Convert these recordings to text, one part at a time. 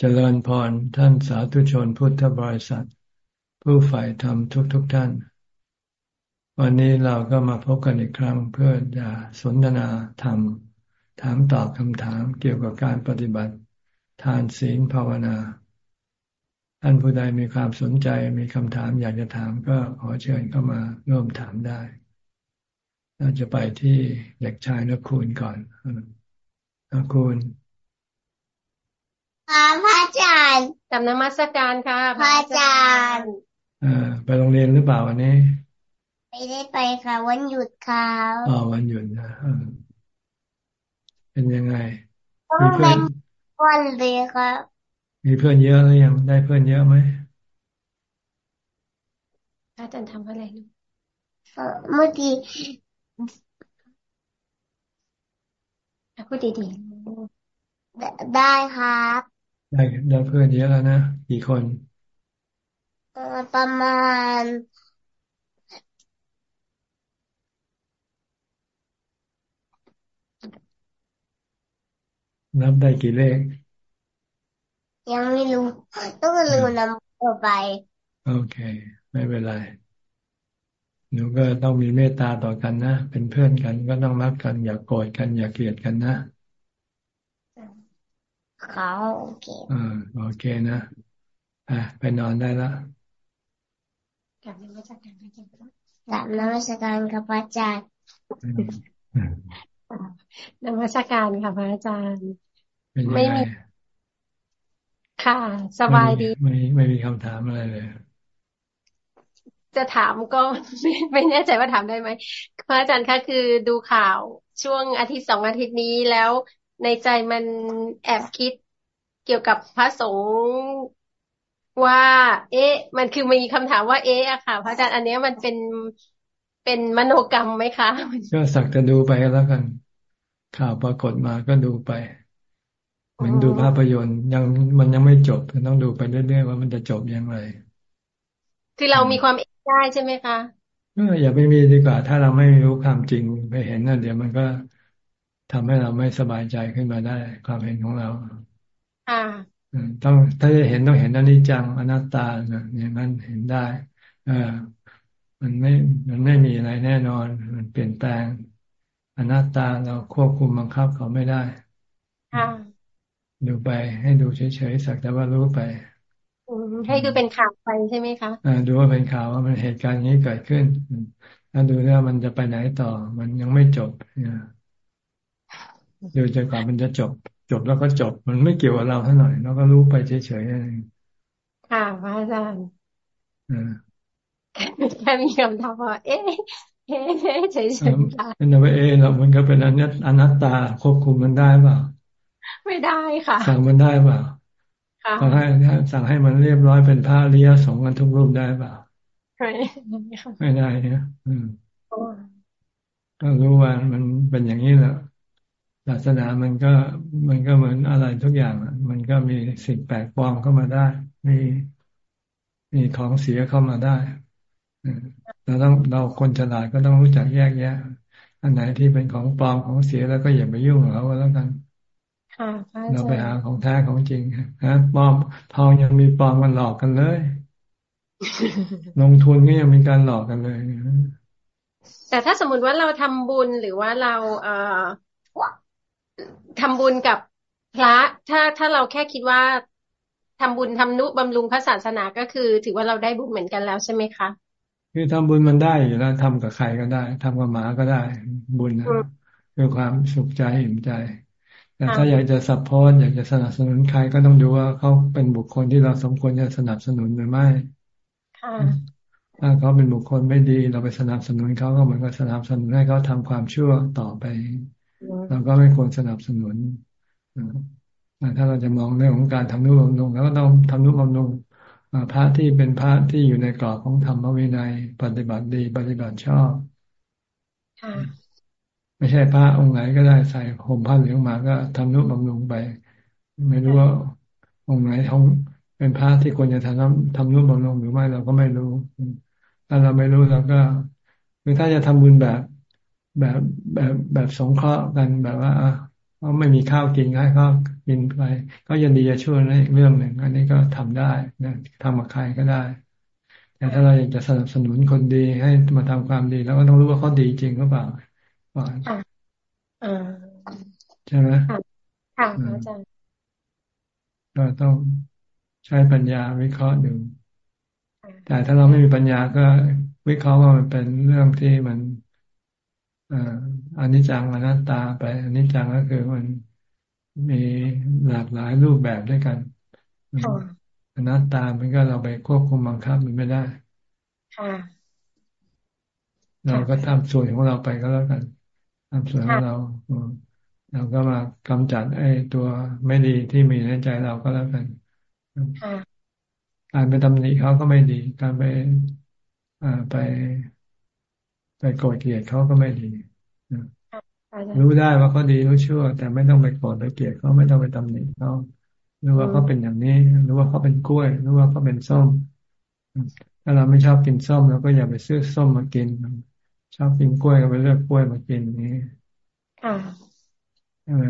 เจริญพรท่านสาธุชนพุทธบริษัท ผู้ฝ่ายธรรมทุกๆทท่าน วันนี้เราก็มาพบกันอีกครั้งเพื่อจะสนทนาธรรม ถามตอบคำถามเกี่ยวกับการปฏิบัติ ทานศีลภาวนา ท่านผู้ใดมีความสนใจมีคำถามอยากจะถามก็ขอเชิญเข้ามาร่วมถามได้ เราจะไปที่เด็กชายนักคุณก่อนนักคุณ ค่ะพระอาจารย์กับนมัสการค่ะ พระอาจารย์อ่าไปโรงเรียนหรือเปล่าวันนี้ ไม่ได้ไปค่ะ วันหยุดค่ะอ๋อวันหยุดนะเป็นยังไงมีเพื่อนวันเลยครับ มีเพื่อนเยอะหรือยังได้เพื่อนเยอะไหมอาจารย์ทำอะไรเมื่อกี้พูดดีๆได้ครับ ได้ได้เพื่อนเยอะแล้วนะกี่คนประมาณนับได้กี่เลข ยังไม่รู้ ต้องลืมนำตัวไป โอเค ไม่เป็นไรหนูก็ต้องมีเมตตาต่อกันนะ เป็นเพื่อนกันก็ต้องรักกัน อย่ากโกรธกัน อย่าเกลียดกันนะ เขาโอเคอ่าโอเคนะอะไปนอนได้ละกลับนมัสการพระอาจารย์กลับนมัสการกับพระอาจารย์นมัสการค่ะพระอาจารย์ ไม่มีค่ะ สบายดี ไม่ไม่มีคำถามอะไรเลย จะถามก็ไม่ไม่แน่ใจว่าถามได้ไหมพระอาจารย์คะคือดูข่าวช่วงอาทิตย์สองอาทิตย์นี้แล้ว ในใจมันแอบคิดเกี่ยวกับพระสงฆ์ว่า เอ๊ะ มันคือมีคำถามว่าเอ๊ะอะค่ะ พระอาจารย์อันนี้มันเป็นเป็นมโนกรรมไหมคะก็สักจะดูไปแล้วกัน ข่าวปรากฏมาก็ดูไป เหมือนดูภาพยนตร์ยังมันยังไม่จบต้องดูไปเรื่อยๆว่ามันจะจบยังไงคือเรามีความเอกได้ใช่ไหมคะเอออย่าไปมีดีกว่า ถ้าเราไม่รู้ความจริงไปเห็นนั่นเดี๋ยวมันก็ ทำให้เราไม่สบายใจขึ้นมาได้ ความเห็นของเราค่ะต้องถ้าจะเห็นต้องเห็นอนิจจังอนัตตานะอย่างนั้นเห็นได้ เออมันไม่มันไม่มีอะไรแน่นอน มันเปลี่ยนแปลงอนัตตาเราควบคุมบังคับเขาไม่ได้ค่ะดูไปให้ดูเฉยๆสักแต่ว่ารู้ไปให้ดูเป็นข่าวไปใช่ไหมคะอ่าดูว่าเป็นข่าวว่ามันเหตุการณ์นี้เกิดขึ้นถ้าดูว่ามันจะไปไหนต่อ มันยังไม่จบเนี่ย ดูจนกว่ามันจะจบ จบแล้วก็จบ มันไม่เกี่ยวกับเราเท่าหน่อยเราก็รู้ไปเฉยๆนั่นเองค่ะพระอาจารย์อ่าแค่มีคำถามว่าเอ๊ะเอ๊ะเฉยๆค่ะเป็นว่าเอ๊ะเรามันก็เป็นอนัตอนัตตาควบคุมมันได้เปล่าไม่ได้ค่ะ สั่งมันได้เปล่าสั่งให้สั่งให้มันเรียบร้อยเป็นพระเรียสงกันทุกรูปได้เปล่าไม่ไม่ได้เนี่ยอืมก็รู้ว่ามันเป็นอย่างนี้แหละ ศาสนามันก็มันก็เหมือนอะไรทุกอย่างมันก็มีสิ่งแปลกปลอมเข้ามาได้ มีมีของเสียเข้ามาได้เราต้องเราคนฉลาดก็ต้องรู้จักแยกแยะ อันไหนที่เป็นของปลอมของเสียแล้วก็อย่าไปยุ่งกับเขาแล้วกันเราไปหาของแท้ของจริงฮะปลอมทองยังมีปลอมกันหลอกกันเลย ลงทุนก็ยังมีการหลอกกันเลยแต่ถ้าสมมติว่าเราทำบุญหรือว่าเราเอ่อ ทำบุญกับพระถ้าถ้าเราแค่คิดว่าทำบุญทำนุบำรุงพระศาสนาก็คือ ถือว่าเราได้บุญเหมือนกันแล้วใช่ไหมคะคือทำบุญมันได้อยู่แล้วทำกับใครก็ได้ทำกับหมาก็ได้ บุญนะคือความสุขใจอิ่มใจ แต่ถ้าอยากจะสัพพอร์ตอยากจะสนับสนุนใครก็ต้องดูว่าเขาเป็นบุคคลที่เราสมควรจะสนับสนุนหรือไม่ถ้าเขาเป็นบุคคลไม่ดี เราไปสนับสนุนเขาก็เหมือนกับสนับสนุนให้เขาทำความชั่วต่อไป เราก็ไม่ควรสนับสนุนถ้าเราจะมองเรื่องของการทำนุบำรุงแล้วก็ต้องทำนุบำรุงพระที่เป็นพระที่อยู่ในกรอบของธรรมวินัย ปฏิบัติดี ปฏิบัติชอบไม่ใช่พระองค์ไหนก็ได้ใส่ห่มผ้าเหลืองมาก็ทำนุบำรุงไป ไม่รู้ว่าองค์ไหนเขาเป็นพระที่ควรจะทำทำนุบำรุงหรือไม่เราก็ไม่รู้ถ้าเราไม่รู้เราก็คือถ้าจะทำบุญแบบ แบบแบบแบบสงเคราะห์กันแบบว่าเขาไม่มีข้าวกินให้เขากินไป ก็ยันดีจะช่วยในเรื่องหนึ่งอันนี้ก็ทำได้นะทำกับใครก็ได้ แต่ถ้าเราอยากจะสนับสนุนคนดีให้มาทำความดีแล้วก็ต้องรู้ว่าเขาดีจริงหรือเปล่าก่อนใช่ไหมค่ะอาจารย์ก็ต้องใช้ปัญญาวิเคราะห์ดูแต่ถ้าเราไม่มีปัญญาก็วิเคราะห์ว่ามันเป็นเรื่องที่มัน อันนี้จังอนัตตาไปอันนี้จังก็คือมันมีหลากหลายรูปแบบด้วยกันอนัตตามันก็เราไปควบคุมบังคับมันไม่ได้เราก็ทำส่วนของเราไปก็แล้วกันทำส่วนของเราเราก็มากำจัดไอ้ตัวไม่ดีที่มีในใจเราก็แล้วกันการไปตำหนิเขาก็ไม่ดี การไปอ่าไป ไปโกรธเกลียดเขาก็ไม่ดีรู้ได้ว่าเขาดีรู้ชั่ว แต่ไม่ต้องไปโกรธไปเกลียดเขาไม่ต้องไปตำหนิเขารู้ว่าเขาเป็นอย่างนี้รู้ว่าเขาเป็นกล้วยรู้ว่าเขาเป็นส้มถ้าเราไม่ชอบกินส้มเราก็อย่าไปซื้อส้มมากิน ชอบกินกล้วยก็ไปเลือกกล้วยมากินนี้ค่ะใช่ไหม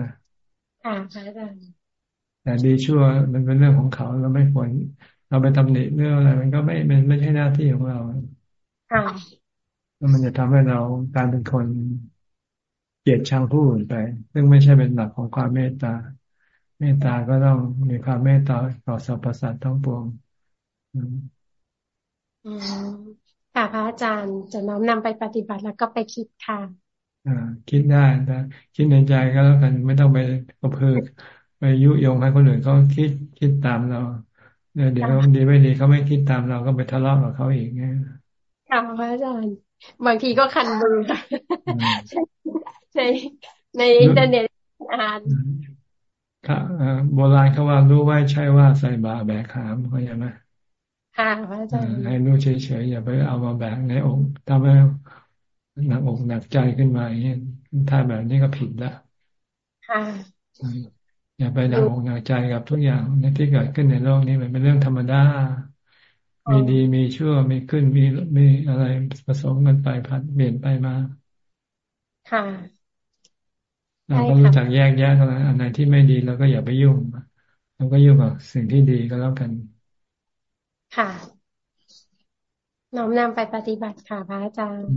ค่ะอาจารย์แต่ดีชั่วมันเป็นเรื่องของเขาเราไม่ควรเราไปตำหนิเรื่องอะไร มันก็ไม่เป็นไม่ใช่หน้าที่ของเราค่ะ แล้วมันจะทำให้เราการเป็นคนเกลียดชังผู้อื่นไป ซึ่งไม่ใช่เป็นหลักของความเมตตา เมตตาก็ต้องมีความเมตตาต่อสรรพสัตว์ทั้งปวงอืมค่ะพระอาจารย์จะน้อมนำไปปฏิบัติแล้วก็ไปคิดค่ะอ่าคิดได้แต่คิดในใจก็แล้วกันไม่ต้องไปกระเพื่อไปยุยงให้คนอื่นเขาคิดคิดตามเราเดี๋ยวเดี๋ยวดีไม่ดีเขาไม่คิดตามเราก็ไปทะเลาะกับเขาอีกไงค่ะพระอาจารย์ บางทีก็คันมือค่ะในในอินเทอร์เน็ตอ่านค่ะโบราณเขาว่ารู้ไว้ใช่ว่าใส่บาแบกขามเขาอย่างไหมค่ะพระอาจารย์ให้รู้เฉยๆอย่าไปเอามาแบกในอกทำให้หนักอกหนักใจขึ้นมาอย่างนี้ถ้าแบบนี้ก็ผิดละค่ะอย่าไปหนักอกหนักใจกับทุกอย่างในที่เกิดขึ้นในโลกนี้มันเป็นเรื่องธรรมดา มีดีมีชั่วมีขึ้นมีมีอะไรผสมกันไปผัดเปลี่ยนไปมา ค่ะเราก็รู้จักแยกแยะกันอันไหนที่ไม่ดีเราก็อย่าไปยุ่งเราก็ยุ่งกับสิ่งที่ดีก็แล้วกัน ค่ะน้อมนำไปปฏิบัติค่ะพระอาจารย์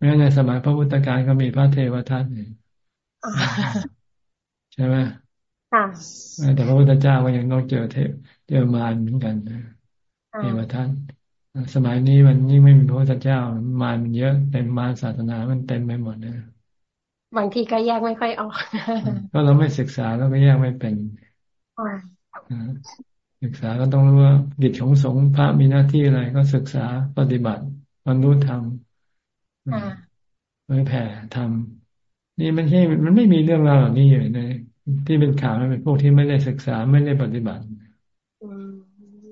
แม้ในสมัยพระพุทธการก็มีพระเทวทัตใช่ไหมค่ะแต่พระพุทธเจ้าก็ยังต้องเจอเทเจอมารเหมือนกัน เทวทัตสมัยนี้มันยิ่งไม่มีพระพุทธเจ้ามารมันเยอะเต็มมารศาสนามันเต็มไปหมดเลยบางทีก็แยกไม่ค่อยออก ก็เราไม่ศึกษาเราก็แยกไม่เป็นศึกษาก็ต้องรู้ว่ากิจของสงฆ์พระมีหน้าที่อะไรก็ศึกษาปฏิบัติบรรลุธรรมเผยแผ่ธรรมนี่มันใช่มันไม่มีเรื่องราวเหล่านี้อยู่ในที่เป็นข่าวมันเป็นพวกที่ไม่ได้ศึกษาไม่ได้ปฏิบัติ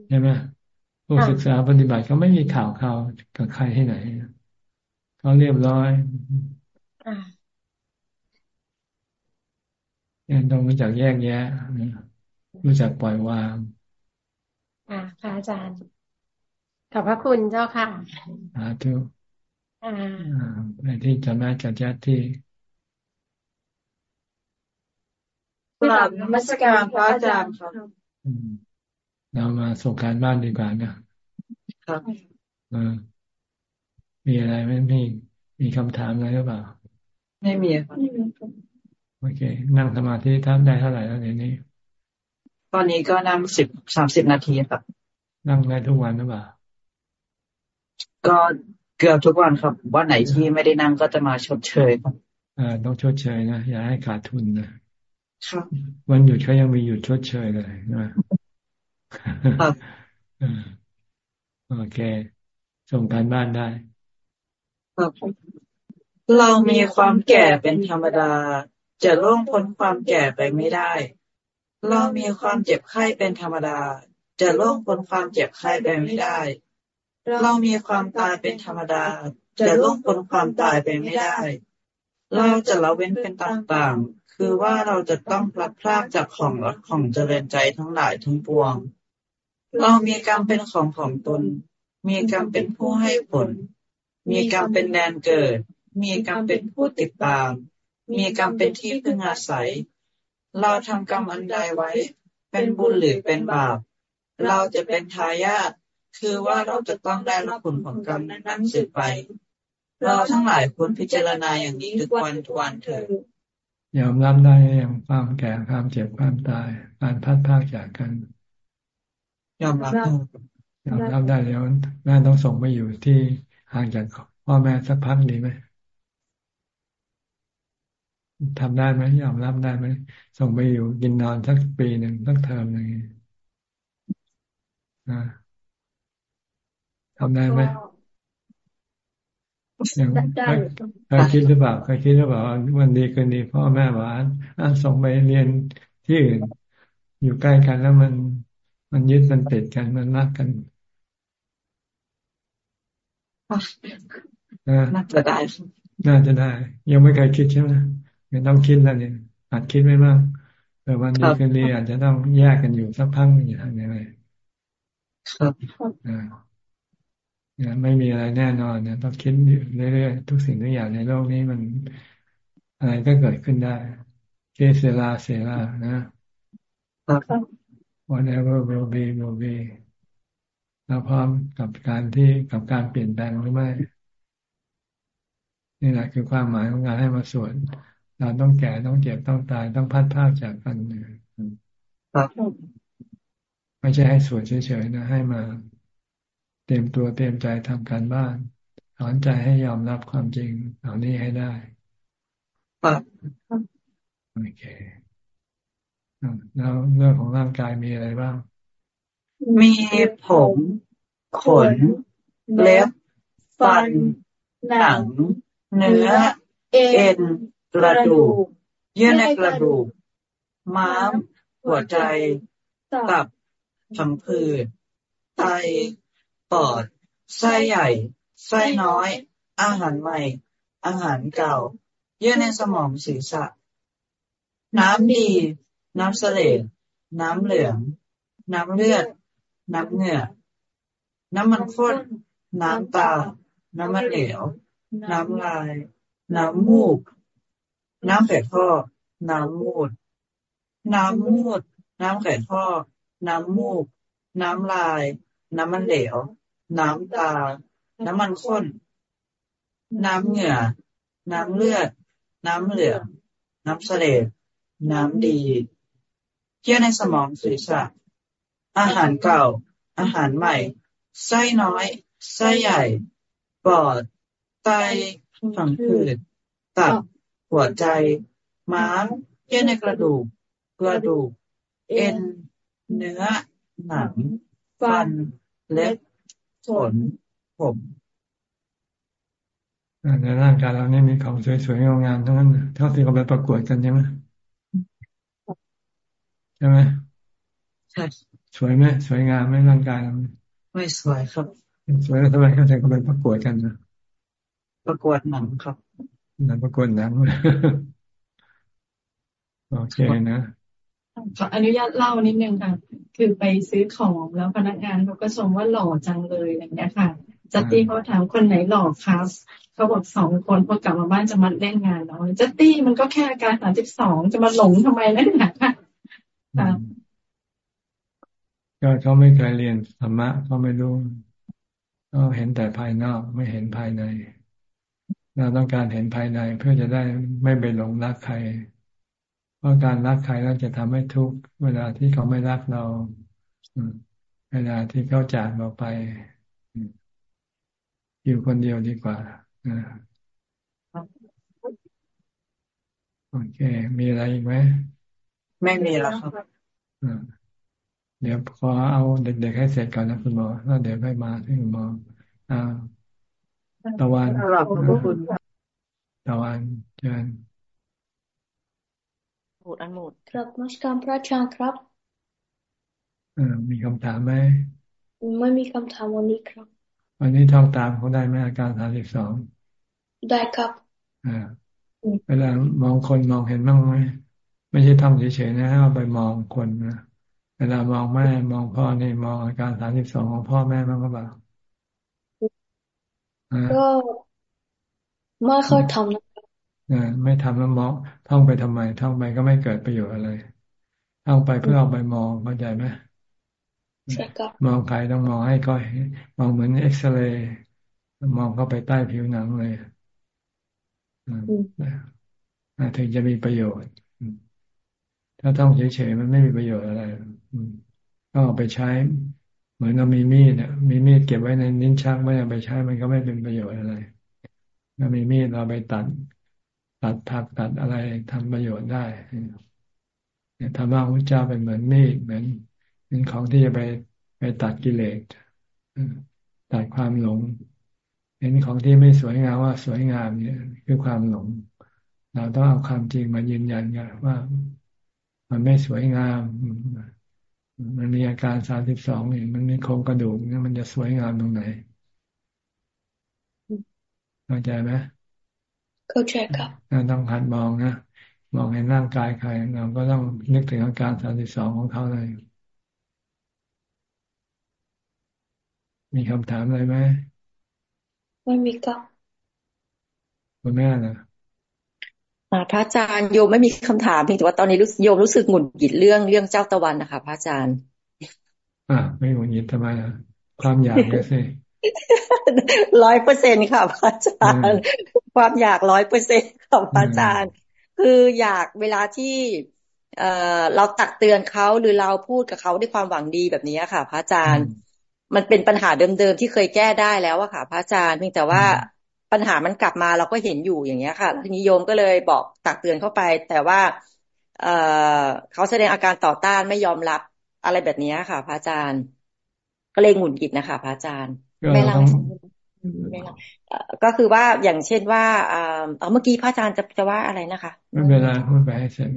ใช่ไหม พวกศึกษาปฏิบัติเขาไม่มีข่าวข่าวกับใครที่ไหนเขาเรียบร้อยยังต้องรู้จักแยกแยะรู้จักปล่อยวางค่ะพระอาจารย์ขอบพระคุณเจ้าค่ะสาธุอ่าไปที่จำแม่จัดจัดที่กราบนมัสการพระอาจารย์ครับเรามาส่งการบ้านดีกว่านะ ครับมีอะไรไหมมีมีคำถามอะไรหรือเปล่า ไม่มีครับโอเค นั่งสมาธิท่านได้เท่าไหร่แล้วเดี๋ยวนี้ ตอนนี้ก็นั่งสิบสามสิบนาทีครับ นั่งได้ทุกวันหรือเปล่า ก็เกือบทุกวันครับ วันไหนที่ไม่ได้นั่งก็จะมาชดเชยครับอ่าต้องชดเชยนะอย่าให้ขาดทุนนะครับวันหยุดเขายังมีหยุดชดเชยเลยนะครับ โอเค ส่งการบ้านได้ครับเรามีความแก่เป็นธรรมดา จะล่วงพ้นความแก่ไปไม่ได้ เรามีความเจ็บไข้เป็นธรรมดา จะล่วงพ้นความเจ็บไข้ไปไม่ได้ เรามีความตายเป็นธรรมดา จะล่วงพ้นความตายไปไม่ได้ เราจะละเว้นเป็นต่างๆ คือว่าเราจะต้องพลัดพรากจากของรักของเจริญใจทั้งหลายทั้งปวง เรามีกรรมเป็นของของตน มีกรรมเป็นผู้ให้ผล มีกรรมเป็นแดนเกิด มีกรรมเป็นผู้ติดตาม มีกรรมเป็นที่พึ่งอาศัย เราทำกรรมอันใดไว้ เป็นบุญหรือเป็นบาป เราจะเป็นทายาทคือว่าเราจะต้องได้รับผลของกรรมนั้นสืบไป เราทั้งหลายควรพิจารณาอย่างนี้ทุกวันทุกวันเถิดยอมรับได้อย่างความแก่ความเจ็บความตายการพัดพากจากกัน ยอมรับยอมรับได้แล้วแม่ต้องส่งไปอยู่ที่ห่างจากพ่อแม่สักพักดีไหมทำได้ไหมยอมรับได้ไหมส่งไปอยู่กินนอนสักปีหนึ่งสักเทอมหนึ่งอ่าทำได้ไหมยังได้เคยคิดหรือเปล่าเคยคิดหรือเปล่าว่าวันดีคืนดีพ่อแม่บอกว่าอะส่งไปเรียนที่อื่นอยู่ใกล้กันแล้วมัน มันยึดมันติดกันมันรักกันนะน่าจะได้ น่าจะได้ ยังไม่เคยคิดใช่ไหมยังต้องคิดแล้วเนี่ยอาจคิดไม่มากแต่วันดีคืนดีอาจจะต้องแยกกันอยู่สักพักหนึ่งอย่างนี้เลยครับอ่าเนี่ยไม่มีอะไรแน่นอนเนี่ยต้องคิดอยู่เรื่อยๆทุกสิ่งทุกอย่างในโลกนี้มันอะไรก็เกิดขึ้นได้ เคเซลาเซลานะครับ whatever will be will be เราพร้อมกับการที่กับการเปลี่ยนแปลงหรือไม่ นี่แหละคือความหมายของการให้มาสวดเราต้องแก่ต้องเจ็บต้องตายต้องพัดพรากจากกันครับไม่ใช่ให้สวดเฉยๆนะ ให้มา เตรียมตัวเตรียมใจทำการบ้านสอนใจให้ยอมรับความจริงเหล่านี้ให้ได้ครับโอเค แล้วเรื่องของร่างกายมีอะไรบ้าง มีผม ขน เล็บ ฟัน หนัง เนื้อ เอ็น กระดูก เยื่อในกระดูก ม้าม หัวใจ ตับผังผืดไต ปอด ไส้ใหญ่ ไส้น้อย อาหารใหม่ อาหารเก่า เยื่อในสมองศีรษะ น้ำดี น้ำเสลดน้ำเหลือง น้ำเลือด น้ำเหงื่อ น้ำมันข้น น้ำตา น้ำมันเหลว น้ำลาย น้ำมูก น้ำไข่ข้อน้ำมูด น้ำมูด น้ำไข่ข้อน้ำมูก น้ำลาย น้ำมันเหลว น้ำตา น้ำมันข้น น้ำเหงื่อ น้ำเลือด น้ำเหลือง น้ำเสลดน้ำดี เยื่อในสมองศีรษะ อาหารเก่า อาหารใหม่ ไส้น้อย ไส้ใหญ่ ปอด ไตผังผืด ตับ หัวใจ ม้ามเยื่อในกระดูก กระดูก เอ็น เนื้อ หนัง ฟัน เล็บ ขน ผมอ่าในร่างกายเรานี่มีของสวยๆงามๆทั้งนั้นเท่าที่เขาไปประกวดกันใช่ไหม ช่ไหมใช่สวยไหมสวยงามไหมร่างกายเราไม่สวยครับ สวยแล้วทำไมเขาถึงเขาไปประกวดกันนะประกวดหนังครับหนังประกวดหนังโอเคนะขออนุญาตเล่านิดนึงค่ะ คือไปซื้อของแล้วพนักงานเขาก็ชมว่าหล่อจังเลยอย่างเงี้ยค่ะจัตตี้เขาถามคนไหนหล่อครับเขาบอกสองคนพอกลับมาบ้านจะมาเล่นงานแล้วจัตตี้มันก็แค่อาการสามสิบสองจะมาหลงทำไมนั่นหนาค่ะค่ะ ก็เขาไม่เคยเรียนธรรมะเขาไม่รู้เขาเห็นแต่ภายนอกไม่เห็นภายใน เราต้องการเห็นภายในเพื่อจะได้ไม่ไปหลงรักใคร เพราะการรักใครแล้วจะทำให้ทุกข์เวลาที่เขาไม่รักเราอืมเวลาที่เขาจากเราไปอืมอยู่คนเดียวดีกว่าอ่าโอเค มีอะไรอีกไหม ไม่มีแล้วครับอ่าเดี๋ยวขอเอาเด็กๆให้เสร็จก่อนนะคุณหมอแล้วเดี๋ยวค่อยมาที่คุณหมออ่าตะวันขอบพระคุณตะวันเชิญหมดอันหมดครับนมัสการพระอาจารย์ครับเออมีคำถามไหมไม่มีคำถามวันนี้ครับ วันนี้ท่องตามเขาได้ไหมอาการสามสิบสองได้ครับอ่าเวลามองคนมองเห็นบ้างไหม ไม่ใช่ท่องเฉยๆนะให้เอาไปมองคนนะเวลามองแม่มองพ่อนี่มองอาการสามสิบสองของพ่อแม่บ้างก็เปล่าอ่าก็ไม่ค่อยทำนะครับไม่ทำแล้วมองท่องไปทำไมท่องไปก็ไม่เกิดประโยชน์อะไรท่องไปเพื่อเอาไปมองเข้าใจไหมใช่ครับมองใครต้องมองให้ก็มองเหมือนเอ็กซเรย์มองเข้าไปใต้ผิวหนังเลยถึงจะมีประโยชน์ ถ้าต้องเฉยๆมันไม่มีประโยชน์อะไรต้องเอาไปใช้ เหมือนเรามีมีดเนี่ยมีมีดเก็บไว้ในนิ้นชักไม่เอาไปใช้มันก็ไม่เป็นประโยชน์อะไรถ้ามีมีดเราไปตัด ตัดผักตัดอะไรทำประโยชน์ได้เนี่ยธรรมะพระเจ้าเป็นเหมือนมีดเหมือนเป็นของที่จะไปไปตัดกิเลสตัดความหลง เห็นของที่ไม่สวยงามว่าสวยงามเนี่ย คือความหลง เราต้องเอาความจริงมายืนยันกันว่า มันไม่สวยงาม มันมีอาการสามสิบสองเห็นมันมีโครงกระดูกเนี่ยมันจะสวยงามตรงไหนเข้าใจไหมเข้าใจครับต้องหัดมองนะมองเห็นร่างกายใครเราก็ต้องนึกถึงอาการสามสิบสองของเขาเลย มีคำถามอะไรไหมไม่มีครับคุณแม่นะ พระอาจารย์โยมไม่มีคำถามเพียงแต่ว่าตอนนี้โยมรู้สึกหงุดหงิดเรื่องเรื่องเจ้าตะวันนะคะพระอาจารย์ อ่า ไม่หงุดหงิดทำไมอะความอยากก็สิร้อยเปอร์เซ็นค่ะพระอาจารย์ ความอยากร้อยเปอร์เซ็นค่ะพระอาจารย์ คืออยากเวลาที่เอ่อเราตักเตือนเขาหรือเราพูดกับเขาด้วยความหวังดีแบบนี้ค่ะ พระอาจารย์ มันเป็นปัญหาเดิมๆที่เคยแก้ได้แล้วอะค่ะ พระอาจารย์เพียงแต่ว่า ปัญหามันกลับมาเราก็เห็นอยู่อย่างเงี้ยค่ะทีนี้โยมก็เลยบอกตักเตือนเข้าไป แต่ว่า เออเขาแสดงอาการต่อต้านไม่ยอมรับอะไรแบบนี้ค่ะ พระอาจารย์ ก็เลยหงุดหงิดนะคะ พระอาจารย์ไม่เล่าไม่เล่าก็คือว่าอย่างเช่นว่าเออเมื่อกี้พระอาจารย์จะจะว่าอะไรนะคะไม่เป็นไรพูดไปให้เสร็จ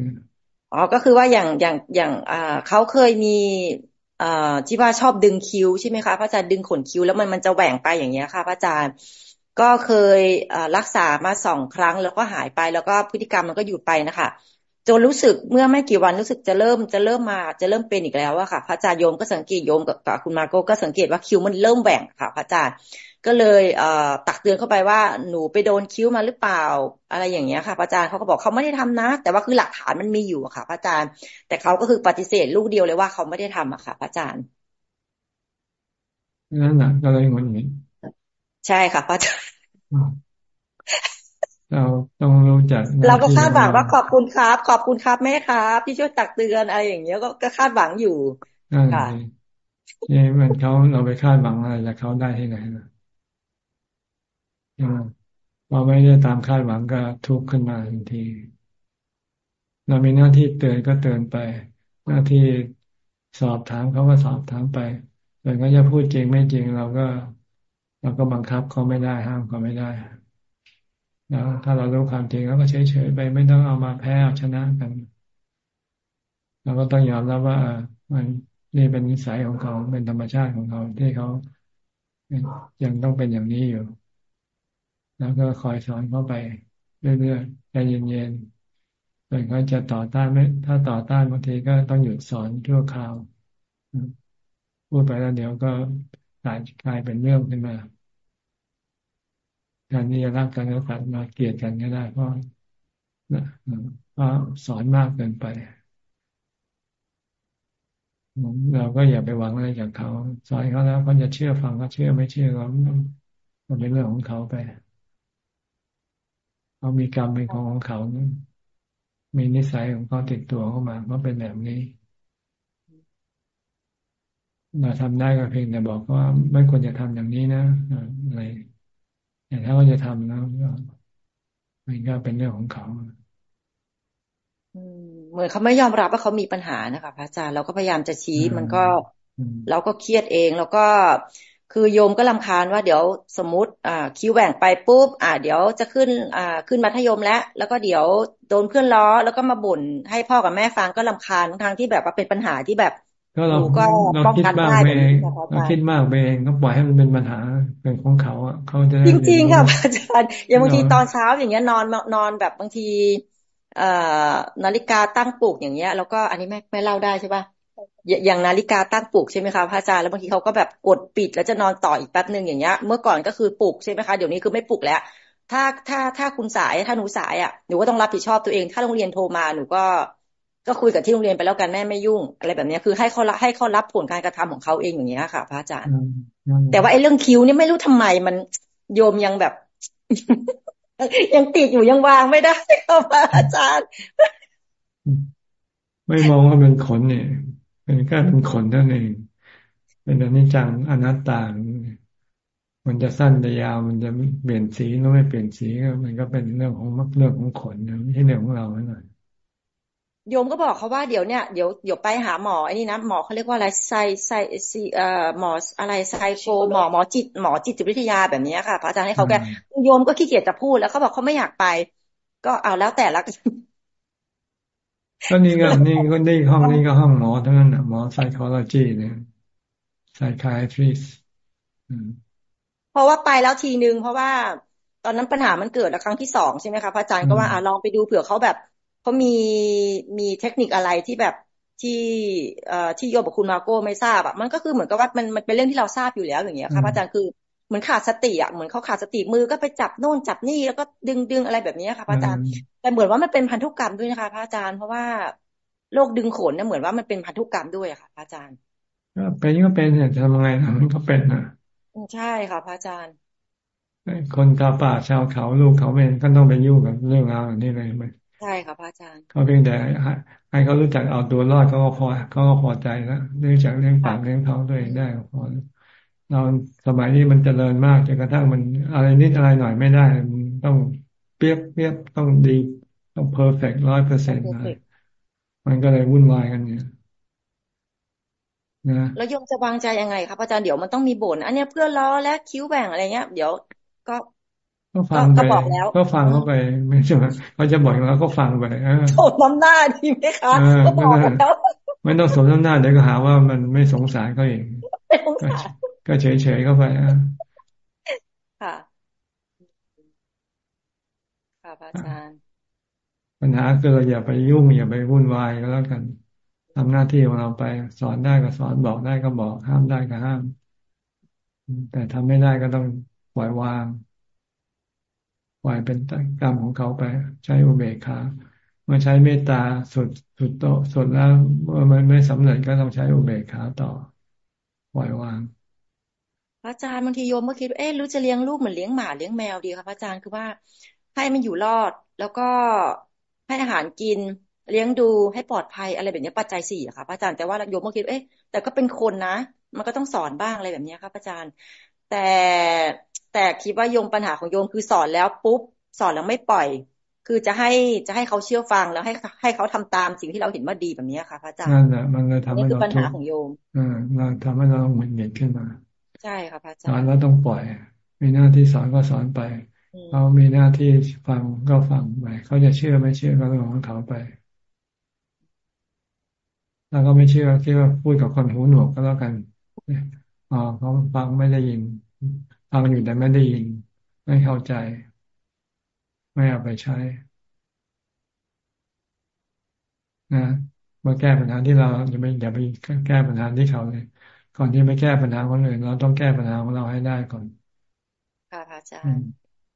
อ๋อก็คือว่าอย่างอย่างอย่างอ่าเขาเคยมีอ่าที่ว่าชอบดึงคิ้วใช่ไหมคะพระอาจารย์ดึงขนคิ้วแล้วมันมันจะแหว่งไปอย่างเงี้ยค่ะพระอาจารย์ ก็เคยรักษามาสองครั้งแล้วก็หายไปแล้วก็พฤติกรรมมันก็หยุดไปนะคะจนรู้สึกเมื่อไม่กี่วันรู้สึกจะเริ่มจะเริ่มมาจะเริ่มเป็นอีกแล้วอะค่ะ พระอาจารย์โยมก็สังเกตโยมกับคุณมาโกก็สังเกตว่าคิ้วมันเริ่มแหว่งค่ะ พระอาจารย์ก็เลยเอ่อตักเตือนเข้าไปว่าหนูไปโดนคิ้วมาหรือเปล่า อะไรอย่างเงี้ยค่ะ พระอาจารย์เขาก็บอกเขาไม่ได้ทำนะ แต่ว่าคือหลักฐานมันมีอยู่ค่ะ พระอาจารย์ แต่เขาก็คือปฏิเสธลูกเดียวเลยว่าเขาไม่ได้ทำอะค่ะ พระอาจารย์นั่นแหละก็เลยงงอย่างนี้ ใช่ค่ะพระอาจารย์เราต้องรู้จักเราก็คาดหวังว่าขอบคุณครับ ขอบคุณครับแม่ครับที่ช่วยตักเตือนอะไรอย่างเงี้ยก็ก็คาดหวังอยู่ค่ะนี่มันเขาเราไปคาดหวังอะไรจากเขาได้ที่ไหนนะพอไม่ได้ตามคาดหวังก็ทุกข์ขึ้นมาทันที เรามีหน้าที่เตือนก็เตือนไป หน้าที่สอบถามเขาก็สอบถามไปแต่ก็จะพูดจริงไม่จริงเราก็ เราก็บังคับเขาไม่ได้ห้ามเขาไม่ได้แล้วถ้าเรารู้ความจริงเราก็เฉยๆไป ไม่ต้องเอามาแพ้เอาชนะกันเราก็ต้องยอมรับว่ามันนี่เป็นนิสัยของเขาเป็นธรรมชาติของเขาที่เขายังต้องเป็นอย่างนี้อยู่ แล้วก็คอยสอนเขาไปเรื่อยๆใจเย็นๆส่วนเขาจะต่อต้านไม่ถ้าต่อต้านบางทีก็ต้องหยุดสอนชั่วคราวพูดไปแล้วเดี๋ยวก็กลายกลายเป็นเรื่องขึ้นมา การที่จะรักกันแล้วกันมาเกลียดกันก็ได้ เพราะเพราะสอนมากเกินไปเราก็อย่าไปหวังอะไรจากเขาสอนเขาแล้วเขาจะเชื่อฟังก็เชื่อไม่เชื่อก็มันเป็นเรื่องของเขาไปเขามีกรรมเป็นของของเขามีนิสัยของเขาติดตัวเข้ามาว่าเป็นแบบนี้เราทำได้ก็เพียงแต่บอกว่าไม่ควรจะทำอย่างนี้นะอะไร แต่ถ้าเขาจะทำแล้วมันก็เป็นเรื่องของเขาเหมือนเขาไม่ยอมรับว่าเขามีปัญหานะคะพระอาจารย์เราก็พยายามจะชี้มันก็เราก็เครียดเองแล้วก็คือโยมก็ลำคาญว่าเดี๋ยวสมมติอ่าคิวแหว่งไปปุ๊บอ่าเดี๋ยวจะขึ้นอ่าขึ้นมัธยมแล้ว แล้วก็เดี๋ยวโดนเพื่อนล้อ แล้วก็มาบ่นให้พ่อกับแม่ฟังก็ลำคาญทางที่แบบว่าเป็นปัญหาที่แบบ ก็เราก็ป้องกันได้เองเราคิดมากไปเองก็ปล่อยให้มันเป็นปัญหาเป็นของเขาอะเขาจะจริงๆค่ะอาจารย์อย่างบางทีตอนเช้าอย่างเงี้ยนอนนอนแบบบางที เอ่อนาฬิกาตั้งปลุกอย่างเงี้ย แล้วก็อันนี้ไม่ไม่เล่าได้ใช่ป่ะอย่างนาฬิกาตั้งปลุกใช่ไหมคะพระอาจารย์แล้วบางทีเขาก็แบบกดปิดแล้วจะนอนต่ออีกแป๊บหนึ่งอย่างเงี้ย เมื่อก่อนก็คือปลุกใช่ไหมคะเดี๋ยวนี้คือไม่ปลุกแล้ว ถ้าถ้าถ้าคุณสายถ้าหนูสายอะหนูก็ต้องรับผิดชอบตัวเอง ถ้าโรงเรียนโทรมาหนูก็ ก็คุยกับที่โรงเรียนไปแล้วกันแม่ไม่ยุ่ง อะไรแบบนี้คือให้เขาให้เขารับผลการกระทำของเขาเองอย่างเงี้ยค่ะพระอาจารย์ แต่ว่าไอ้เรื่องคิ้วนี่ไม่รู้ทำไมมันโยมยังแบบ ยังติดอยู่ยังวางไม่ได้ค่ะพระอาจารย์ ไม่มองว่าเป็นขนเนี่ยเป็นแค่เป็นขนเท่านั้นเองเป็นอนิจจังอนัตตา มันจะสั้นจะยาว มันจะเปลี่ยนสีหรือไม่เปลี่ยนสีก็มันก็เป็นเรื่องของเรื่องของขนนะไม่ใช่เรื่องของเราหน่อย โยมก็บอกเขาว่าเดี๋ยวเนี่ยเดี๋ยวเดี๋ยวไปหาหมอไอ้นี่นะหมอเขาเรียกว่าอะไรไซไซซีเอ่อหมออะไรไซโคหมอหมอจิตหมอจิตวิทยาแบบนี้ค่ะพระอาจารย์ให้เขาแกโยมก็ขี้เกียจจะพูดแล้วเขาบอกเขาไม่อยากไป ก็เอาแล้วแต่ละก็นี่ก็นี่ก็นี่ห้องนี้ก็ห้องหมอทั้งนั้นหมอไซคลอจีเนี่ยไซคายทริสเพราะว่าไปแล้วทีนึงเพราะว่าตอนนั้นปัญหามันเกิดแล้วครั้งที่สองใช่ไหมคะพระอาจารย์ก็ว่าอ่าลองไปดูเผื่อเขาแบบ เขามีมีเทคนิคอะไรที่แบบที่เอ่อที่โยมกับคุณมาโก้ไม่ทราบอะมันก็คือเหมือนกับว่ามันมันเป็นเรื่องที่เราทราบอยู่แล้วอย่างเงี้ยค่ะพระอาจารย์คือเหมือนขาดสติอะเหมือนเขาขาดสติมือก็ไปจับโน่นจับนี่แล้วก็ดึงดึงอะไรแบบนี้ค่ะพระอาจารย์แต่เหมือนว่ามันเป็นพันธุกรรมด้วยนะคะ พระอาจารย์เพราะว่าโรคดึงขนเนี่ยเหมือนว่ามันเป็นพันธุกรรมด้วยค่ะพระอาจารย์ก็เป็นก็เป็นเนี่ยจะทำยังไงมันก็เป็นนะใช่ค่ะพระอาจารย์ คนชาวป่าชาวเขาลูกเขาเป็นก็ต้องไปยุ่งกับเรื่องราวนี้เลยไหม ใช่ค่ะพระอาจารย์เขาเพียงแต่ให้เขารู้จักเอาตัวรอดเขาก็พอเขาก็พอใจแล้วเนื่องจากเลี้ยงปากเลี้ยงท้องตัวเองได้พอเราสมัยนี้มันเจริญมากจนกระทั่งมันอะไรนิดอะไรหน่อยไม่ได้ต้องเปียบเปียบต้องดีต้อง perfect ร้อยเปอร์เซ็นต์นะมันก็เลยวุ่นวายกันเนี่ยนะแล้วยมจะวางใจยังไงครับอาจารย์เดี๋ยวมันต้องมีบ่นอันนี้เพื่อล้อและคิ้วแบ่งอะไรเงี้ย เดี๋ยวก็ ก็ฟังไปก็ฟังเข้าไป ไม่ใช่ไหมเขาจะบอกแล้วก็ฟังไปสมน้ำหน้าดีไหมคะก็บอกแล้วไม่ต้องสมน้ำหน้าเดี๋ยวก็หาว่ามันไม่สงสารเขาเองก็เฉยเฉยเข้าไปอะค่ะค่ะอาจารย์ปัญหาคือเราอย่าไปยุ่งอย่าไปวุ่นวายก็แล้วกันทำหน้าที่ของเราไป สอนได้ก็สอนบอกได้ก็บอก ห้ามได้ก็ห้าม แต่ทำไม่ได้ก็ต้องปล่อยวาง ปล่อยเป็นกรรมของเขาไป ใช้อุเบกขาเมื่อใช้เมตตาสุดสุดโตสุดแล้วเมื่อมันไม่สำเร็จก็ต้องใช้อุเบกขาต่อปล่อยวางพระอาจารย์บางทีโยมก็คิดเอ๊ะรู้จะเลี้ยงลูกเหมือนเลี้ยงหมาเลี้ยงแมวดีครับอาจารย์คือว่าให้มันอยู่รอด แล้วก็ให้อาหารกินเลี้ยงดูให้ปลอดภัยอะไรแบบนี้ปัจจัยสี่อะค่ะอาจารย์แต่ว่าโยมก็คิดเอ๊ะแต่ก็เป็นคนนะ มันก็ต้องสอนบ้างอะไรแบบนี้ครับอาจารย์ แต่ แต่คิดว่าโยมปัญหาของโยมคือสอนแล้วปุ๊บสอนแล้วไม่ปล่อย คือจะให้จะให้เขาเชื่อฟังแล้วให้ให้เขาทำตามสิ่งที่เราเห็นว่าดีแบบนี้ค่ะพระอาจารย์นั่นแหละมันเลยทำให้เราปัญหาของโยมอ่าเราทำให้เราหงุดหงิดขึ้นมา ใช่ค่ะพระอาจารย์สอนแล้วต้องปล่อย มีหน้าที่สอนก็สอนไปเขามีหน้าที่ฟังก็ฟังไปเขาจะเชื่อไม่เชื่อก็เรื่องของเขาไปแล้วก็ไม่เชื่อคิดว่าพูดกับคนหูหนวกก็แล้วกันอ๋อเขาฟังไม่ได้ยิน ฟังอยู่แต่ไม่ได้ยิน ไม่เข้าใจ ไม่เอาไปใช้ นะมาแก้ปัญหาที่เราอย่าไปอย่าไปแก้ปัญหาที่เขาเลยก่อนที่ไปแก้ปัญหาคนอื่นเราต้องแก้ปัญหาของเราให้ได้ก่อนค่ะอาจารย์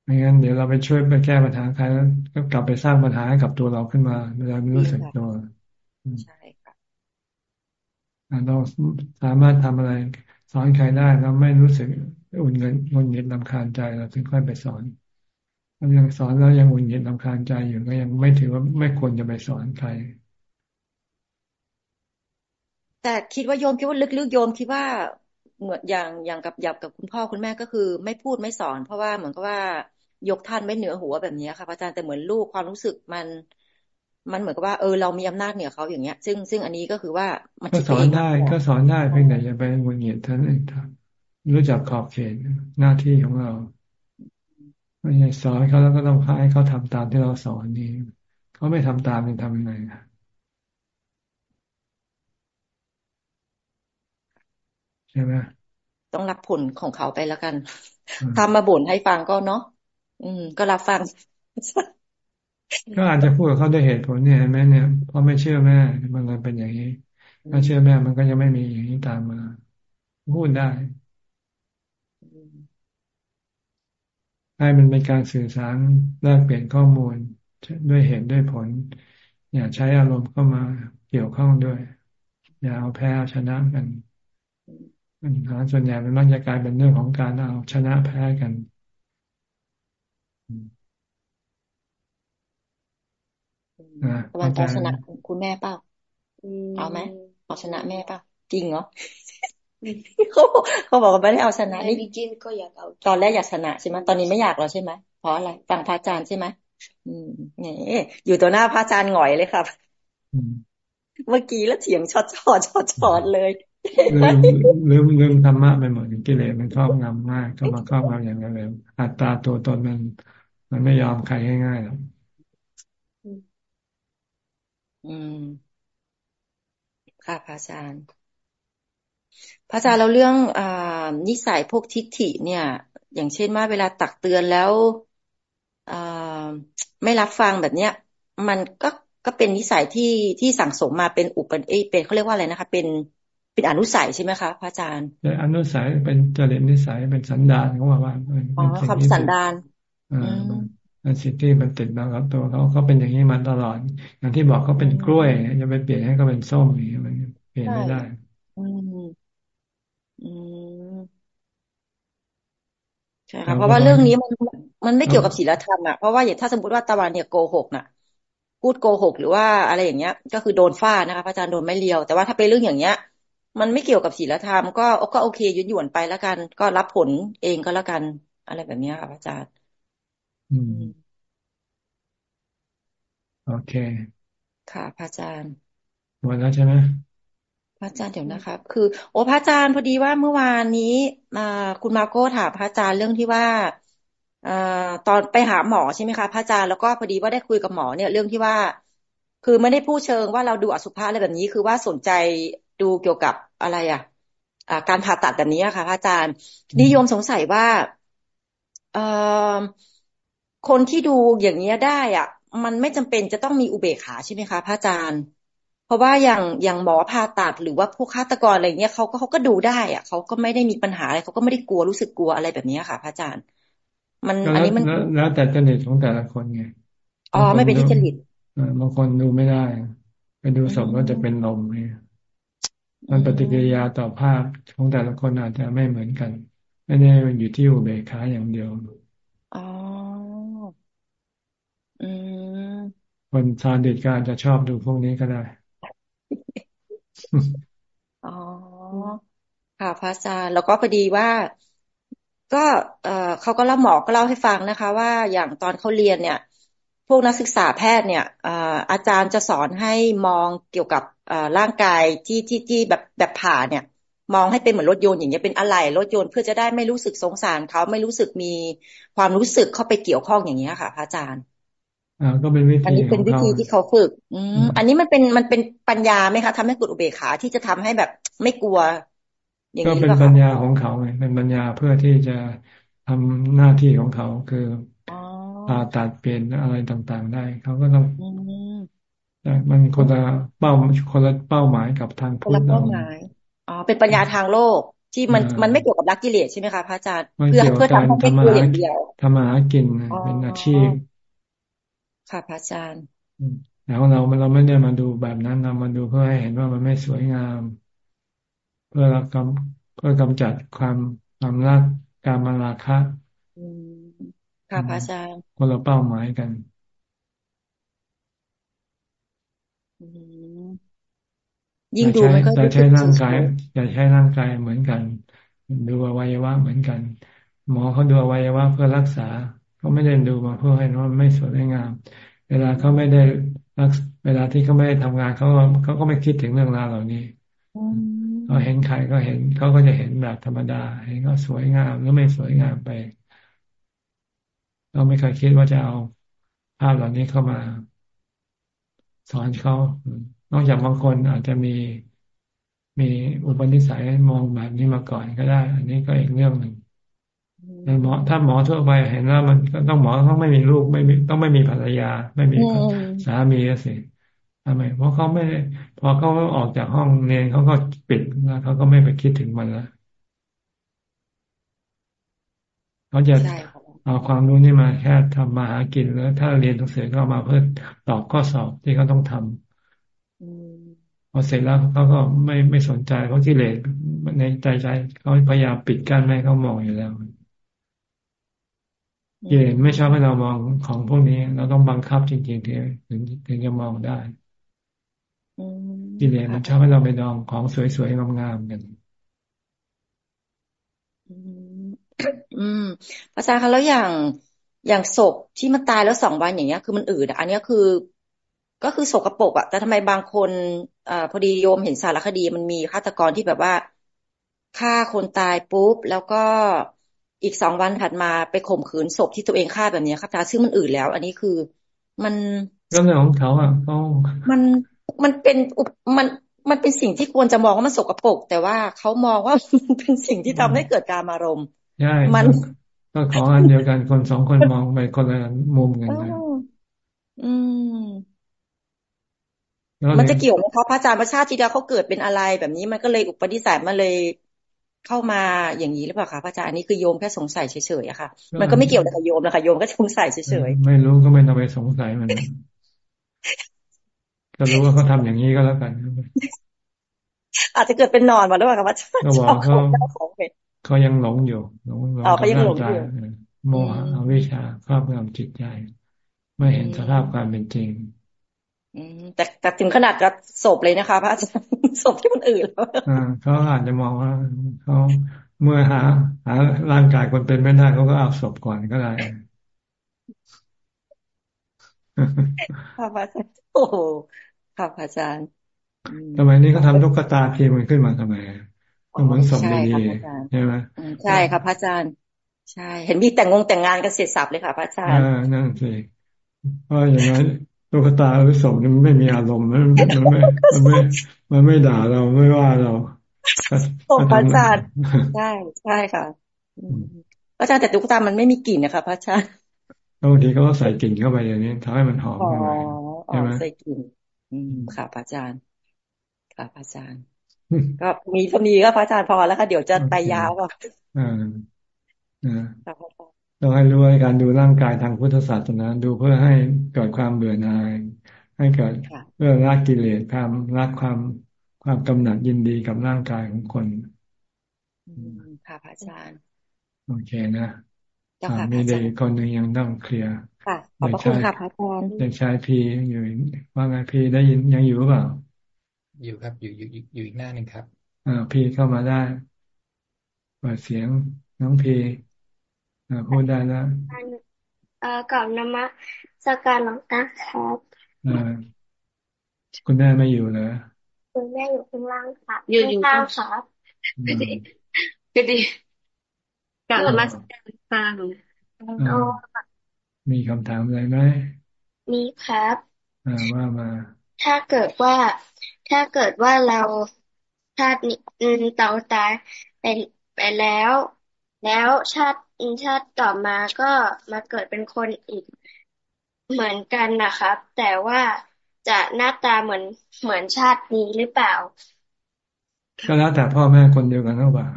ไม่งั้นเดี๋ยวเราไปช่วยไปแก้ปัญหาใครแล้วก็กลับไปสร้างปัญหาให้กับตัวเราขึ้นมาเวลาไม่รู้สึกตัวใช่ค่ะเราสามารถทำอะไรสอนใครได้แล้วไม่รู้สึก อุ่นเงินงุนเงินลำคาญใจเราถึงค่อยไปสอนถ้ายังสอนแล้วยังอุ่นเงินลำคาญใจอยู่ก็ยังไม่ถือว่าไม่ควรจะไปสอนใครแต่คิดว่าโยมคิดว่าลึกๆโยมคิดว่าเหมือนอย่างอย่างกับหยับกับคุณพ่อคุณแม่ก็คือ ไม่พูดไม่สอน เพราะว่าเหมือนกับว่ายกท่านไม่เหนือหัวแบบนี้ค่ะอาจารย์แต่เหมือนลูกความรู้สึกมัน มันเหมือนกับว่าเออเรามีอำนาจเหนือเขาอย่างเงี้ย ซึ่งซึ่งอันนี้ก็คือว่ามันก็สอนได้ก็สอนได้เพียงแต่อย่าไปงุนเงียท่านเองรู้ จักขอบเขตหน้าที่ของเราไม่ใช่สอนเขาแล้วก็ต้องให้เขาทำตามที่เราสอนนี่เขาไม่ทำตามจะทำยังไงใช่ไหมต้องรับผลของเขาไปแล้วกันทำมาบ่นให้ฟังก็เนาะอืม ก็รับฟัง ก็อาจจะพูดกับเขาด้วยเหตุผลเนี่ยแม่เนี่ยเพราะไม่เชื่อแม่มันเลยเป็นอย่างนี้ถ้าเชื่อแม่มันก็จะไม่มีอย่างนี้ตามมา พูดได้ ให้มันเป็นการสื่อสารแลกเปลี่ยนข้อมูลด้วยเหตุด้วยผล อย่าใช้อารมณ์เข้ามาเกี่ยวข้องด้วย อย่าเอาแพ้เอาชนะกันปัญหาส่วนใหญ่มันมักจะกลายเป็นเรื่องของการเอาชนะแพ้กันนะตะวันจะชนะคุณแม่เปล่าเอาไหมเอาชนะแม่เปล่าจริงเหรอ เขาเขาบอกว่าไม่ได้เอาชนะนี่จริงก็อยากเอา ตอนแรกอยากชนะใช่ไหมตอนนี้ไม่อยากแล้วใช่ไหมเพราะอะไรฟังพระอาจารย์ใช่ไหมอืมนี่อยู่ตัวหน้าพระอาจารย์หงอยเลยครับเมื่อกี้แล้วเถียงช็อตช็อตช็อตช็อตเลยลืมลืมลืมธรรมะไปหมดกิเลสมันครอบงำมากก็มาครอบงำอย่างนั้นเลยอัตตาตัวตนมัน มันไม่ยอมใครง่ายๆหรอกอืมค่ะพระอาจารย์ พระอาจารย์เราเรื่องอ่านิสัยพวกทิฏฐิเนี่ย อย่างเช่นว่าเวลาตักเตือนแล้วอ่าไม่รับฟังแบบเนี้ย มันก็ก็เป็นนิสัยที่ที่สั่งสมมาเป็นอุปเอเป็นเขาเรียกว่าอะไรนะคะ เป็นเป็นอนุสัยใช่ไหมคะพระอาจารย์เป็นอนุสัยเป็นจริตนิสัยเป็นสันดานเขาว่าว่าอ๋อความสันดานอ่าเป็นสิ่งที่มันติดมากับตัวเขาเขาเป็นอย่างนี้มาตลอด อย่างที่บอกเขาเป็นกล้วยจะไปเปลี่ยนให้เขาเป็นส้มอย่างนี้มันเปลี่ยนไม่ได้ อืมอืม ใช่ค่ะเพราะว่าเรื่องนี้มันมันไม่เกี่ยวกับศีลธรรมอะเพราะว่าอย่างถ้าสมมติว่าตะวันเนี่ยโกหกน่ะ พูดโกหก หรือว่าอะไรอย่างเงี้ย ก็คือโดนฟาดนะคะพระอาจารย์โดนไม่เลียว แต่ว่าถ้าเป็นเรื่องอย่างเงี้ย มันไม่เกี่ยวกับศีลธรรมก็ก็โอเคยุ่นหยวนไปแล้วกัน ก็รับผลเองก็แล้วกัน อะไรแบบนี้ค่ะพระอาจารย์อืมโอเค ค่ะพระอาจารย์หมดแล้วใช่ไหม พระอาจารย์เดี๋ยวนะครับคือ โอ้พระอาจารย์พอดีว่าเมื่อวานนี้คุณมาโก้ถามพระอาจารย์เรื่องที่ว่าอตอนไปหาหมอใช่ไหมคะพระอาจารย์แล้วก็พอดีว่าได้คุยกับหมอเนี่ยเรื่องที่ว่า คือไม่ได้พูดเชิงว่าเราดูอสุภะอะไรแบบนี้ คือว่าสนใจดูเกี่ยวกับอะไรอะการผ่าตัดแบบนี้ค่ะพระอาจารย์นิยมสงสัยว่าเอคนที่ดูอย่างเนี้ยได้อะ มันไม่จำเป็นจะต้องมีอุเบกขาใช่ไหมคะพระอาจารย์ ราะว่าอย่างอย่างหมอผ่าตัดหรือว่าพวกฆาตกรอะไรเงี้ยเขาก็เขาก็ดูได้อะเขาก็ไม่ได้มีปัญหาอะไรเขาก็ไม่ได้กลัวรู้สึกกลัวอะไรแบบนี้ค่ะพระอาจารย์ มันอันนี้มันแล้วแต่จริตของแต่ละคนไงอ๋อไม่เป็นที่จริตบางคนดูไม่ได้ ไปดูศพก็จะเป็นลมเนี่ยมันปฏิกิริยาต่อภาพของแต่ละคนอาจจะไม่เหมือนกันไม่ได้อยู่ที่อุเบกขาอย่างเดียวอ๋ออืมคนซาดิสก็อาจจะชอบดูพวกนี้ก็ได้ อ๋อ ค่ะพระอาจารย์แล้วก็พอดีว่าก็เออเขาก็เล่าหมอก็เล่าให้ฟังนะคะ ว่าอย่างตอนเขาเรียนเนี่ย พวกนักศึกษาแพทย์เนี่ยอาจารย์จะสอนให้มองเกี่ยวกับร่างกายที่ที่ที่แบบแบบผ่าเนี่ย มองให้เป็นเหมือนรถยนต์อย่างเงี้ยเป็นอะไหล่รถยนต์เพื่อจะได้ไม่รู้สึกสงสารเขาไม่รู้สึกมีความรู้สึกเข้าไปเกี่ยวข้องอย่างเงี้ยค่ะพระอาจารย์ อ่าก็เป็นวิธีอันนี้เป็นวิธีที่เขาฝึก อืมอันนี้มันเป็นมันเป็นปัญญาไหมคะทำให้กุดอุเบกขาที่จะทำให้แบบไม่กลัวอย่างนี้ก็เป็นปัญญาของเขาไงเป็นปัญญาเพื่อที่จะทำหน้าที่ของเขาคือผ่าตัดเปลี่ยนอะไรต่างๆ ได้เขาก็ต้องแต่มันคนละเป้าคนละเป้าหมายกับทางพุทธเป้าหมายอ๋อเป็นปัญญาทางโลกที่มันมันไม่เกี่ยวกับรักกิเลสใช่ไหมคะพระอาจารย์เพื่อเพื่อทำให้ไม่กลัวอย่างเดียวทำมาหากินเป็นอาชีพ ค่ะพระอาจารย์แล้วเราเราไม่ได้มาดูแบบนั้นเรามาดูเพื่อให้เห็นว่ามันไม่สวยงาม เพื่อเรากำเพื่อกำจัดความความรักการมาราคะค่ะพระอาจารย์คนละเป้าหมายกันยิ่งดูมันก็จะใช้ร่างกายจะใช้ร่างกายเหมือนกัน ดูอวัยวะเหมือนกัน หมอเขาดูอวัยวะเพื่อรักษา เขาไม่ได้ดูมาเพื่อให้มันไม่สวยงาม เวลาเขาไม่ได้รักเวลาที่เขาไม่ได้ทำงานเขาเขาก็ไม่คิดถึงเรื่องราวเหล่านี้เขาเห็นใครก็เห็นเขาก็จะเห็นแบบธรรมดาเห็นก็สวยงามหรือไม่สวยงามไป เราไม่เคยคิดว่าจะเอาภาพเหล่านี้เข้ามา สอนเขานอกจากบางคนอาจจะมีมีอุปนิสัยมองแบบนี้มาก่อนก็ได้ อันนี้ก็อีกเรื่องหนึ่ง หมอถ้าหมอทั่วไปเห็นว่ามันก็ต้องหมอต้องไม่มีลูกไม่มีต้องไม่มีภรรยา ไม่มีสามีสิทำไม เพราะเขาไม่ พอเขาออกจากห้องเรียนเขาก็ปิดแล้วเขาก็ไม่ไปคิดถึงมันแล้วเขาจะเอาความรู้นี่มาแค่ทำมาหากินแล้ว ถ้าเรียนหนังสือก็เอามาเพื่อตอบข้อสอบที่เขาต้องทำอืมพอเสร็จแล้วเขาก็ไม่ไม่สนใจเพราะกิเลสในใจใจเขาพยายามปิดกั้นไม่ให้เขามองอยู่แล้วกิ เลสไม่ชอบให้เรามองของพวกนี้ เราต้องบังคับจริงๆถึงถึงถึงจะมองได้อืมกิเลสมันชอบให้เราไปดองของสวยๆงามๆกันอืมอืมพระอาจารย์คะแล้วอย่างอย่างศพที่มันตายแล้วสองวันอย่างเงี้ย คือมันอืดอะอันเนี้ยคือ ก็คือสกปรกอะแต่ทำไมบางคนอ่าพอดีโยมเห็นสารคดีมันมีฆาตกรที่แบบว่าฆ่าคนตายปุ๊บแล้วก็ อีกสองวันถัดมาไปข่มขืนศพที่ตัวเองฆ่าแบบเนี้ยครับอาจารย์ซึ่งมันอืดแล้ว อันนี้คือมันก็เรื่องของเขาอะเขามันมันเป็นอุปมันมันเป็นสิ่งที่ควรจะมองว่ามันสกปรกแต่ว่าเขามองว่ามันเป็นสิ่งที่ทำให้เกิดการอารมณ์ใช่มันก็ของอันเดียวกันคนสองคนมองไปคนละมุมกันเอนะออืมแล้วมันเนี่จะยเกี่ยวไหมคะพระอาจารย์พระชาติที่แล้วเขาเกิดเป็นอะไรแบบนี้มันก็เลยอุปนิสัยมันเลย เข้ามาอย่างนี้หรือเปล่าคะพระอาจารย์อันนี้คือโยมแค่สงสัยเฉยๆอะค่ะ มันก็ไม่เกี่ยวกับโยมนะคะโยมก็สงสัยเฉยไม่รู้ก็ไม่ต้องไปสงสัยมันก็รู้ว่าเขาทำอย่างนี้ก็แล้วกันๆอาจจะเกิดเป็นนอนมาหรือเปล่าคะพระอาจารย์ก็บอกเจ้าขเขาองเจ้าของเป็นเขายังหลงอยู่หลงหลงอ๋อกับเขายังร่าหลงงกาอยยู่เออโมอืหะมอวิชชาครอบงำจิตใจ ไม่อืเห็นสภาพความมเป็นจริงอืม แต่แต่ถึงขนาดกับศพเลยนะคะพระอาจารย์ศพที่มันอืดแล้วอ่าเขาอาจจะมองว่าเขาเมื่อหา หาร่างกายคนเป็นไม่ได้เขาก็เอาศพก่อนก็ได้ค่ะพระอาจารย์โอ้โหค่ะพระอาจารย์อืมทำไมนี่เขาทำตุ๊กตาพิมพ์มันขึ้นมาทำไมอ๋ก็อเหมือนศพใช่ดีค่ะพระอาจารย์ๆใช่ไหมอืมใช่ค่ะพระอาจารย์ใช่ เห็นมีแต่งงงแต่งงานกันเสร็จสับเลยค่ะพระอาจาอ่ารย์นั่นสิเพราะอย่างนั้น ตุ๊กตาหรือศพนี่มันไม่มีอารมณ์มันมันไม่มันไม่มันไม่ด่าเราไม่ว่าเราก็โอ้ก็พระทำอาจารย์ใช่ใช่ค่ะอืมพระอาจารย์แต่ตุ๊กตามันไม่มีกลิ่นนะคะพระอาจารย์บางทีเขาก็ใส่กลิ่นเข้าไปอย่างนี้ทำให้มันหอมอ๋อขึ้นมาอ๋อใช่ไหมใส่กลิ่นอืมค่ะพระอาจารย์ค่ะพระอาจารย์ก็มีเท่านี้ก็พระอาจารย์พอแล้วค่ะเดี๋ยวจะโอไปเคยาวค่ะอ่าอ่าค่ะพระอาจารย์ ต้องให้รู้ว่าการดูร่างกายทางพุทธศาสนาดูเพื่อให้เกิดความเบื่อหน่าย ให้เกิดค่ะเพื่อละกิเลสความละความความกำหนัดยินดีกับร่างกายของคนอืมค่ะพระอาจารย์โอเคนะเจ้าอ่าค่ะพมีระอาเด็จากรอีย์กคนหนึ่งยังต้องเคลียร์ค่ะขอบเด็พกระคุณชายค่ะพระอาจารย์เด็กชายพีอยู่ว่าไงพีได้ยินยังอยู่หรือเปล่า อยู่ครับ อยู่อยู่อยู่อยู่อีกหน้าหนึ่งครับอ่าพีเข้ามาได้เปิดเสียงน้องพีอ่า พูดได้แล้วเอ่อกับนมัสการหลวงตาครับอ่าคุณแม่ไม่อยู่เหรอคุณแม่อยู่ข้างล่างครับอยู่อยู่ข้าค่ะงๆครับอืมก็ดีกราบนอ่ามัสการค่ะอ่าโอ้มีคำถามอะไรไหมมีครับอ่าว่ามา ถ้าเกิดว่า ถ้าเกิดว่าเราชาตินี้อืมเราตายไปไปแล้ว แล้วชาติอืมชาติต่อมาก็มาเกิดเป็นคนอีกเหมือนกันนะครับ แต่ว่าจะหน้าตาเหมือนเหมือนชาตินี้หรือเปล่า ก็แล้วแต่พ่อแม่คนเดียวกันหรือเปล่า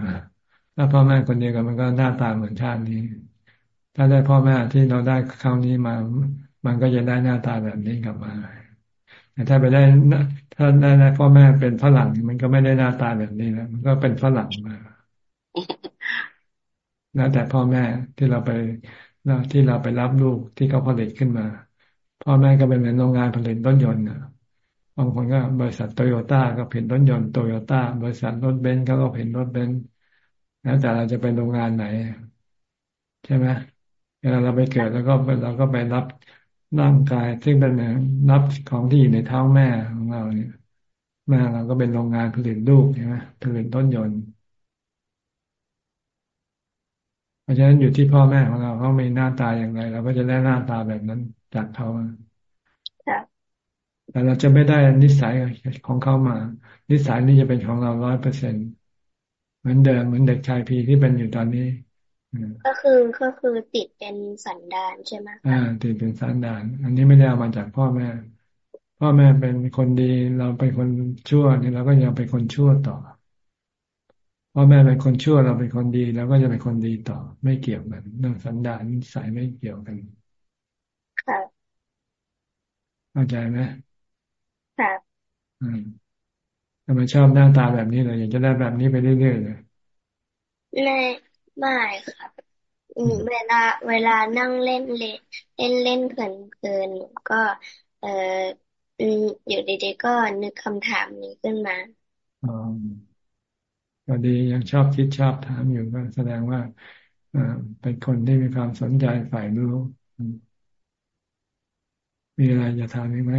ถ้าพ่อแม่คนเดียวกันมันก็หน้าตาเหมือนชาตินี้ ถ้าได้พ่อแม่ที่เราได้คราวนี้มา มันก็จะได้หน้าตาแบบนี้กลับมาแต่ถ้าไปได้ถ้าได้ได้พ่อแม่เป็นฝรั่งมันก็ไม่ได้หน้าตาแบบนี้แล้วมันก็เป็นฝรั่งมา แล้วแต่พ่อแม่ที่เราไปที่เราไปรับลูกที่เขาผลิตขึ้นมา พ่อแม่ก็เป็นเหมือนโรงงานผลิตรถยนต์นะบางคนก็บริษัทโตโยต้าก็ผลิตรถยนต์โตโยต้าบริษัทรถเบนซ์เขาก็ผลิตรถเบนซ์แล้วแต่เราจะเป็นโรงงานไหน ใช่ไหมเวลาเราไปเกิดแล้วก็เราก็ไปรับร่างกายซึ่งเป็นเหมือนรับของที่อยู่ในท้องแม่ของเราเนี่ยแม่เราก็เป็นโรงงานผลิตลูกใช่ไหมผลิตรถยนต์ เพราะฉะนั้นอยู่ที่พ่อแม่ของเราเขามีหน้าตาอย่างไรเราก็จะได้หน้าตาแบบนั้นจากเขาครับแต่เราจะไม่ได้นิสัยของเขามา นิสัยนี่จะเป็นของเราร้อยเปอร์เซ็นต์เหมือนเดิมเหมือนเด็กชายพีที่เป็นอยู่ตอนนี้อืมก็คือก็คือติดเป็นสันดานใช่ไหมคอ่ารับติดเป็นสันดาน อันนี้ไม่ได้เอามาจากพ่อแม่ พ่อแม่เป็นคนดีเราเป็นคนชั่วนี่เราก็ยังเป็นคนชั่วต่อ พ่อแม่เป็นคนชั่วเราเป็นคนดีเราก็จะเป็นคนดีต่อ ไม่เกี่ยวกันเรื่องสันดานนิสัยไม่เกี่ยวกันค่ะเข้าใจไหมค่ะอืมทำไมชอบหน้าตาแบบนี้เลยอยากจะได้แบบนี้ไปเรื่อยๆเลยไม่ไม่ครับเวลา เวลานั่งเล่นเล่นเล่นเล่นเพลินเพลินก็ เอออยู่ดีๆก็นึกคำถามนี้ขึ้นมาอ๋อ ก็ดียังชอบคิดชอบถามอยู่ก็แสดงว่าเป็นคนที่มีความสนใจฝ่ายรู้ มีอะไรจะถามอีกไหม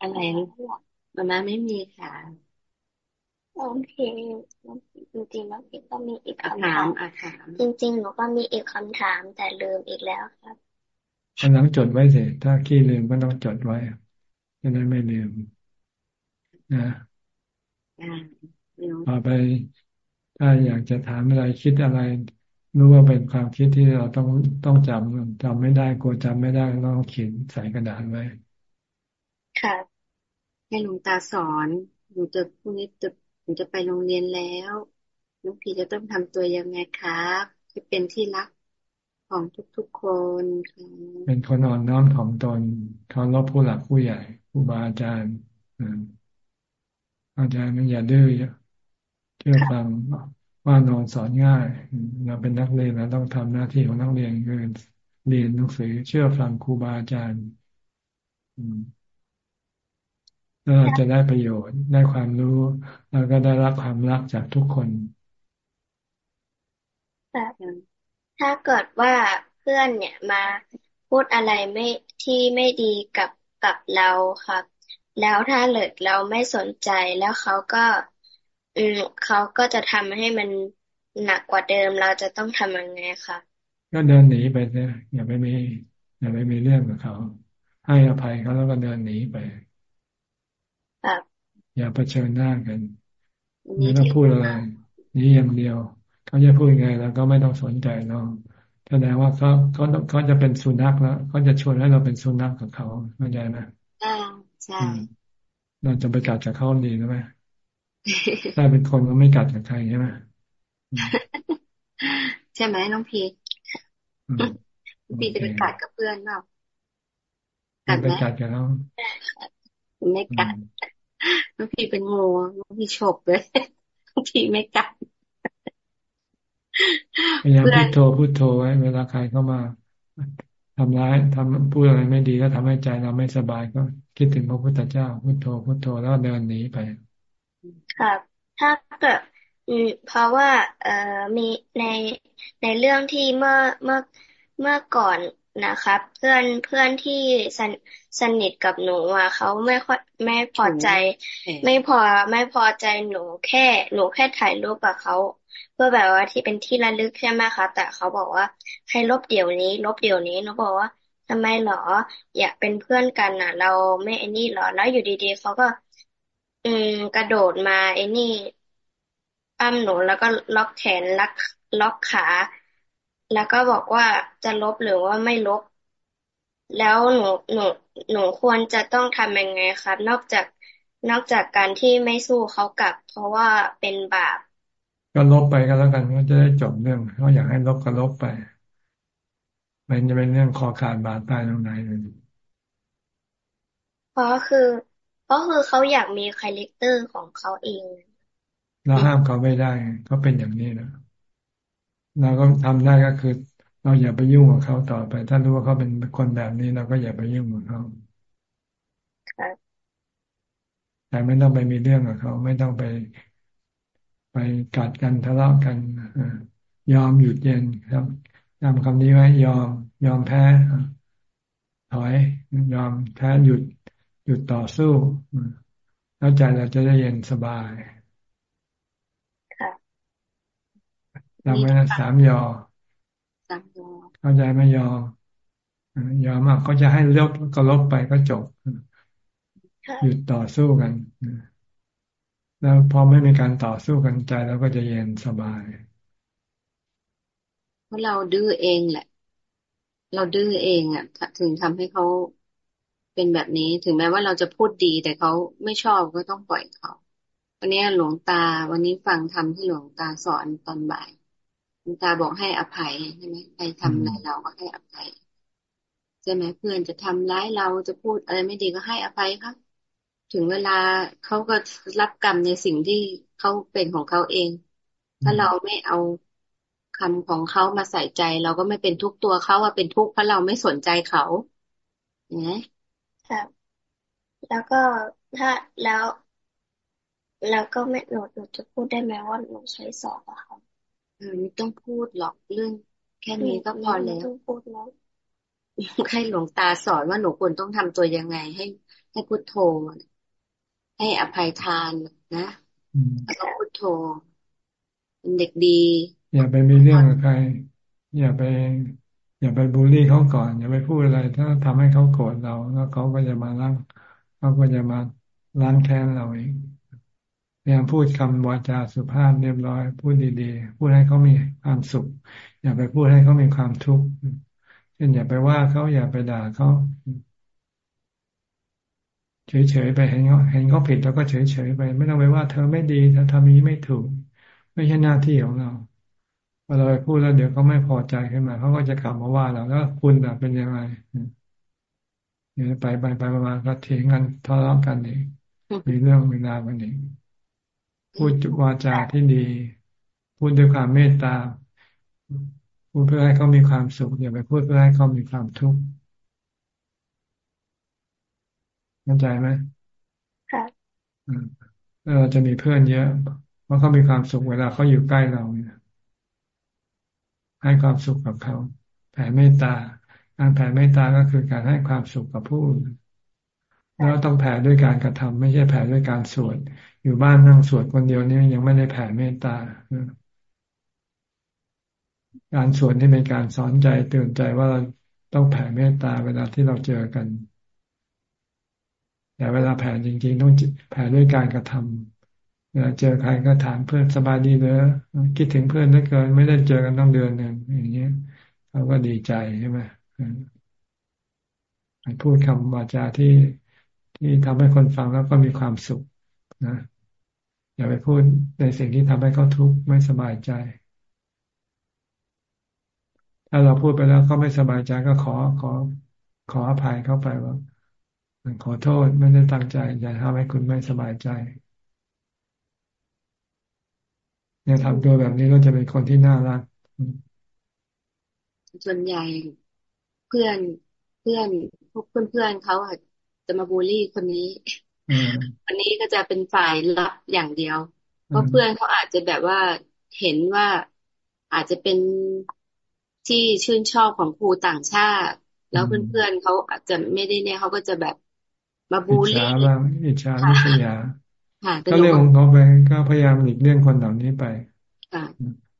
อะไรลูกมาม่าไม่มีค่ะ โอเค จริงๆแล้วพี่ก็มีอีกคำถามอาถาม จริง ๆ หนูก็มีอีกคำถามแต่ลืมอีกแล้วครับ อันนั้นจดไว้สิถ้าขี้ลืมก็ต้องจดไว้จะได้ไม่ลืม นะต่อไปถ้าอยากจะถามอะไรคิดอะไรรู้ว่าเป็นความคิดที่เราต้องต้องจำจำไม่ได้กลัวจำไม่ได้ต้องเขียนใส่กระดาษไว้ ค่ะให้หลวงตาสอนหนูจะพรุ่งนี้จะหนูจะไปโรงเรียนแล้วน้องพีจะต้องทำตัวยังไงครับจะเป็นที่รัก ของทุกๆคนเป็นคนอ่อนน้อมถ่อมตนเคารพผู้หลักผู้ใหญ่ผู้บาอาจารย์อาจารย์มันอย่าดื้อเชื่อฟังว่านอนสอนง่าย เราเป็นนักเรียนเราต้องทำหน้าที่ของนักเรียนคือเรียนหนังสือเชื่อฟังครูบาอาจารย์แล้วเราจะได้ประโยชน์ได้ความรู้แล้วก็ได้รับความรักจากทุกคน ถ้าเกิดว่าเพื่อนเนี่ยมาพูดอะไรไม่ที่ไม่ดีกับกับเราครับ แล้วถ้าเลิดเราไม่สนใจแล้วเขาก็ อืมเขาก็จะทำให้มันหนักกว่าเดิมเราจะต้องทำยังไงคะก็เดินหนีไปเนี่ยอย่าไปมีอย่าไปมีเรื่องกับเขา ให้อภัยเขาแล้วก็เดินหนีไปอย่าเผชิญหน้ากันไม่ต้องพูดอะไรนี่อย่างเดียว เขาจะพูดยังไงเราก็ไม่ต้องสนใจเราแสดงว่าเขาเขาเขาจะเป็นสุนัขแล้วเขาจะชวนให้เราเป็นสุนัขกับเขาเข้าใจไหมอ่าใช่เราจะไปกัดกับเขาดีหรือไม่ถ้าเป็นคนก็ไม่กัดกับใครใช่ไหมใช่ไหมน้องพีน้องพีจะไปกัดกับเพื่อนเปล่ากัดไหมไปกัดกับเขาไม่กัดน้องพีเป็นงูน้องพีฉกเลยน้องพีไม่กัด พยายามพุทโธพุทโธไว้เวลาใครเข้ามาทำร้ายทำพูดอะไรไม่ดีแล้วทำให้ใจเราไม่สบายก็คิดถึงพระพุทธเจ้าพุทโธพุทโธแล้วเดินหนีไป ครับ ถ้าเกิดเพราะว่าเอ่อมีในในเรื่องที่เมื่อเมื่อเมื่อก่อนนะครับ เพื่อนเพื่อนที่สนสนิทกับหนูอะเขาไม่ค่อยไม่พอใจ ไม่พอไม่พอใจหนูแค่ หนูแค่ถ่ายรูปกับเขา เพื่อแบบว่าที่เป็นที่ระลึกใช่ไหมคะ แต่เขาบอกว่าให้ลบเดี๋ยวนี้ ลบเดี๋ยวนี้หนูบอกว่าทำไมหรอ อยากเป็นเพื่อนกันอะ เราไม่ไอ้นี่หรอ แล้วอยู่ดีๆเขาก็ อืม กระโดดมาไอ้นี่ปั้มหนูแล้วก็ล็อกแขนล็อกล็อกขา แล้วก็บอกว่าจะลบหรือว่าไม่ลบ แล้วหนูหนูหนูควรจะต้องทำยังไงครับ นอกจากนอกจากการที่ไม่สู้เขากลับ เพราะว่าเป็นบาป ก็ลบไปก็แล้วกันก็จะได้จบเรื่องเขาอยากให้ลบก็ลบไป มันจะเป็นเรื่องคอขาดบาดตายตรงไหนเลยเพราะคือก็คือเขาอยากมี character ของเขาเอง เราห้ามเขาไม่ได้เขาเป็นอย่างนี้นะเราก็ทำได้ก็คือ เราอย่าไปยุ่งกับเขาต่อไป ถ้ารู้ว่าเขาเป็นคนแบบนี้เราก็อย่าไปยุ่งกับเขาแต่ไม่ต้องไปมีเรื่องกับเขา ไม่ต้องไป ไปกัดกันทะเลาะกันยอมหยุดเย็นครับจำคำนี้ไว้ยอม ยอมแพ้ถอย ยอมแพ้หยุดหยุดต่อสู้แล้วใจเราจะได้เย็นสบายจำไว้นะสามยอเข้าใจไม่ยอมยอมอะเขาจะให้ลบก็ลบไปก็จบหยุดต่อสู้กัน แล้วพอไม่มีการต่อสู้กันใจเราก็จะเย็นสบาย เพราะเราดื้อเองแหละ เราดื้อเองอะถึงทำให้เขาเป็นแบบนี้ถึงแม้ว่าเราจะพูดดีแต่เขาไม่ชอบก็ต้องปล่อยเขา วันนี้หลวงตาวันนี้ฟังธรรมที่หลวงตาสอนตอนบ่ายหลวงตาบอกให้อภัยใช่ไหมใครทำอะไรเราก็ให้อภัยใช่ไหมเพื่อนจะทำร้ายเราจะพูดอะไรไม่ดีก็ให้อภัยครับ ถึงเวลาเขาก็รับกรรมในสิ่งที่เขาเป็นของเขาเอง ถ้าเราไม่เอาคำของเขามาใส่ใจ เราก็ไม่เป็นทุกตัวเขาว่าเป็นทุกข์เพราะเราไม่สนใจเขาเนี่ยครับแล้วก็ถ้าแล้ว แล้วก็ไม่หนูหนูจะพูดได้ไหมว่าหนูใช้สอบอะครับเออไม่ต้องพูดหรอกเรื่อง แค่นี้ก็พอแล้วต้องพูดแล้วให้หลวงตาสอนว่าหนูควรต้องทำตัวยังไงให้ ให้พุทโธ ให้อภัยทานนะแล้วก็พุทโธเป็นเด็กดี อย่าไปมีเรื่องกับใคร อย่าไป อย่าไปบูลลี่เขาก่อน อย่าไปพูดอะไร ถ้าทำให้เขาโกรธเรา แล้วเขาก็จะมาล้างเขาก็จะมาล้างแค้นเราเองพยายามพูดคำวาจาสุภาพเรียบร้อย พูดดีๆ พูดให้เขามีความสุข อย่าไปพูดให้เขามีความทุกข์เช่นอย่าไปว่าเขาอย่าไปด่าเขา เฉยๆไปเห็นเขาเห็นเขาผิดแล้วก็เฉยๆไป ไม่ต้องไปว่าเธอไม่ดีเธอทำนี้ไม่ถูก ไม่ใช่หน้าที่ของเราพอเราไปพูดแล้วเดี๋ยวเขาไม่พอใจขึ้นมาเขาก็จะกลับมาว่าเราแล้วคุณเป็นยังไงเดี๋ยวไปไปไปมาก็เถียงกันทะเลาะกันเองมีเรื่องมีราวกันเองพูดวาจาที่ดี พูดด้วยความเมตตาพูดเพื่อให้เขามีความสุขอย่าไปพูดเพื่อให้เขามีความทุกข์ เข้าใจไหมค่ะเราจะมีเพื่อนเยอะ เพราะเขามีความสุขเวลาเขาอยู่ใกล้เราเนี่ยให้ความสุขกับเขา แผ่เมตตา การแผ่เมตตาก็คือการให้ความสุขกับผู้อื่นแล้วต้องแผ่ด้วยการกระทำไม่ใช่แผ่ด้วยการสวด อยู่บ้านนั่งสวดคนเดียวนี่ยังไม่ได้แผ่เมตตา การสวดนี่เป็นการสอนใจเตือนใจว่าเราต้องแผ่เมตตาเวลาที่เราเจอกัน แต่เวลาแผ่จริง ๆ ต้องแผ่ด้วยการกระทำเวลาเจอใครก็ถามเพื่อนสบายดีเลยคิดถึงเพื่อนเหลือเกิน ไม่ได้เจอกันตั้งเดือนหนึ่งอย่างเงี้ยเขาก็ดีใจใช่ไหมพูดคำวาจาที่ที่ทำให้คนฟังแล้วก็มีความสุขนะอย่าไปพูดในสิ่งที่ทำให้เขาทุกข์ไม่สบายใจ ถ้าเราพูดไปแล้วเขาไม่สบายใจก็ขอขอขออภัยเข้าไปว่า ขอโทษไม่ได้ตั้งใจอยากทำให้คุณไม่สบายใจเนี่ยทำตัวแบบนี้ก็จะเป็นคนที่น่ารัก ส่วนใหญ่เพื่อนเพื่อนพวกเพื่อนเพื่อนเขาจะมาบูลลี่คนนี้อันนี้ก็จะเป็นฝ่ายรับอย่างเดียว เพราะเพื่อนเขาอาจจะแบบว่าเห็นว่าอาจจะเป็นที่ชื่นชอบของครูต่างชาติ แล้วเพื่อนๆเขาอาจจะไม่ได้เนี่ยเขาก็จะแบบ มาบูลลี่อิจฉาบ้างอิจฉาลิษยาก็เรื่องของเขาไปก็พยายามหลีกเลี่ยงคนเหล่านี้ไป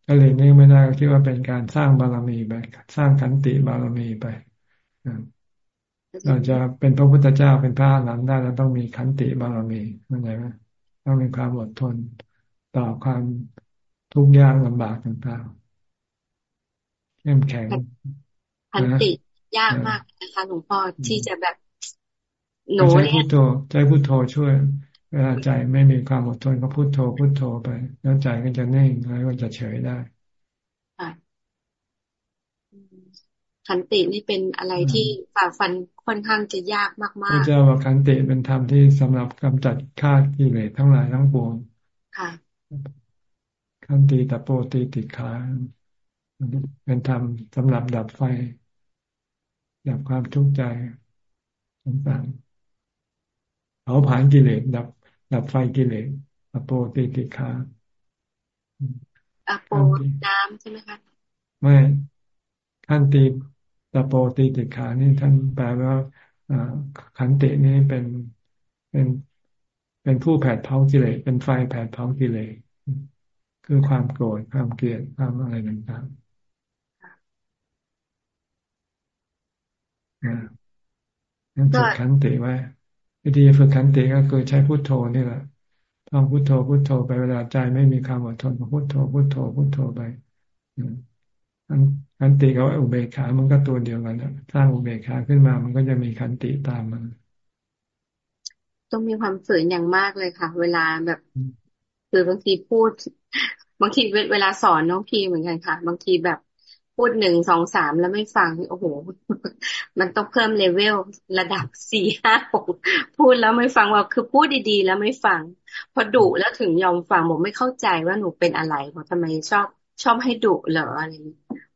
ก็หลีกเลี่ยงไม่ได้ก็คิดว่าเป็นการสร้างบารมีไปสร้างขันติบารมีไปเราจะเป็นพระพุทธเจ้าเป็นพระอรหันต์ได้เราต้องมีขันติบารมีเข้าใจไหมต้องมีความอดทนต่อความทุกข์ยากลำบากต่างๆเข้มแข็งขันติยากมากนะคะหลวงพ่อที่จะแบบ หนูเนี่ยใช้พุทโธใจพุทโธช่วย เวลาใจไม่มีความอดทนก็พุทโธพุทโธไป แล้วใจก็จะนิ่งแล้วก็จะเฉยได้ขันตินี่เป็นอะไรที่ฝ่าฟันค่อนข้างจะยากมากๆพระเจ้าว่าขันติเป็นธรรมที่สำหรับกำจัดฆ่ากิเลสทั้งหลายทั้งปวงค่ะขันติตะโปติติขาเป็นธรรมสำหรับดับไฟดับความทุกข์ใจต่างๆ เผาผลาญกิเลสดับ ดับไฟกิเลสอโปติติคาอโปน้ำใช่ไหมคะไม่ขั้นตีตะโปติติขานี่ท่านแปลว่าขันตินี่เป็นเป็นเป็นผู้แผดเผากิเลสเป็นไฟแผดเผากิเลสคือความโกรธความเกลียดความอะไรต่างๆนั่นฝึกขันติไว้ วิธีฝึกขันติก็คือใช้พุทโธนี่แหละท่องพุทโธพุทโธไปเวลาใจไม่มีความอดทนก็พุทโธพุทโธพุทโธไปขันติกับอุเบกขา มันก็ตัวเดียวกันสร้างอุเบกขาขึ้นมา มันก็จะมีขันติตามมาต้องมีความฝืนอย่างมากเลยค่ะ เวลาแบบคือบางทีพูด บางทีเวลาสอนน้องพีเหมือนกันค่ะ บางทีแบบ พูดหนึ่งสองสามแล้วไม่ฟังโอ้โห มันต้องเพิ่มเลเวลระดับสี่ห้าหกพูดแล้วไม่ฟังว่าคือพูดดีๆ แล้วไม่ฟัง พอดุแล้วถึงยอมฟังบอกไม่เข้าใจว่าหนูเป็นอะไรบอกทำไมชอบชอบให้ดุเหรออะไร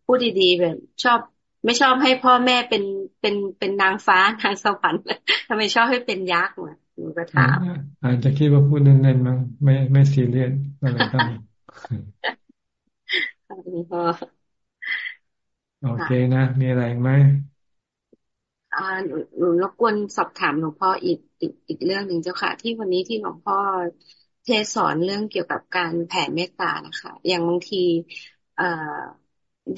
พูดดีๆแบบชอบ ไม่ชอบให้พ่อแม่เป็นเป็นเป็นนางฟ้านางสวรรค์ทำไมชอบให้เป็นยักษ์วะหนูก็ถามอาจจะคิดว่าพูดเล่นๆมั้งไม่ไม่ซีเรียสก็เลยต้อง โอเคนะ มีอะไรไหมอ่าหนูรบกวนสอบถามหลวงพ่ออีกอีกอีกเรื่องหนึ่งเจ้าค่ะ ที่วันนี้ที่หลวงพ่อเทศสอนเรื่องเกี่ยวกับการแผ่เมตตานะคะ อย่างบางทีเอ่อ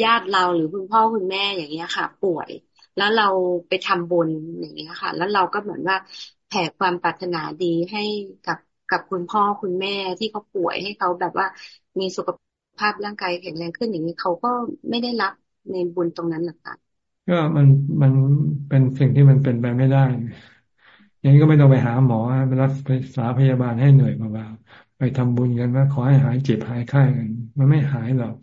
ญาติเราหรือคุณพ่อคุณแม่อย่างเงี้ยค่ะ ป่วย แล้วเราไปทำบุญอย่างเงี้ยค่ะ แล้วเราก็เหมือนว่าแผ่ความปรารถนาดีให้กับกับคุณพ่อคุณแม่ที่เขาป่วยให้เขาแบบว่ามีสุขภาพร่างกายแข็งแรงขึ้นอย่างนี้เขาก็ไม่ได้รับ ในบุญตรงนั้นหรอค่ะก็มันมันเป็นสิ่งที่มันเป็นไปไม่ได้อย่างนี้ก็ไม่ต้องไปหาหมอไปรักษาพยาบาลให้เหนื่อยมาบ้าไปทำบุญกันว่าขอให้หายเจ็บหายไข้กัน มันไม่หายหรอก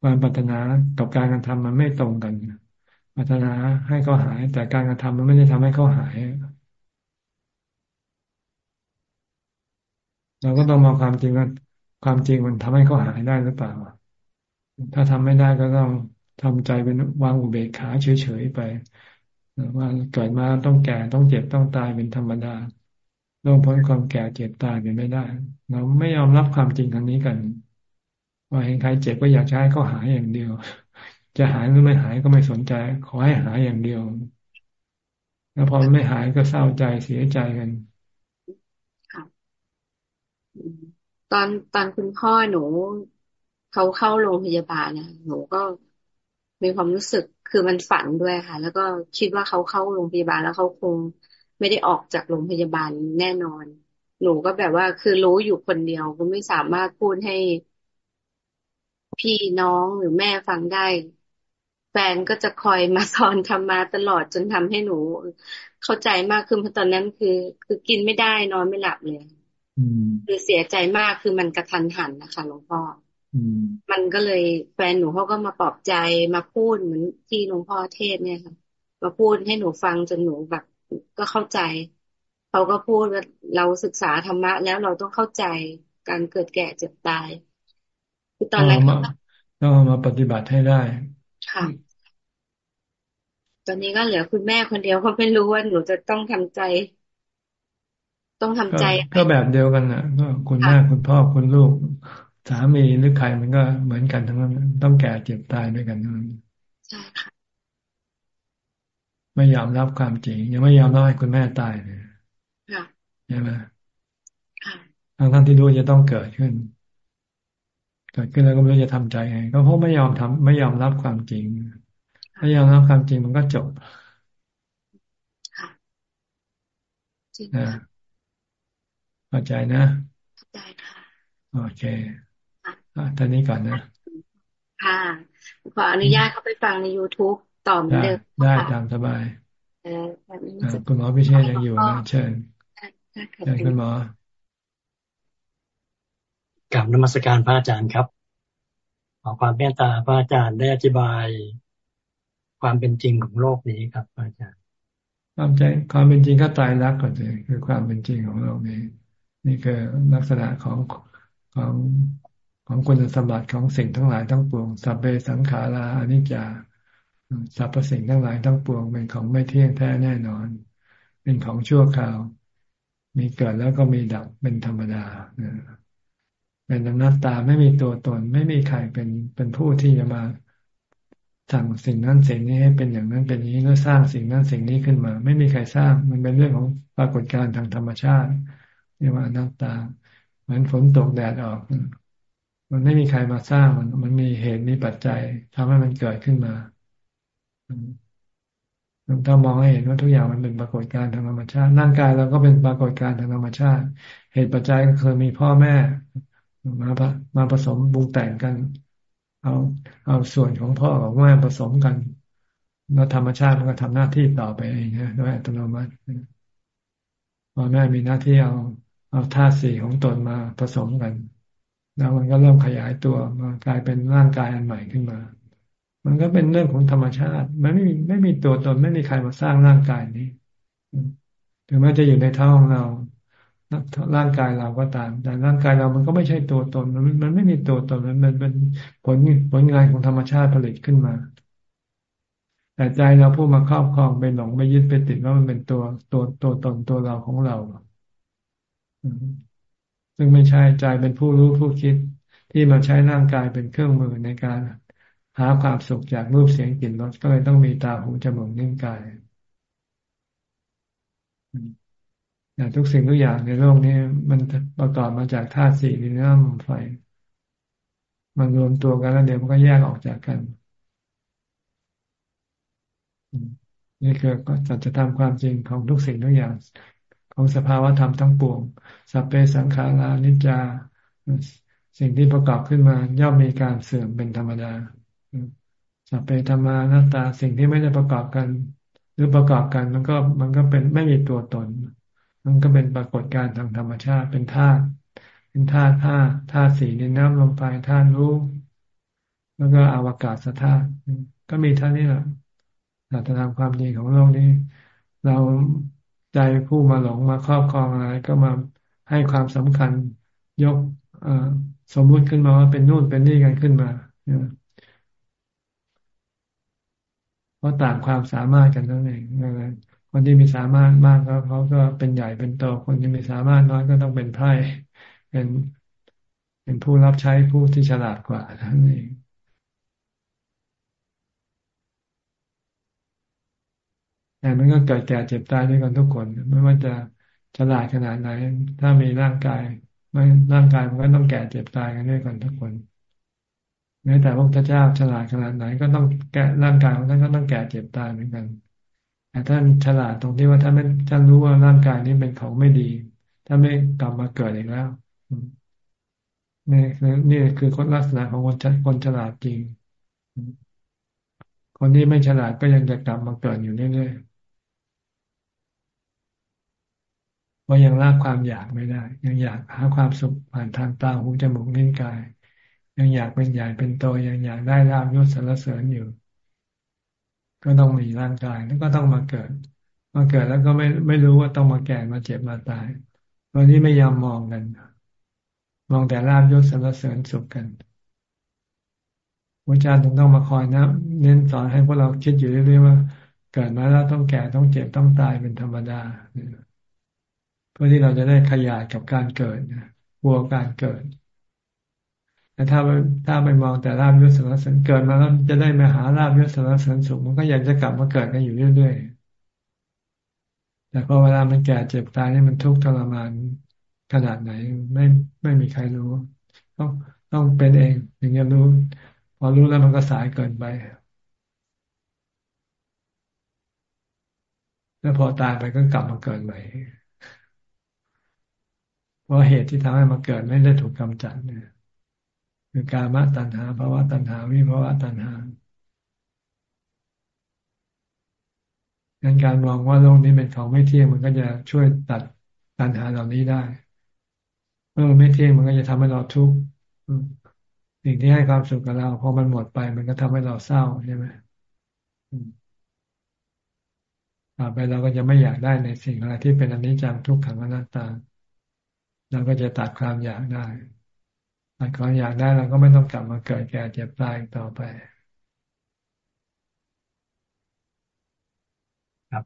ความปรารถนากับการกระทำมันไม่ตรงกันปรารถนาให้เขาหาย แต่การกระทำมันไม่ได้ทำให้เขาหายเราก็ต้องมองความจริงว่าความจริงมันทำให้เขาหายได้หรือเปล่า ถ้าทำไม่ได้ก็ต้องทำใจเป็นวางอุเบกขาเฉยๆไปว่าเกิดมาต้องแก่ต้องเจ็บต้องตายเป็นธรรมดาล่วงพ้นความแก่เจ็บตายเป็นไม่ได้ เราไม่ยอมรับความจริงครั้งนี้กันว่าเห็นใครเจ็บก็อยากใช้เขาหายอย่างเดียว จะหายหรือไม่หายก็ไม่สนใจ ขอให้หายอย่างเดียว แล้วพอไม่หายก็เศร้าใจเสียใจกันตอนตอนคุณพ่อหนู เขาเข้าโรงพยาบาลนะหนูก็มีความรู้สึกคือมันฝันด้วยค่ะ แล้วก็คิดว่าเขาเข้าโรงพยาบาลแล้วเขาคงไม่ได้ออกจากโรงพยาบาลแน่นอน หนูก็แบบว่าคือรู้อยู่คนเดียว ก็ไม่สามารถพูดให้พี่น้องหรือแม่ฟังได้ แฟนก็จะคอยมาสอนทำมาตลอดจนทำให้หนู เข้าใจมากขึ้นเพราะตอนนั้นคือ คือกินไม่ได้นอนไม่หลับเลยคือเสียใจมากคือมันกระทันหันนะคะหลวงพ่อ มันก็เลยแฟนหนูเขาก็มาปลอบใจมาพูดเหมือนที่หลวงพ่อเทศเนี่ยค่ะมาพูดให้หนูฟังจนหนูแบบก็เข้าใจเขาก็พูดว่าเราศึกษาธรรมะแล้วเราต้องเข้าใจการเกิดแก่เจ็บตายคือตอนแรกต้องเอามาปฏิบัติให้ได้ค่ะตอนนี้ก็เหลือคุณแม่คนเดียวเขาไม่รู้ว่าหนูจะต้องทำใจ ต้องทำใจ ก็แบบเดียวกันนะก็คุณแม่คุณพ่อคุณลูก สามีหรือใครมันก็เหมือนกันทั้งนั้นต้องแก่เจ็บตายด้วยกันทั้งนั้นใช่ค่ะไม่ยอมรับความจริง ยังไม่ยอมรับให้คุณแม่ตายเลยใช่ไหมทั้งทั้งที่รู้จะต้องเกิดขึ้น เกิดขึ้นแล้วก็ไม่รู้จะทำใจไงก็เพราะไม่ยอมทำไม่ยอมรับความจริงไม่ยอมรับความจริงมันก็จบนะเข้าใจนะเข้าใจค่ะโอเค ตอนนี้ก่อนนะ ค่ะ ขออนุญาตเข้าไปฟังใน youtube ต่อเหมือนเดิมได้ตามสบายคุณหมอพิเชษยังอยู่นะเชิญเชิญคุณหมอกลับนมัสการพระอาจารย์ครับขอความเมตตาพระอาจารย์ได้อธิบายความเป็นจริงของโลกนี้ครับพระอาจารย์ ความใจความเป็นจริงก็ตายรักก่อนเลยคือความเป็นจริงของโลกนี้ นี่คือลักษณะของของ ของคุณสมบัติของสิ่งทั้งหลายทั้งปวง สัพเพสังขาราอนิจจาสรรพสิ่งทั้งหลายทั้งปวงเป็นของไม่เที่ยงแท้แน่นอน เป็นของชั่วคราว มีเกิดแล้วก็มีดับเป็นธรรมดาเป็นอนัตตาไม่มีตัวตน ไม่มีใครเป็นเป็นผู้ที่จะมาสั่งสิ่งนั้นสิ่งนี้ให้เป็นอย่างนั้นเป็นอย่างนี้แล้วสร้างสิ่งนั้นสิ่งนี้ขึ้นมา ไม่มีใครสร้างมันเป็นเรื่องของปรากฏการณ์ทางธรรมชาติเรียกว่าอนัตตาเหมือนฝนตกแดดออก มันไม่มีใครมาสร้างมัน มันมีเหตุมีปัจจัยทำให้มันเกิดขึ้นมาถ้ามองให้เห็นว่าทุกอย่างมันเป็นปรากฏการณ์ทางธรรมชาติร่างกายเราก็เป็นปรากฏการณ์ทางธรรมชาติ เหตุปัจจัยก็เคือมีพ่อแม่ มามาผสมบุงแต่งกัน เอาเอาส่วนของพ่อของแม่ผสมกัน แล้วธรรมชาติมันก็ทำหน้าที่ต่อไปเองนะโดยอัตโนมัติพ่อแม่มีหน้าที่เอาเอาธาตุสี่ของตนมาผสมกัน แล้วมันก็เริ่มขยายตัวมากลายเป็นร่างกายอันใหม่ขึ้นมา มันก็เป็นเรื่องของธรรมชาติมันไม่มีไม่มีตัวตนไม่มีใครมาสร้างร่างกายนี้ถึงแม้จะอยู่ในท้องเราร่างกายเราก็ตาม แต่ร่างกายเรามันก็ไม่ใช่ตัวตน มันมันไม่มีตัวตนมันมันเป็นผลผลงานของธรรมชาติผลิตขึ้นมา แต่ใจเราผู้มาครอบครองไปหลงไปยึดไปติดว่ามันเป็นตัวตัวตัวตนตัวเราของเรา ซึ่งไม่ใช่ใจเป็นผู้รู้ผู้คิดที่มาใช้ร่างกายเป็นเครื่องมือในการหาความสุขจากรูปเสียงกลิ่นรสก็เลยต้องมีตาหูจมูกนิ้วกายอย่างทุกสิ่งทุกอย่างในโลกนี้มันประกอบมาจากธาตุสี่ดินน้ำลมไฟ มันรวมตัวกันแล้วเดี๋ยวมันก็แยกออกจากกันนี่คือก็จะจะทำความจริงของทุกสิ่งทุกอย่าง ของสภาวะธรรมทั้งปวง สัพเพสังขารานิจจา สิ่งที่ประกอบขึ้นมาย่อมมีการเสื่อมเป็นธรรมดาสัพเพธรรมานัตตาสิ่งที่ไม่ได้ประกอบกัน หรือประกอบกันมันก็มันก็เป็นไม่มีตัวตน มันก็เป็นปรากฏการณ์ทางธรรมชาติเป็นธาตุเป็นธาตุธาตุธาตุสี่ดินน้ำลมไฟธาตุรู้แล้วก็อวกาศธาตุก็มีเท่านี้แหละแต่ธรรมความดีของโลกนี้ เราใจผู้มาหลงมาครอบครองอะไรก็มา ให้ความสำคัญยกสมมุติขึ้นมาว่าเป็นนู่นเป็นนี่กันขึ้นมาเพราะต่างความสามารถกันนั่นเองคนที่มีสามารถมากก็เขาก็เป็นใหญ่เป็นโตคนที่มีสามารถน้อยก็ต้องเป็นไพร่เป็นเป็นผู้รับใช้ผู้ที่ฉลาดกว่าท่นเองแต่มันก็เกิดแก่เจ็บตายด้วยกันทุกคน ไม่ว่าจะ ฉลาดขนาดไหน ถ้ามีร่างกายไม่ร่างกายมันก็ต้องแก่เจ็บตายกันด้วยกันทุกคนแม้แต่พระพุทธเจ้าฉลาดขนาดไหนก็ต้องแก่ร่างกายของท่านก็ต้องแก่เจ็บตายเหมือนกันแต่ท่านฉลาดตรงที่ว่าท่านท่านรู้ว่าร่างกายนี้เป็นของไม่ดีท่านไม่กลับมาเกิดอีกแล้วนี่คือนี่คือคนลักษณะของคนคนฉลาดจริง คนที่ไม่ฉลาดก็ยังจะกลับมาเกิดอยู่เรื่อยๆ เพราะยังละความอยากไม่ได้ ยังอยากหาความสุขผ่านทางตาหูจมูกลิ้นกาย ยังอยากเป็นใหญ่เป็นโตยังอยากได้ลาบยศสรรเสริญอยู่ ก็ต้องมีร่างกายแล้วก็ต้องมาเกิด มาเกิดแล้วก็ไม่ไม่รู้ว่าต้องมาแก่มาเจ็บมาตายตอนนี้ไม่ยอมมองกัน มองแต่ลาบยศสรรเสริญสุขกันอาจารย์ถึงต้องมาคอยนะเน้นสอนให้พวกเราคิดอยู่เรื่อยๆว่า เกิดมาแล้วต้องแก่ต้องเจ็บต้องตายเป็นธรรมดา เพื่อที่เราจะได้ขยายกับการเกิดกลัวการเกิดแต่ถ้าถ้าไปมองแต่ลาบยศสารเสริญเกิดมาแล้วจะได้มาหาลาบยศสารเสริญสุขมันก็อยากจะกลับมาเกิดกันอยู่เรื่อยๆแต่พอเวลามันแก่เจ็บตายนี่มันทุกข์ทรมานขนาดไหน ไม่ไม่มีใครรู้ ต้องต้องเป็นเองถึงจะรู้ พอรู้แล้วมันก็สายเกินไปแล้วพอตายไปก็กลับมาเกิดใหม่ เพราะเหตุที่ทำให้มาเกิดไม่ได้ถูกกำจัดเนี่ยคือกามตัณหาภาวะตัณหาวิภาวะตัณหาดังการมองว่าโลกนี้เป็นของไม่เที่ยงมันก็จะช่วยตัดตัณหาเหล่านี้ได้ เมื่อมันไม่เที่ยงมันก็จะทำให้เราทุกข์สิ่งที่ให้ความสุขกับเราพอมันหมดไป มันก็ทำให้เราเศร้าใช่ไหมต่อไปเราก็จะไม่อยากได้ในสิ่งอะไรที่เป็นอนิจจังทุกขังอนัตตา เราก็จะตัดความอยากได้ตัดความอยากได้เราก็ไม่ต้องกลับมาเกิดแก่เจ็บตายต่อไป ครับ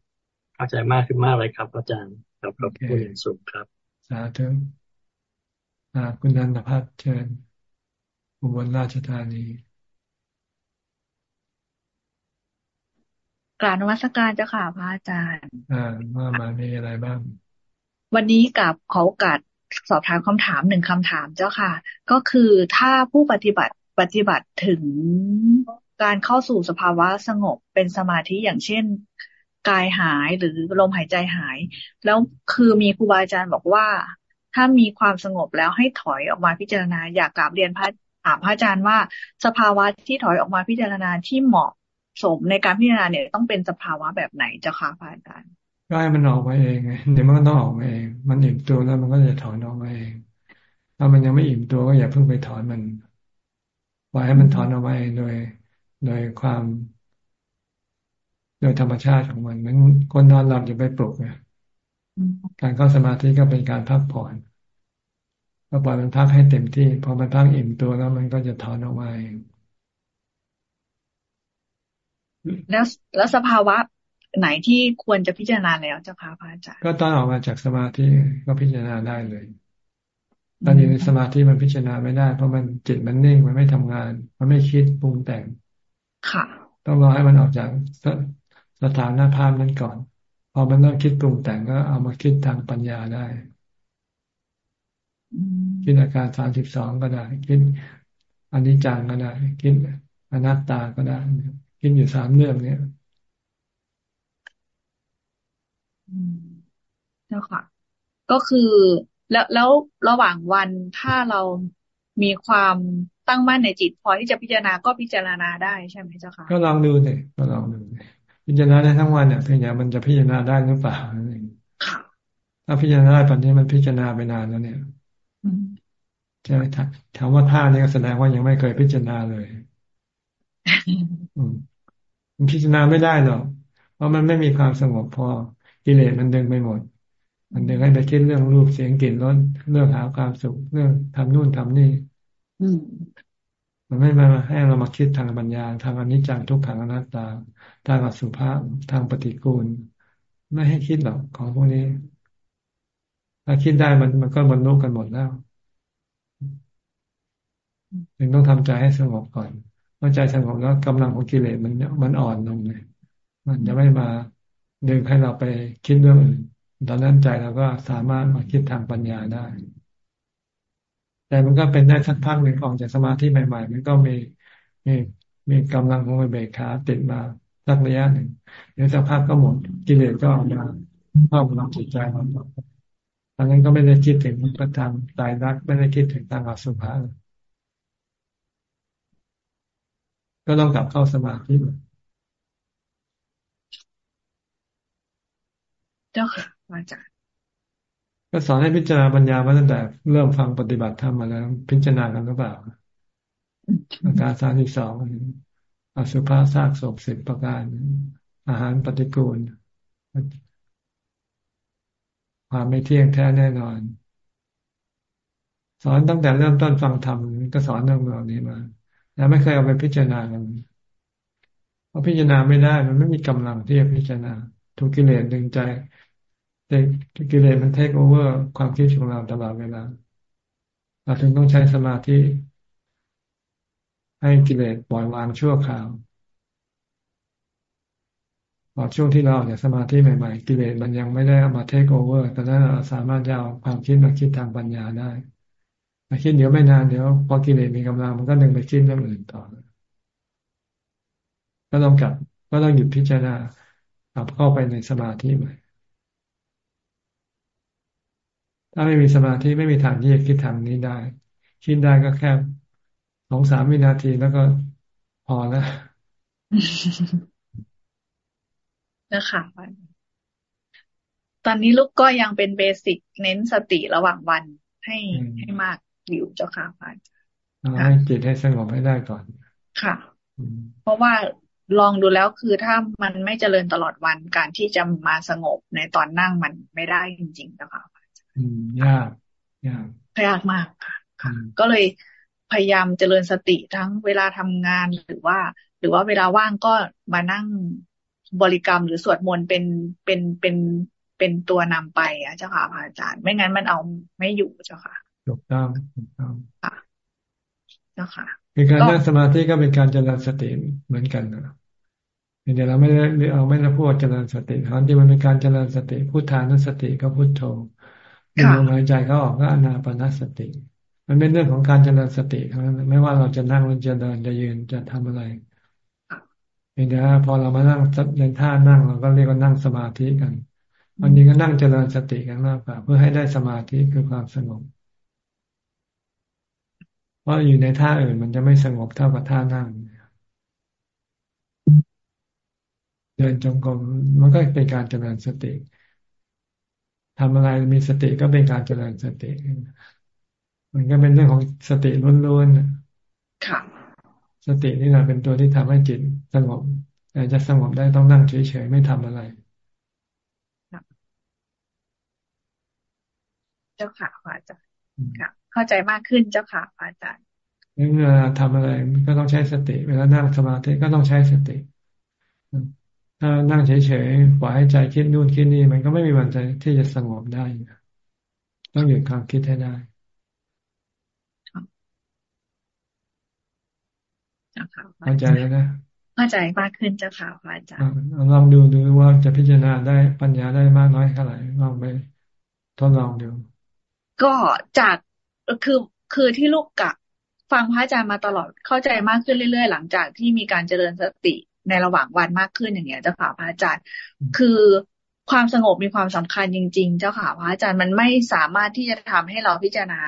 เข้าใจมากขึ้นมากเลยครับอาจารย์ครับขอบคุณอย่างสูงครับ สาธุคุณนันทพัฒน์เชิญอุบลราชธานีกราบนวัตการเจ้าค่ะพระอาจารย์ อ่าว่ามามีอะไรบ้าง วันนี้กับขอโอกาส สอบถามคำถามหนึ่งคำถามเจ้าค่ะ ก็คือถ้าผู้ปฏิบัติปฏิบัติถึงการเข้าสู่สภาวะสงบเป็นสมาธิอย่างเช่นกายหายหรือลมหายใจหาย แล้วคือมีครูบาอาจารย์บอกว่า ถ้ามีความสงบแล้วให้ถอยออกมาพิจารณา อยากกราบเรียนพระถามพระอาจารย์ว่า สภาวะที่ถอยออกมาพิจารณาที่เหมาะสมในการพิจารณาเนี่ยต้องเป็นสภาวะแบบไหนเจ้าค่ะพระอาจารย์ ก็ให้มันออกมาเองไงเดี๋ยวมันก็ต้องออกมาเอง มันอิ่มตัวแล้วมันก็จะถอนออกมาเอง ถ้ามันยังไม่อิ่มตัวก็อย่าเพิ่งไปถอนมันปล่อยให้มันถอนออกมาเองโดย โดยความ โดยธรรมชาติของมันมันคนนอนหลับอย่าไปปลุกไงการเข้าสมาธิก็เป็นการพักผ่อนก็ปล่อยมันพักให้เต็มที่ พอมันพักอิ่มตัวแล้วมันก็จะถอนออกมาเองแล้วแล้วสภาวะ ไหนที่ควรจะพิจารณาแล้วเจ้าค่ะพระอาจารย์ก็ตอนออกมาจากสมาธิก็พิจารณาได้เลยตอนอยู่ในสมาธิมันพิจารณาไม่ได้ เพราะมันจิตมันนิ่งมันไม่ทำงาน มันไม่คิดปรุงแต่ง ค่ะ ต้องรอให้มันออกจากสสถานภาพนั้นก่อน พอมันเริ่มคิดปรุงแต่งก็เอามาคิดทางปัญญาได้คิดอาการสามสิบสองก็ได้ คิดอนิจจังก็ได้ คิดอนัตตาก็ได้คิดอยู่สามเรื่องเนี้ย เจ้าค่ะ ก็คือแล้วแล้วระหว่างวันถ้าเรามีความตั้งมั่นในจิต พอที่จะพิจารณาก็พิจารณาได้ใช่ไหมเจ้าค่ะ ก็ลองดูสิก็ลองดูพิจารณาได้ทั้งวันเนี่ยเพียงแต่มันจะพิจารณาได้หรือเปล่าถ้าพิจารณาได้ตอนนี้มันพิจารณาไปนานแล้วเนี่ยใช่ไหมถามว่าท่านี้ก็แสดงว่ายังไม่เคยพิจารณาเลยมันพิจารณาไม่ได้หรอกเพราะมันไม่มีความสงบพอกิเลสมันดึงไปหมด มันดึงให้ไปคิดเรื่องรูปเสียงกลิ่นรสเรื่องหาความสุขเรื่องทำนู่นทำนี่มันไม่มาให้เรามาคิดทางปัญญาทางอนิจจังทุกขังอนัตตา ทางอสุภะทางปฏิกูล ไม่ให้คิดหรอกของพวกนี้ ถ้าคิดได้มันมันก็บรรลุกันหมดแล้วจึงต้องทำใจให้สงบก่อนเมื่อใจสงบแล้วกำลังของกิเลสมันมันอ่อนลงเลยมันจะไม่มาดึงให้เราไปคิดเรื่องอื่น ตอนนั้นใจเราก็สามารถมาคิดทางปัญญาได้ แต่มันก็เป็นได้สักพักหนึ่งออกจากสมาธิใหม่ ๆ มันก็มีมีมีกำลังของเบกขาติดมาสักระยะหนึ่งเดี๋ยวสักพักก็หมดกิเลสก็ออกมาเข้ามาจิตใจเราตอนนั้นก็ไม่ได้คิดถึงพระธรรมตายรักไม่ได้คิดถึงทางอสุภะก็ต้องกลับเข้าสมาธิเจ้าค่ะ อาจารย์ก็สอนให้พิจารณาปัญญามาตั้งแต่เริ่มฟังปฏิบัติธรรมมาแล้ว พิจารณากันหรือเปล่าอาการสามสิบสองอสุภาษากศพสิบประการ อาหารปฏิกูล ความไม่เที่ยงแท้แน่นอน สอนตั้งแต่เริ่มต้นฟังธรรมก็สอนเรื่องเหล่านี้มา แล้วไม่เคยเอาไปพิจารณากันเพราะพิจารณาไม่ได้ มันไม่มีกำลังที่จะพิจารณาถูกกิเลสดึงใจ แต่กิเลสมัน take over ความคิดของเราตลอดเวลาเราถึงต้องใช้สมาธิ ให้กิเลสปล่อยวางชั่วคราวพอช่วงที่เราออกจากสมาธิใหม่ๆ กิเลสมันยังไม่ได้มา take over แต่นั้นเราสามารถจะเอาความคิดมาคิดทางปัญญาได้มาคิดเดี๋ยวไม่นานเดี๋ยวพอกิเลสมีกำลังมันก็ดึงไปคิดเรื่องอื่นต่อ ก็ต้องกลับก็ต้องหยุดพิจารณากลับเข้าไปในสมาธิใหม่ ถ้าไม่มีสมาธิไม่มีทางที่จะคิดทางนี้ได้ คิดได้ก็แค่สองสามวินาทีแล้วก็พอแล้วนะคะตอนนี้ลูกก็ยังเป็นเบสิกเน้นสติระหว่างวันให้ให้มากอยู่เจ้าค่ะพระอาจารย์ให้จิตให้สงบให้ได้ก่อน ค่ะ เพราะว่าลองดูแล้วคือถ้ามันไม่เจริญตลอดวันการที่จะมาสงบในตอนนั่งมันไม่ได้จริงๆนะคะอืม ยากยากยากมากค่ะก็เลยพยายามเจริญสติทั้งเวลาทำงานหรือว่า หรือว่าเวลาว่างก็มานั่งบริกรรมหรือสวดมนต์เป็นเป็นเป็นเป็นตัวนำไปอะเจ้าค่ะพระอาจารย์ ไม่งั้นมันเอาไม่อยู่เจ้าค่ะถูกต้องถูกต้องค่ะเจ้าค่ะคือการนั่งสมาธิก็เป็นการเจริญสติเหมือนกันนะเดี๋ยวเราไม่ได้เราไม่ได้พูดเจริญสติตอนที่มันเป็นการเจริญสติพูดทานุสติก็พุทโธ ลมหายใจเขาออกก็อนาปนสติ มันเป็นเรื่องของการเจริญสติเท่านั้นไม่ว่าเราจะนั่งหรือจะเดินจะยืนจะทำอะไรเพียงแต่พอเรามานั่งเล่นท่านั่งเราก็เรียกว่านั่งสมาธิกันวันนี้ก็นั่งเจริญสติกันมากกว่าเพื่อให้ได้สมาธิคือความสงบเพราะอยู่ในท่าอื่นมันจะไม่สงบเท่ากับท่านั่งเดินจงกรมมันก็เป็นการเจริญสติ ทำอะไรมีสติก็เป็นการเจริญสติ มันก็เป็นเรื่องของสติล้วนๆค่ะ สตินี่แหละเป็นตัวที่ทำให้จิตสงบแต่จะสงบได้ต้องนั่งเฉยๆไม่ทำอะไรเจ้าค่ะอาจารย์ค่ะ เข้าใจมากขึ้นเจ้าค่ะอาจารย์เวลาทำอะไรก็ต้องใช้สติ เวลานั่งสมาธิก็ต้องใช้สติ ถ้านั่งเฉยๆปล่อยให้ใจคิดนู่นคิดนี่มันก็ไม่มีวันใจที่จะสงบได้ต้องหยุดความคิดให้ได้เข้าใจแล้วนะเข้าใจมากขึ้นเจ้าค่ะพระอาจารย์ลองดูดูว่าจะพิจารณาได้ปัญญาได้มากน้อยเท่าไหร่ลองไปทดลองดูก็จากคือคือที่ลูกกะฟังพระอาจารย์มาตลอดเข้าใจมากขึ้นเรื่อย ๆ หลังจากที่มีการเจริญสติ ในระหว่างวันมากขึ้นอย่างเงี้ยเจ้าค่ะพระอาจารย์ คือความสงบมีความสำคัญจริง ๆ เจ้าค่ะพระอาจารย์มันไม่สามารถที่จะทำให้เราพิจารณา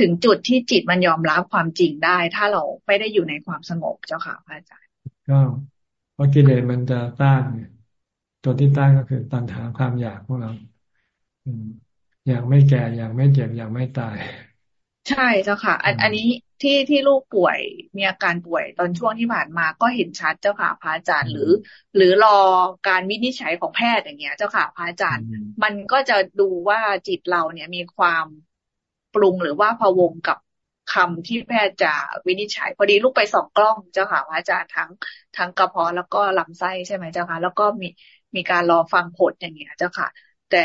ถึงจุดที่จิตมันยอมรับความจริงได้ ถ้าเราไม่ได้อยู่ในความสงบเจ้าค่ะพระอาจารย์ ก็เพราะกิเลสมันจะต้านตัวที่ต้านก็คือตัณหาความอยากของเราอยากไม่แก่อยากไม่เจ็บอยากไม่ตาย ใช่เจ้าค่ะ อันอันนี้ ที่ที่ลูกป่วยมีอาการป่วยตอนช่วงที่ผ่านมาก็เห็นชัดเจ้าค่ะพระอาจารย์หรือ หรือรอการวินิจฉัยของแพทย์อย่างเงี้ย เจ้าค่ะพระอาจารย์ มันก็จะดูว่าจิตเราเนี่ยมีความปรุงหรือว่าพะวงกับคำที่แพทย์จะวินิจฉัย พอดีลูกไปสองกล้องเจ้าค่ะพระอาจารย์ทั้งทั้งกระเพาะแล้วก็ลำไส้ใช่ไหมเจ้าค่ะ แล้วก็มีมีการรอฟังผลอย่างเงี้ยเจ้าค่ะ แต่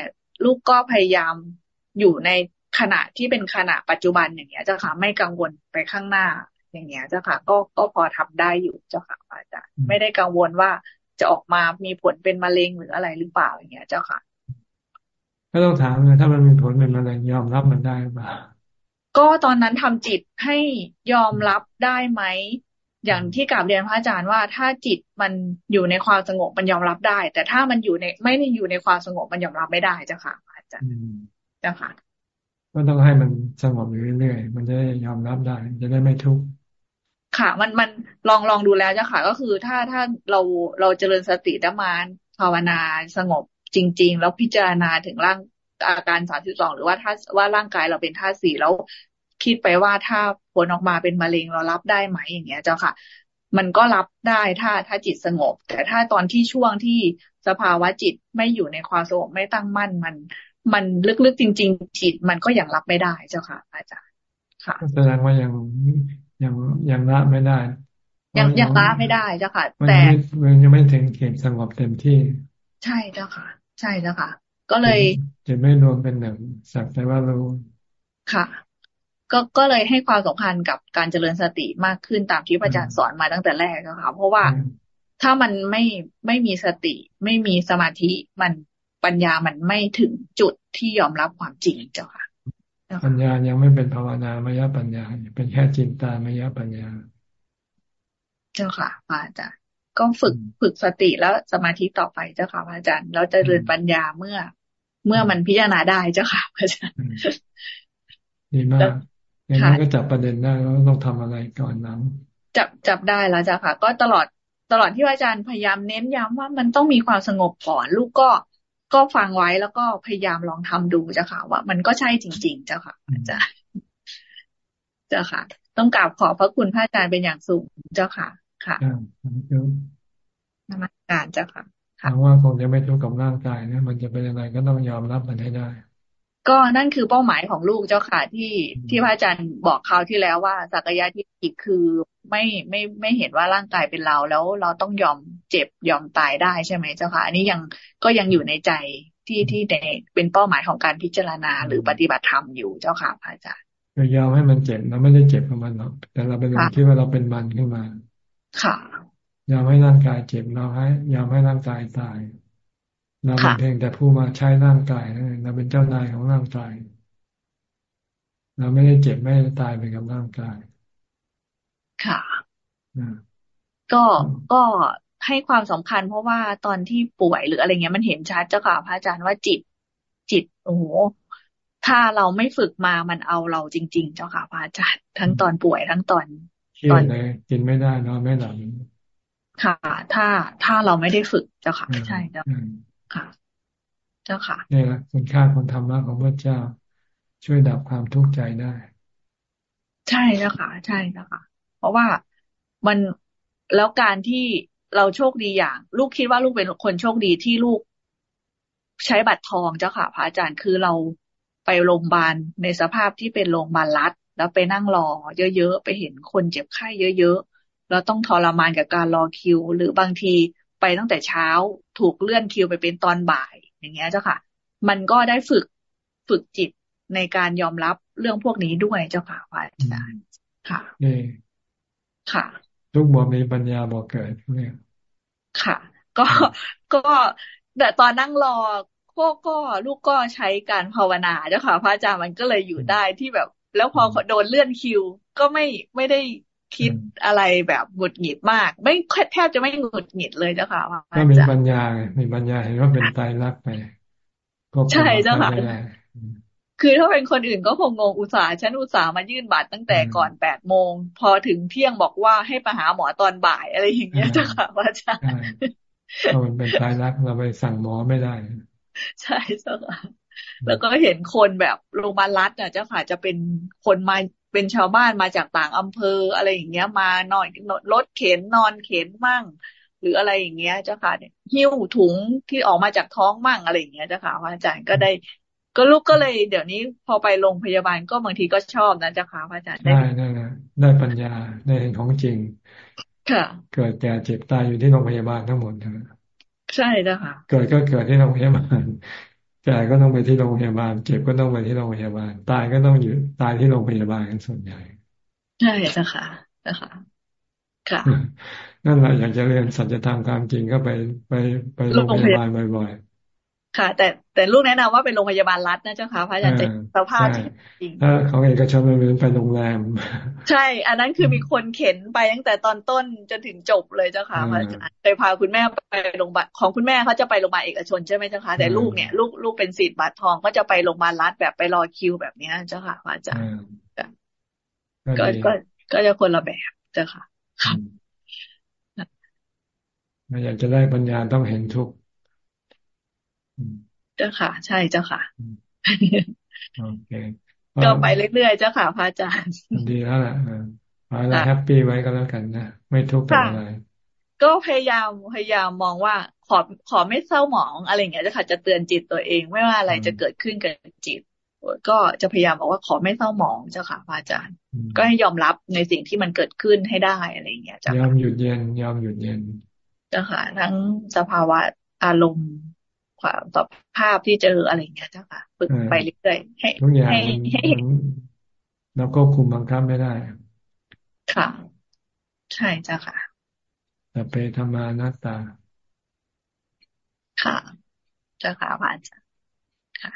ลูกก็พยายามอยู่ใน ขณะที่เป็นขณะปัจจุบันอย่างเงี้ยเจ้าค่ะ ไม่กังวลไปข้างหน้าอย่างเงี้ยเจ้าค่ะ ก็ก็พอทำได้อยู่เจ้าค่ะอาจารย์ไม่ได้กังวลว่าจะออกมามีผลเป็นมะเร็งหรืออะไรหรือเปล่าอย่างเงี้ย เจ้าค่ะ ก็ต้องถามเลยถ้ามันมีผลเป็นมะเร็งยอมรับมันได้หรือเปล่าก็ตอนนั้นทำจิตให้ยอมรับได้ไหมอย่างที่กล่าวเรียนพระอาจารย์ว่าถ้าจิตมันอยู่ในความสงบมันยอมรับได้ แต่ถ้ามันอยู่ในไม่ได้อยู่ในความสงบมันยอมรับไม่ได้เจ้าค่ะอาจารย์เจ้าค่ะ ก็ต้องให้มันสงบอยู่เรื่อยๆมันจะได้ยอมรับได้ จะได้ไม่ทุกข์ค่ะ มันมันลองลองดูแล้วจ้ะค่ะ ก็คือถ้าถ้าเราเราเจริญสติได้มานภาวนาสงบจริง ๆ แล้วพิจารณาถึงร่างอาการสามสิบสองหรือว่าถ้าว่าร่างกายเราเป็นธาตุสี่แล้วคิดไปว่าถ้าผลออกมาเป็นมะเร็งเรารับได้ไหมอย่างเงี้ยเจ้าค่ะ มันก็รับได้ถ้าถ้าจิตสงบ แต่ถ้าตอนที่ช่วงที่สภาวะจิตไม่อยู่ในความสงบไม่ตั้งมั่นมัน มันลึกๆจริง ๆ จิตมันก็ยังรับไม่ได้เจ้าค่ะ อาจารย์ค่ะแสดงว่ายังยังยังละไม่ได้ ยังยังละไม่ได้เจ้าค่ะ แต่มันยังไม่ถึงเขตสงบเต็มที่ ใช่เจ้าค่ะ ใช่เจ้าค่ะ ก็เลยจะไม่รวมเป็นหนึ่งสักแต่ว่ารู้ค่ะก็ก็เลยให้ความสำคัญกับการเจริญสติมากขึ้นตามที่พระอาจารย์สอนมาตั้งแต่แรกนะคะเพราะว่าถ้ามันไม่ไม่มีสติ ไม่มีสมาธิมัน ปัญญามันไม่ถึงจุดที่ยอมรับความจริงเจ้าค่ะ ปัญญายังไม่เป็นภาวนามยปัญญา เป็นแค่จินตามยปัญญา เจ้าค่ะพระอาจารย์ก็ฝึกฝึกสติแล้วสมาธิต่อไปเจ้าค่ะพระอาจารย์เราจะเรียนปัญญาเมื่อ เมื่อมันพิจารณาได้เจ้าค่ะพระอาจารย์ดีมากอย่างนี้ก็จับประเด็นได้แล้วต้องทำอะไรก่อนนั้นจับจับได้แล้วจ้ะค่ะ ก็ตลอดตลอดที่อาจารย์พยายามเน้นย้ำว่ามันต้องมีความสงบก่อน ลูกก็ ก็ฟังไว้แล้วก็พยายามลองทำดูเจ้าค่ะ ว่ามันก็ใช่จริง ๆ เจ้าค่ะอาจารย์เจ้าค่ะ ต้องกราบขอพระคุณพระอาจารย์เป็นอย่างสูงเจ้าค่ะ ค่ะนมัสการเจ้าค่ะถามว่าคงจะไม่ทุกข์กับร่างกายนะมันจะเป็นอะไรก็ต้องยอมรับมันให้ได้ ก็นั่นคือเป้าหมายของลูกเจ้าค่ะที่ที่พระอาจารย์บอกคราวที่แล้วว่าสักยะที่อีกคือไม่ไม่ไม่เห็นว่าร่างกายเป็นเราแล้วเราต้องยอมเจ็บยอมตายได้ใช่ไหมเจ้าค่ะ อันนี้ยังก็ยังอยู่ในใจที่ที่ในเป็นเป้าหมายของการพิจารณาหรือปฏิบัติธรรมอยู่เจ้าค่ะพระอาจารย์ยอมให้มันเจ็บเราไม่ได้เจ็บกับมันหรอกแต่เราเป็นคิดว่าเราเป็นมันขึ้นมา ค่ะยอมให้ร่างกายเจ็บเราให้ยอมให้ร่างกายตาย เราเป็นเพียงแต่ผู้มาใช้ร่างกายเราเป็นเจ้านายของร่างกาย เราไม่ได้เจ็บไม่ได้ตายไปกับร่างกาย ค่ะก็ก็ให้ความสำคัญ เพราะว่าตอนที่ป่วยหรืออะไรเงี้ยมันเห็นชัดเจ้าค่ะพระอาจารย์ว่าจิต จิตโอ้โหถ้าเราไม่ฝึกมามันเอาเราจริง ๆ เจ้าค่ะพระอาจารย์ทั้งตอนป่วยทั้งตอนตอนกินไม่ได้นอนไม่หลับค่ะ ถ้าถ้าเราไม่ได้ฝึกเจ้าค่ะใช่เจ้า ค่ะ เจ้าค่ะนี่แหละคุณค่าของธรรมะของพระเจ้า ช่วยดับความทุกข์ใจได้ ใช่เจ้าค่ะ ใช่เจ้าค่ะ เพราะว่ามันแล้วการที่เราโชคดีอย่าง ลูกคิดว่าลูกเป็นคนโชคดีที่ลูกใช้บัตรทองเจ้าค่ะพระอาจารย์คือเราไปโรงพยาบาลในสภาพที่เป็นโรงพยาบาลรัฐ แล้วไปนั่งรอ เยอะๆไปเห็นคนเจ็บไข้เยอะๆแล้วต้องทรมานกับการรอคิว หรือบางทีไปตั้งแต่เช้า ถูกเลื่อนคิวไปเป็นตอนบ่าย อย่างเงี้ยเจ้าค่ะ มันก็ได้ฝึกฝึกจิตในการยอมรับเรื่องพวกนี้ด้วยเจ้าค่ะพระอาจารย์ค่ะนี่ค่ะลูกบ่มีปัญญาบ่เกิดเนี่ยค่ะ ก็ก็แต่ตอนนั่งรอก็ก็ลูกก็ใช้การภาวนาเจ้าค่ะ พระอาจารย์มันก็เลยอยู่ได้ที่แบบ แล้วพอโดนเลื่อนคิว ก็ไม่ไม่ได้ คิดอะไรแบบหงุดหงิดมาก ไม่แทบจะไม่หงุดหงิดเลยเจ้าค่ะก็มีปัญญามีปัญญาเห็นว่าเป็นตายรักไปใช่เจ้าค่ะคือถ้าเป็นคนอื่นก็คงงงอุตส่าห์ฉันอุตส่าห์มายื่นบัตรตั้งแต่ก่อนแปดโมง พอถึงเที่ยงบอกว่าให้ไปหาหมอตอนบ่ายอะไรอย่างเงี้ยเจ้าค่ะอาจารย์มันเป็นตายรักเราไปสั่งหมอไม่ได้ ใช่เจ้าค่ะแล้วก็เห็นคนแบบโรงพยาบาลรัฐเนี่ยเจ้าค่ะจะเป็นคนมา เป็นชาวบ้านมาจากต่างอำเภออะไรอย่างเงี้ย มานอนรถเข็นนอนเข็นมั่ง หรืออะไรอย่างเงี้ยเจ้าค่ะเนี่ยหิ้วถุงที่ออกมาจากท้องมั่งอะไรอย่างเงี้ยเจ้าค่ะอาจารย์ก็ได้ ก็ลูกก็เลย เดี๋ยวนี้พอไปโรงพยาบาลก็บางทีก็ชอบนะเจ้าค่ะพระอาจารย์ได้ได้ได้ปัญญาได้เห็นของจริงค่ะเกิดแก่เจ็บตายอยู่ที่โรงพยาบาลทั้งหมดใช่เจ้าค่ะ เกิดก็เกิดที่โรงพยาบาล แก่ก็ต้องไปที่โรงพยาบาล เจ็บก็ต้องไปที่โรงพยาบาล ตายก็ต้องอยู่ตายที่โรงพยาบาลกันส่วนใหญ่ ใช่เจ้าค่ะเจ้าค่ะ ค่ะ นั่นแหละอยากจะเรียนสัจธรรมความจริงก็ไปไปไปโรงพยาบาลบ่อย ค่ะ แต่แต่ลูกแนะนำว่าเป็นโรงพยาบาลรัฐนะเจ้าค่ะพระอาจารย์จะสภาพจริงถ้าของเอกชนมันเป็นไปโรงแรม ใช่ อันนั้นคือมีคนเข็นไปตั้งแต่ตอนต้นจนถึงจบเลยเจ้าค่ะพระอาจารย์เคยพาคุณแม่ไปโรงพยาบาลของคุณแม่เขาจะไปโรงพยาบาลเอกชนใช่ไหมเจ้าค่ะแต่ลูกเนี่ยลูกลูกเป็นสิทธิ์บัตรทองก็จะไปโรงพยาบาลรัฐแบบไปรอคิวแบบนี้เจ้าค่ะพระอาจารย์ก็ก็ก็จะคนละแบบเจ้าค่ะครับอยากจะได้ปัญญาต้องเห็นทุก เจ้าค่ะ ใช่เจ้าค่ะโอเคก็ไปเรื่อยๆเจ้าค่ะพระอาจารย์ดีแล้วแหละขอให้แฮปปี้ไว้ก็แล้วกันนะไม่ทุกข์กับอะไรก็พยายามพยายามมองว่าขอขอไม่เศร้าหมองอะไรเงี้ยเจ้าค่ะจะเตือนจิตตัวเองไม่ว่าอะไรจะเกิดขึ้นกับจิต ก็จะพยายามบอกว่าขอไม่เศร้าหมองเจ้าค่ะพระอาจารย์ ก็ให้ยอมรับในสิ่งที่มันเกิดขึ้นให้ได้อะไรเงี้ยเจ้ายอมหยุดเย็นยอมหยุดเย็นเจ้าค่ะทั้งสภาวะอารมณ์ ความต่อภาพที่เจออะไรอย่างเงี้ยเจ้าค่ะ ฝึกไปเรื่อยๆให้ทุกอย่างให้เราก็คุมบังคับไม่ได้ ค่ะ ใช่เจ้าค่ะแต่ไปธรรมานัตตา ค่ะเจ้าค่ะพระอาจารย์ค่ะ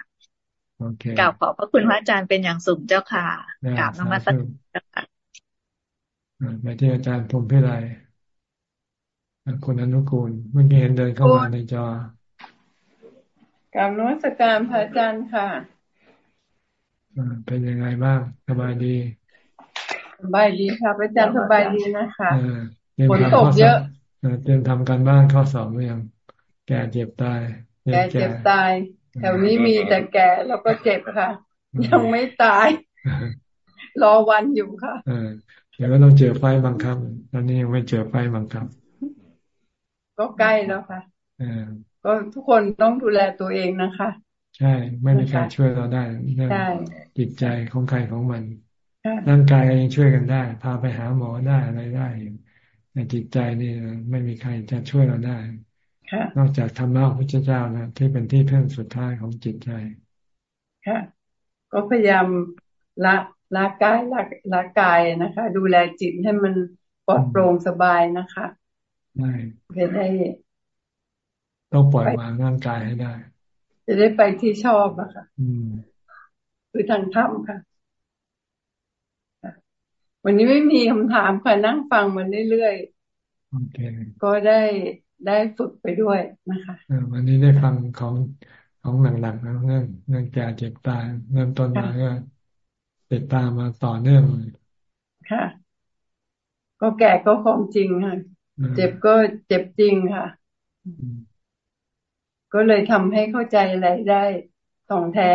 โอเคกล่าวขอบพระคุณพระอาจารย์เป็นอย่างสูงเจ้าค่ะกราบนมัสการเจ้าค่ะไปที่อาจารย์พรมพิไลคุณอนุกูลเมื่อกี้เห็นเดินเข้ามาในจอ กราบนวัตการพระอาจารย์ค่ะเป็นยังไงบ้างสบายดีสบายดีค่ะพระอาจารย์สบายดีนะคะฝนตกเยอะเตรียมทำการบ้านข้อสอบหรือยังแก่เจ็บตายแก่เจ็บตายแถวนี้มีแต่แก่แล้วก็เจ็บค่ะ ยังไม่ตาย รอวันอยู่ค่ะเดี๋ยวก็ต้องเจอไฟบังคับตอนนี้ยังไม่เจอไฟบังคับ ก็ใกล้แล้วค่ะ ก็ทุกคนต้องดูแลตัวเองนะคะ ใช่ ไม่มีใครช่วยเราได้เรื่องจิตใจของใครของมันร่างกายยังช่วยกันได้ พาไปหาหมอได้อะไรได้ในจิตใจนี่ไม่มีใครจะช่วยเราได้นอกจากธรรมะของพระเจ้านะที่เป็นที่เพื่อนสุดท้ายของจิตใจค่ะก็พยายามละละกายละละกายนะคะ ดูแลจิตให้มันปลอดโปร่งสบายนะคะใช่เพื่อได้ ต้องปล่อยวางร่างกายให้ได้ จะได้ไปที่ชอบอะค่ะคือทางธรรมค่ะ วันนี้ไม่มีคำถามค่ะนั่งฟังมันเรื่อยๆก็ได้ได้ฝึกไปด้วยนะคะวันนี้ได้ฟังของของหนักๆนะเรื่องเรื่องแก่เจ็บตายเริ่มต้นมาก็ติดตามมาต่อเนื่องเลยค่ะ ก็แก่ก็ของจริงค่ะ เจ็บก็เจ็บจริงค่ะ ก็เลยทำให้เข้าใจอะไรได้ตองแท้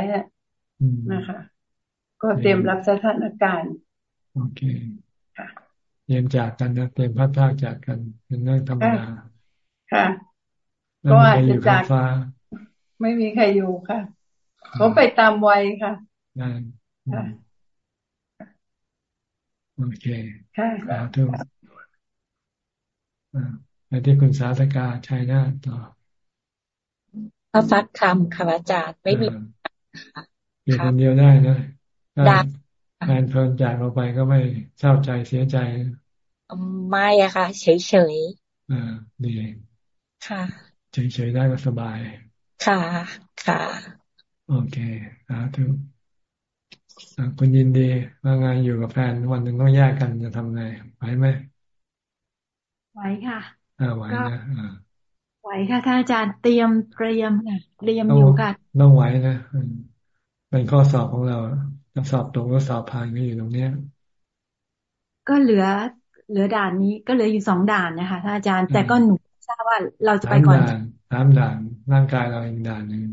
นะคะ ก็เตรียมรับสถานการณ์ โอเคเตรียมจากกันนะเตรียมพัดพากจากกันเป็นเรื่องธรรมดาค่ะ ก็อาจจะจากฟ้าไม่มีใครอยู่ค่ะเขาไปตามวัยค่ะได้โอเคค่ะสาธุไปที่คุณสาธกาชัยนาต่อ พระฟัดคำค่ะอาจารย์ไม่มีอยู่คนเดียวได้นะได้แฟนเพลินจากเราไปก็ไม่เศร้าใจเสียใจ ไม่อะค่ะ เฉยเฉยอ่าดีค่ะ เฉยเฉยได้ก็สบาย ค่ะ ค่ะ โอเคสาธุคุณยินดีว่างานอยู่กับแฟนวันหนึ่งต้องแยกกันจะทำไงไหวไหมไหวค่ะอ่าไหวนะอ่า ไหวค่ะท่านอาจารย์เตรียมเตรียมค่ะเตรียมอยู่ค่ะต้องไหวนะเป็นข้อสอบของเราจะสอบตรงก็สอบผ่านก็อยู่ตรงเนี้ย ก็เหลือ เหลือด่านนี้ก็เหลืออยู่สองด่านนะคะท่านอาจารย์แต่ก็หนูทราบว่าเราจะไปก่อนสามด่านร่างกายเราอีกด่านหนึ่ง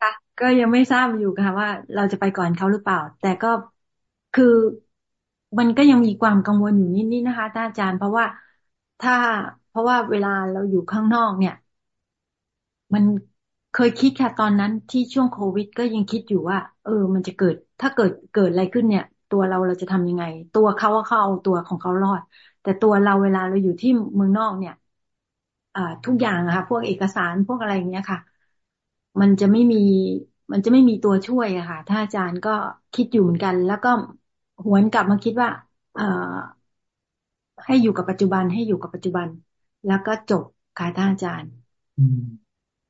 ค่ะก็ยังไม่ทราบอยู่ค่ะว่า เราจะไปก่อนเขาหรือเปล่า แต่ก็คือมันก็ยังมีความกังวลอยู่นิดๆนะคะท่านอาจารย์ เพราะว่าถ้าเพราะว่าเวลาเราอยู่ข้างนอกเนี่ย มันเคยคิดค่ะตอนนั้นที่ช่วงโควิด ก็ยังคิดอยู่ว่า เออ มันจะเกิด ถ้าเกิดเกิดอะไรขึ้นเนี่ย ตัวเราเราจะทำยังไง ตัวเขาว่าเขาเอาตัวของเขารอด แต่ตัวเราเวลาเราอยู่ที่เมืองนอกเนี่ยอ่าทุกอย่างอะค่ะ พวกเอกสารพวกอะไรอย่างเงี้ยค่ะ มันจะไม่มี มันจะไม่มีตัวช่วยอะค่ะถ้าอาจารย์ก็คิดอยู่เหมือนกัน แล้วก็หวนกลับมาคิดว่าเอ่อให้อยู่กับปัจจุบันให้อยู่กับปัจจุบัน แล้วก็จบค่ะท่านอาจารย์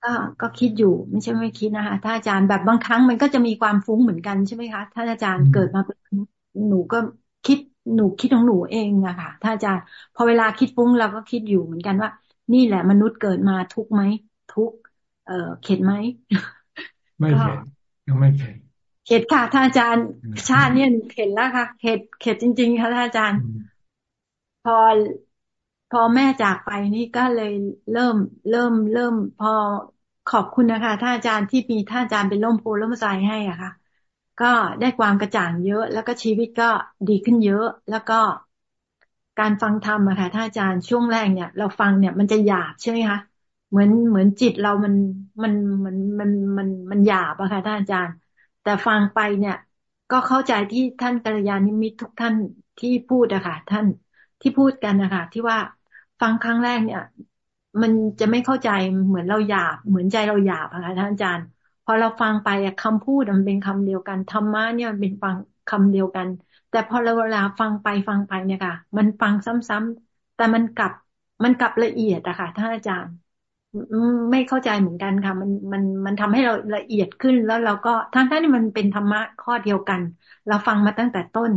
ก็ก็คิดอยู่ไม่ใช่ไม่คิดนะคะท่านอาจารย์แบบบางครั้งมันก็จะมีความฟุ้งเหมือนกันใช่ไหมคะท่านอาจารย์เกิดมาเป็นหนูก็คิดหนูคิดของหนูเองอะค่ะท่านอาจารย์พอเวลาคิดฟุ้งเราก็คิดอยู่เหมือนกันว่า นี่แหละมนุษย์เกิดมาทุกไหมทุกเอ่อเข็ดไหมไม่เข็ดยังไม่เข็ดเข็ดค่ะท่านอาจารย์ชาติเนี่ยเข็ดแล้วค่ะเข็ดเข็ดจริง ๆ ค่ะท่านอาจารย์ พอพอแม่จากไปนี่ก็เลยเริ่มเริ่มเริ่ม พอ ขอบคุณนะคะท่านอาจารย์ที่มีท่านอาจารย์เป็นร่มโพล่มใจให้อะค่ะ ก็ได้ความกระจ่างเยอะ แล้วก็ชีวิตก็ดีขึ้นเยอะ แล้วก็การฟังธรรมอะค่ะท่านอาจารย์ช่วงแรกเนี่ย เราฟังเนี่ยมันจะหยาบใช่ไหมคะเหมือนเหมือนจิตเรามันมันมันมันมันมันหยาบอะค่ะท่านอาจารย์ แต่ฟังไปเนี่ย ก็เข้าใจที่ท่านกัลยาณมิตรทุกท่านที่พูดอะค่ะท่านที่พูดกันนะคะที่ว่าฟังครั้งแรกเนี่ย มันจะไม่เข้าใจเหมือนเราหยาบ เหมือนใจเราหยาบค่ะท่านอาจารย์ พอเราฟังไปอะคำพูดมันเป็นคำเดียวกันธรรมะเนี่ยมันเป็นฟังคำเดียวกัน แต่พอเราเวลาฟังไปฟังไปเนี่ยค่ะ มันฟังซ้ำๆแต่มันกลับมันกลับละเอียดอะค่ะท่านอาจารย์ ไม่เข้าใจเหมือนกันค่ะ มันมันมันทำให้เราละเอียดขึ้นแล้วเราก็ทั้งท่านี่มันเป็นธรรมะข้อเดียวกัน เราฟังมาตั้งแต่ต้น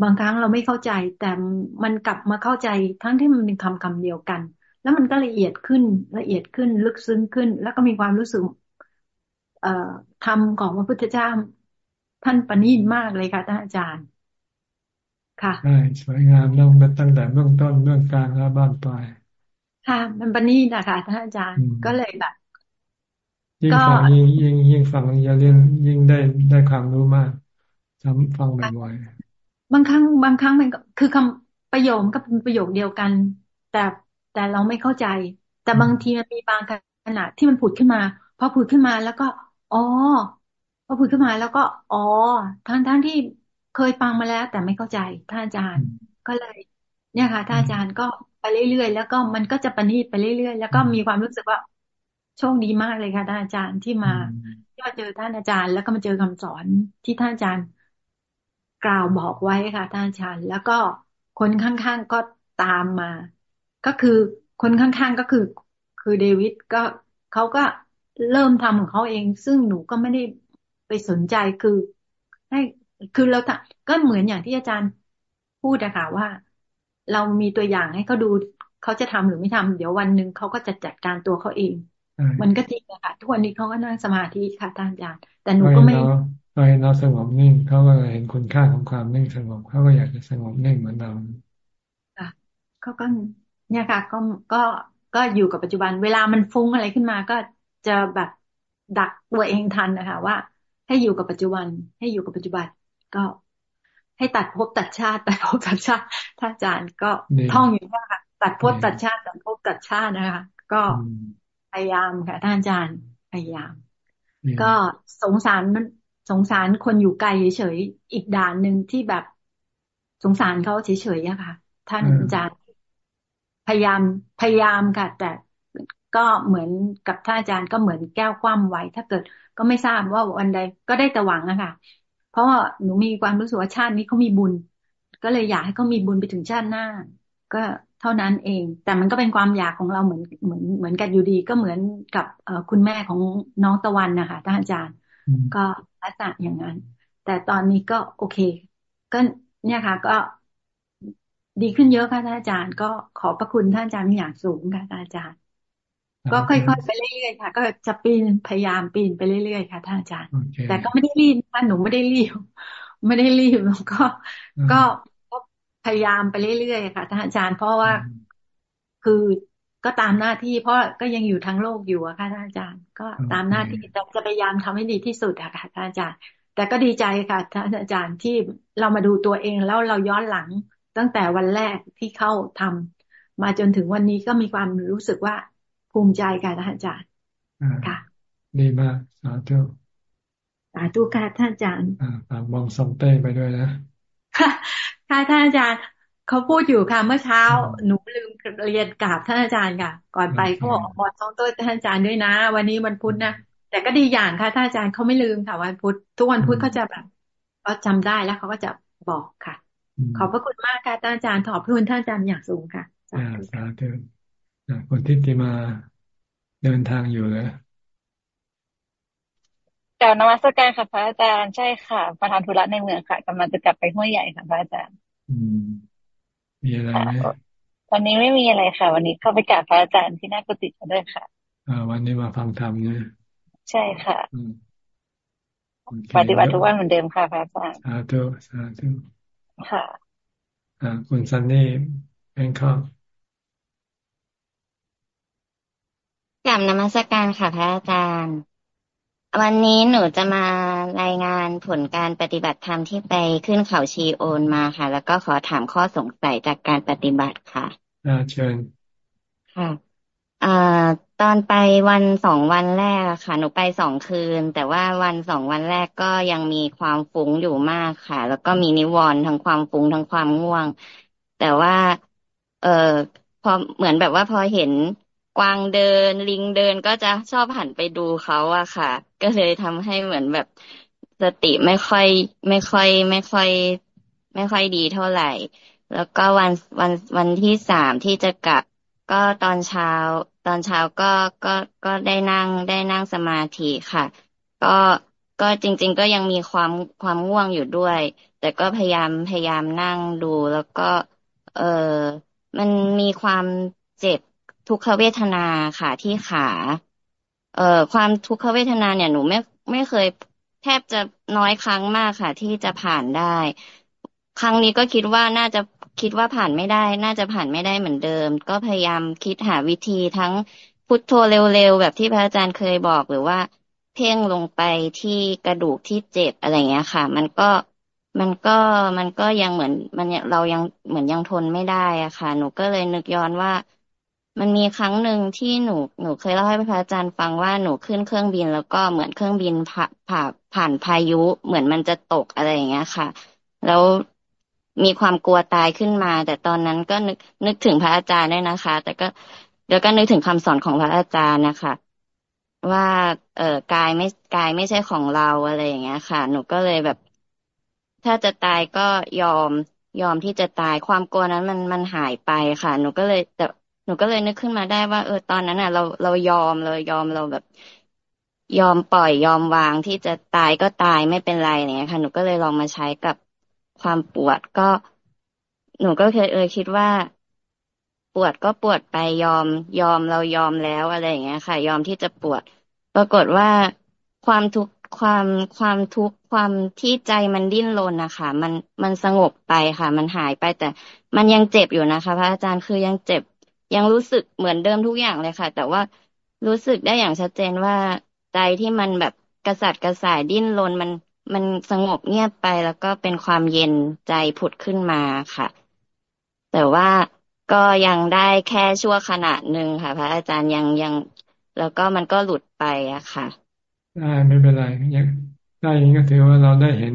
บางครั้งเราไม่เข้าใจ แต่มันกลับมาเข้าใจทั้งที่มันเป็นคำคำเดียวกัน แล้วมันก็ละเอียดขึ้นละเอียดขึ้นลึกซึ้งขึ้น แล้วก็มีความรู้สึกเอ่อธรรมของพระพุทธเจ้าท่านประณีตมากเลยค่ะท่านอาจารย์ ค่ะใช่สวยงามต้องตั้งแต่เบื้องต้นเบื้องกลางและบ้านปลายค่ะ มันประณีตนะคะท่านอาจารย์ก็เลยแบบยิ่งฟังยิ่งยิ่งยิ่งฟังยิ่งเรียนยิ่งได้ได้ความรู้มากจำฟังบ่อยบางครั้งบางครั้งมันคือคำประโยคก็เป็นประโยคเดียวกัน แต่ แต่เราไม่เข้าใจ แต่บางทีมันมีบางขณะที่มันผุดขึ้นมาพอผุดขึ้นมาแล้วก็ อ๋อพอผุดขึ้นมาแล้วก็ อ๋อทั้งทั้งที่เคยฟังมาแล้ว แต่ไม่เข้าใจท่านอาจารย์ก็เลย เนี่ยค่ะท่านอาจารย์ก็ไปเรื่อยๆแล้วก็มันก็จะปณีตไปเรื่อยๆแล้วก็มีความรู้สึกว่าโชคดีมากเลยค่ะท่านอาจารย์ที่มาที่มาเจอท่านอาจารย์ แล้วก็มาเจอคำสอนที่ท่านอาจารย์กล่าวบอกไว้ค่ะท่านอาจารย์ แล้วก็คนข้างๆก็ตามมา ก็คือคนข้างๆก็คือ คือเดวิดก็เขาก็เริ่มทำของเขาเอง ซึ่งหนูก็ไม่ได้ไปสนใจคือ ให้คือเราก็เหมือนอย่างที่อาจารย์พูดอะค่ะว่า เรามีตัวอย่างให้เขาดูเขาจะทำหรือไม่ทำเดี๋ยววันหนึ่งเขาก็จะจัดการตัวเขาเอง มันก็จริงอะค่ะทุกวันนี้เขาก็นั่งสมาธิค่ะท่านอาจารย์ แต่หนูก็ไม่พอเห็นเราสงบนิ่งเขาก็เห็นคุณค่าของความนิ่งสงบเขาก็อยากจะสงบนิ่งเหมือนเราค่ะเขาก็ เนี่ยค่ะ ก็ก็ก็อยู่กับปัจจุบัน เวลามันฟุ้งอะไรขึ้นมาก็จะแบบดักตัวเองทันนะคะว่า ให้อยู่กับปัจจุบัน ให้อยู่กับปัจจุบัน ก็ให้ตัดภพตัดชาติตัดภพตัดชาติท่านอาจารย์ก็ท่องอยู่ว่าค่ะตัดภพตัดชาติตัดภพตัดชาตินะคะก็พยายามค่ะท่านอาจารย์พยายาม ก็สงสารสงสารคนอยู่ไกลเฉยๆอีกด่านหนึ่งที่แบบสงสารเขาเฉยๆอะค่ะ ท่านอาจารย์ พยายามพยายามค่ะ แต่ก็เหมือนกับท่านอาจารย์ก็เหมือนแก้วคว่ำไว้ ถ้าเกิดก็ไม่ทราบว่าวันใดก็ได้แต่หวังอะค่ะเพราะว่าหนูมีความรู้สึกว่าชาตินี้เขามีบุญ ก็เลยอยากให้เขามีบุญไปถึงชาติหน้า ก็เท่านั้นเอง แต่มันก็เป็นความอยากของเราเหมือนเหมือนเหมือนกันอยู่ดีก็เหมือนกับเอคุณแม่ของน้องตะวันนะคะท่านอาจารย์ ก็ลักษณะอย่างนั้น แต่ตอนนี้ก็โอเค ก็เนี่ยค่ะ ก็ ดีขึ้นเยอะค่ะท่านอาจารย์ ก็ขอพระคุณท่านอาจารย์อย่างสูงค่ะท่านอาจารย์ ก็ค่อยๆไปเรื่อยๆค่ะ ก็จะปีนพยายามปีนไปเรื่อยๆค่ะท่านอาจารย์ แต่ก็ไม่ได้รีบท่านหนูไม่ได้รีบไม่ได้รีบแล้วก็ก็พยายามไปเรื่อยๆค่ะท่านอาจารย์เพราะว่าคือก็ตามหน้าที่ เพราะก็ยังอยู่ทั้งโลกอยู่อะค่ะท่านอาจารย์ ก็ตามหน้าที่แต่จะพยายามทำให้ดีที่สุดอะค่ะท่านอาจารย์ แต่ก็ดีใจค่ะท่านอาจารย์ที่เรามาดูตัวเองแล้วเราย้อนหลัง ตั้งแต่วันแรกที่เข้าทำมาจนถึงวันนี้ก็มีความรู้สึกว่าภูมิใจค่ะท่านอาจารย์ค่ะดีมากสาธุสาธุค่ะท่านอาจารย์ฝากมองซองเต้ไปด้วยนะค่ะค่ะท่านอาจารย์เขาพูดอยู่ค่ะเมื่อเช้า หนูลืมเรียนกราบท่านอาจารย์ค่ะ ก่อนไปเขาบอกบอลซองเต้ท่านอาจารย์ด้วยนะ วันนี้มันพุธนะแต่ก็ดีอย่างค่ะท่านอาจารย์เขาไม่ลืมค่ะวันพุธทุกวันพุธเขาจะแบบก็จำได้แล้วเขาก็จะบอกค่ะ ขอบพระคุณมากค่ะท่านอาจารย์ขอบพระคุณท่านอาจารย์อย่างสูงค่ะสาธุคนที่ที่มาเดินทางอยู่เลยกล่าวนมัสการค่ะพระอาจารย์ใช่ค่ะประธานธุระในเมืองค่ะกำลังจะกลับไปห้วยใหญ่ค่ะพระอาจารย์ อืมมีอะไรไหมวันนี้ไม่มีอะไรค่ะ วันนี้เข้าไปกราบพระอาจารย์ที่หน้ากุฏิด้วยค่ะอ่าวันนี้มาฟังธรรมเนี่ยใช่ค่ะปฏิบัติทุกวันเหมือนเดิมค่ะพระอาจารย์สาธุสาธุ ค่ะอ่าคุณซันนี่เป็นข้อกลับนมัสการค่ะพระอาจารย์ วันนี้หนูจะมารายงานผลการปฏิบัติธรรมที่ไปขึ้นเขาชีโอนมาค่ะ แล้วก็ขอถามข้อสงสัยจากการปฏิบัติค่ะอ่าเชิญค่ะอ่า ตอนไปวันสองวันแรกค่ะ หนูไปสองคืน แต่ว่าวันสองวันแรกก็ยังมีความฟุ้งอยู่มากค่ะ แล้วก็มีนิวรณ์ทั้งความฟุ้งทั้งความง่วง แต่ว่า เออพอเหมือนแบบว่าพอเห็นกวางเดิน ลิงเดินก็จะชอบหันไปดูเขาอะค่ะ ก็เลยทำให้เหมือนแบบสติไม่ค่อย ไม่ค่อย ไม่ค่อย ไม่ค่อยดีเท่าไหร่ แล้วก็วันวันวันที่สามที่จะกลับก็ตอนเช้า ตอนเช้าก็ก็ก็ได้นั่งได้นั่งสมาธิค่ะ ก็ก็จริง ๆ ก็ยังมีความความง่วงอยู่ด้วย แต่ก็พยายามพยายามนั่งดู แล้วก็ เออมันมีความเจ็บทุกขเวทนาค่ะที่ขา เอ่อความทุกขเวทนาเนี่ยหนูไม่ไม่เคยแทบจะน้อยครั้งมากค่ะ ที่จะผ่านได้ ครั้งนี้ก็คิดว่าน่าจะ คิดว่าผ่านไม่ได้ น่าจะผ่านไม่ได้เหมือนเดิม ก็พยายามคิดหาวิธีทั้งพุทโธเร็วๆแบบที่พระอาจารย์เคยบอกหรือว่า เพ่งลงไปที่กระดูกที่เจ็บอะไรเงี้ยค่ะ มันก็มันก็มันก็ยังเหมือน มันเรายังเหมือนยังทนไม่ได้อะค่ะ หนูก็เลยนึกย้อนว่า มันมีครั้งหนึ่งที่หนูหนูเคยเล่าให้พระอาจารย์ฟังว่าหนูขึ้นเครื่องบิน แล้วก็เหมือนเครื่องบินผ่าผ่าผ่านพายุเหมือนมันจะตกอะไรอย่างเงี้ยค่ะ แล้ว มีความกลัวตายขึ้นมา แต่ตอนนั้นก็นึกนึกถึงพระอาจารย์ด้วยนะคะ แต่ก็เดี๋ยวก็นึกถึงคำสอนของพระอาจารย์นะคะ ว่า เออกายไม่กายไม่ใช่ของเราอะไรอย่างเงี้ยค่ะ หนูก็เลยแบบ ถ้าจะตายก็ยอมยอมที่จะตายความกลัวนั้นมันมันหายไปค่ะ หนูก็เลยแต่หนูก็เลยนึกขึ้นมาได้ว่า เออตอนนั้นอะ เราเรายอมเรายอมเราแบบ ยอมปล่อยยอมวางที่จะตายก็ตายไม่เป็นไรเนี่ยค่ะ หนูก็เลยลองมาใช้กับ ความปวดก็หนูก็เคยเออคิดว่าปวดก็ปวดไปยอม ยอมเรายอมแล้วอะไรอย่างเงี้ยค่ะ ยอมที่จะปวด ปรากฏว่าความทุกข์ความความทุกข์ความที่ใจมันดิ้นรนนะคะมันมันสงบไปค่ะ มันหายไปแต่มันยังเจ็บอยู่นะคะ พระอาจารย์คือยังเจ็บ ยังรู้สึกเหมือนเดิมทุกอย่างเลยค่ะ แต่ว่ารู้สึกได้อย่างชัดเจนว่าใจที่มันแบบกระสัดกระส่ายดิ้นรนมัน มันสงบเงียบไปแล้วก็เป็นความเย็นใจผุดขึ้นมาค่ะ แต่ว่าก็ยังได้แค่ชั่วขณะหนึ่งค่ะ พระอาจารย์ยังยัง แล้วก็มันก็หลุดไปอะค่ะได้ไม่เป็นไรยังได้ยังก็ถือว่าเราได้เห็น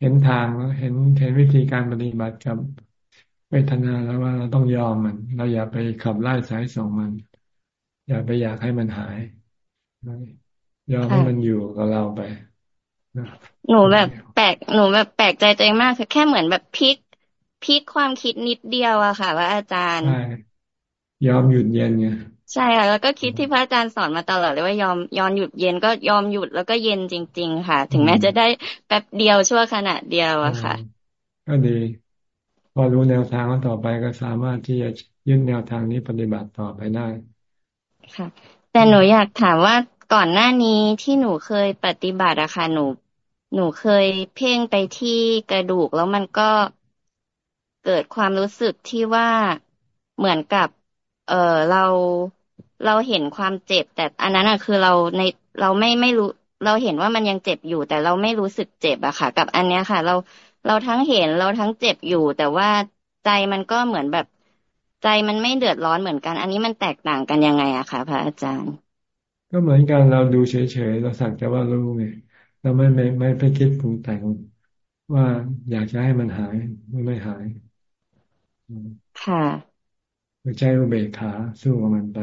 เห็นทางเห็นเห็นวิธีการปฏิบัติกับเวทนาแล้วว่าเราต้องยอมมัน เราอย่าไปขับไล่สายส่งมัน อย่าไปอยากให้มันหาย ยอมให้มันอยู่กับเราไป หนูแบบแปลกหนูแบบแปลกใจตัวเองมากคือแค่เหมือนแบบพลิกพลิกความคิดนิดเดียวอะค่ะ ว่าอาจารย์ยอมหยุดเย็นไงใช่ค่ะแล้วก็คิดที่พระอาจารย์สอนมาตลอดเลยว่ายอมยอมหยุดเย็นก็ยอมหยุดแล้วก็เย็นจริง ๆ ค่ะ ถึงแม้จะได้แป๊บเดียวชั่วขณะเดียวอะค่ะ ก็ดี พอรู้แนวทางต่อไปก็สามารถที่จะยึดแนวทางนี้ปฏิบัติต่อไปได้ ค่ะ แต่หนูอยากถามว่า ก่อนหน้านี้ที่หนูเคยปฏิบัติอะค่ะหนู หนูเคยเพ่งไปที่กระดูกแล้วมันก็เกิดความรู้สึกที่ว่าเหมือนกับ เออเราเราเห็นความเจ็บ แต่อันนั้นอะคือเราในเราไม่ไม่รู้ เราเห็นว่ามันยังเจ็บอยู่ แต่เราไม่รู้สึกเจ็บอะค่ะ กับอันเนี้ยค่ะ เราเราทั้งเห็นเราทั้งเจ็บอยู่ แต่ว่าใจมันก็เหมือนแบบ ใจมันไม่เดือดร้อนเหมือนกัน อันนี้มันแตกต่างกันยังไงอะคะพระอาจารย์ ก็เหมือนกันเราดูเฉยๆเราสักแต่ว่ารู้ไงเราไม่ไม่ไม่ไปคิดปรุงแต่งว่าอยากจะให้มันหายไม่ไม่หาย ค่ะใจอุเบกขาสู้กับมันไป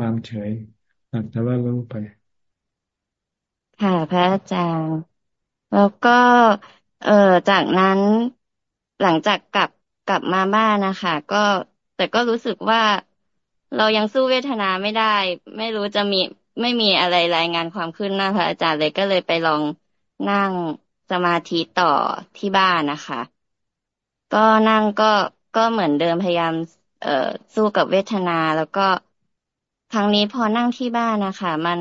วางเฉยสักแต่ว่ารู้ไป ค่ะพระอาจารย์แล้วก็ เอ่อจากนั้นหลังจากกลับกลับมาบ้านนะคะก็แต่ก็รู้สึกว่าเรายังสู้เวทนาไม่ได้ ไม่รู้จะมี ไม่มีอะไรรายงานความขึ้นหน้าพระอาจารย์เลยก็เลยไปลองนั่งสมาธิต่อที่บ้านนะคะ ก็นั่งก็ก็เหมือนเดิมพยายาม เอ่อสู้กับเวทนาแล้วก็ครั้งนี้พอนั่งที่บ้านนะคะ มัน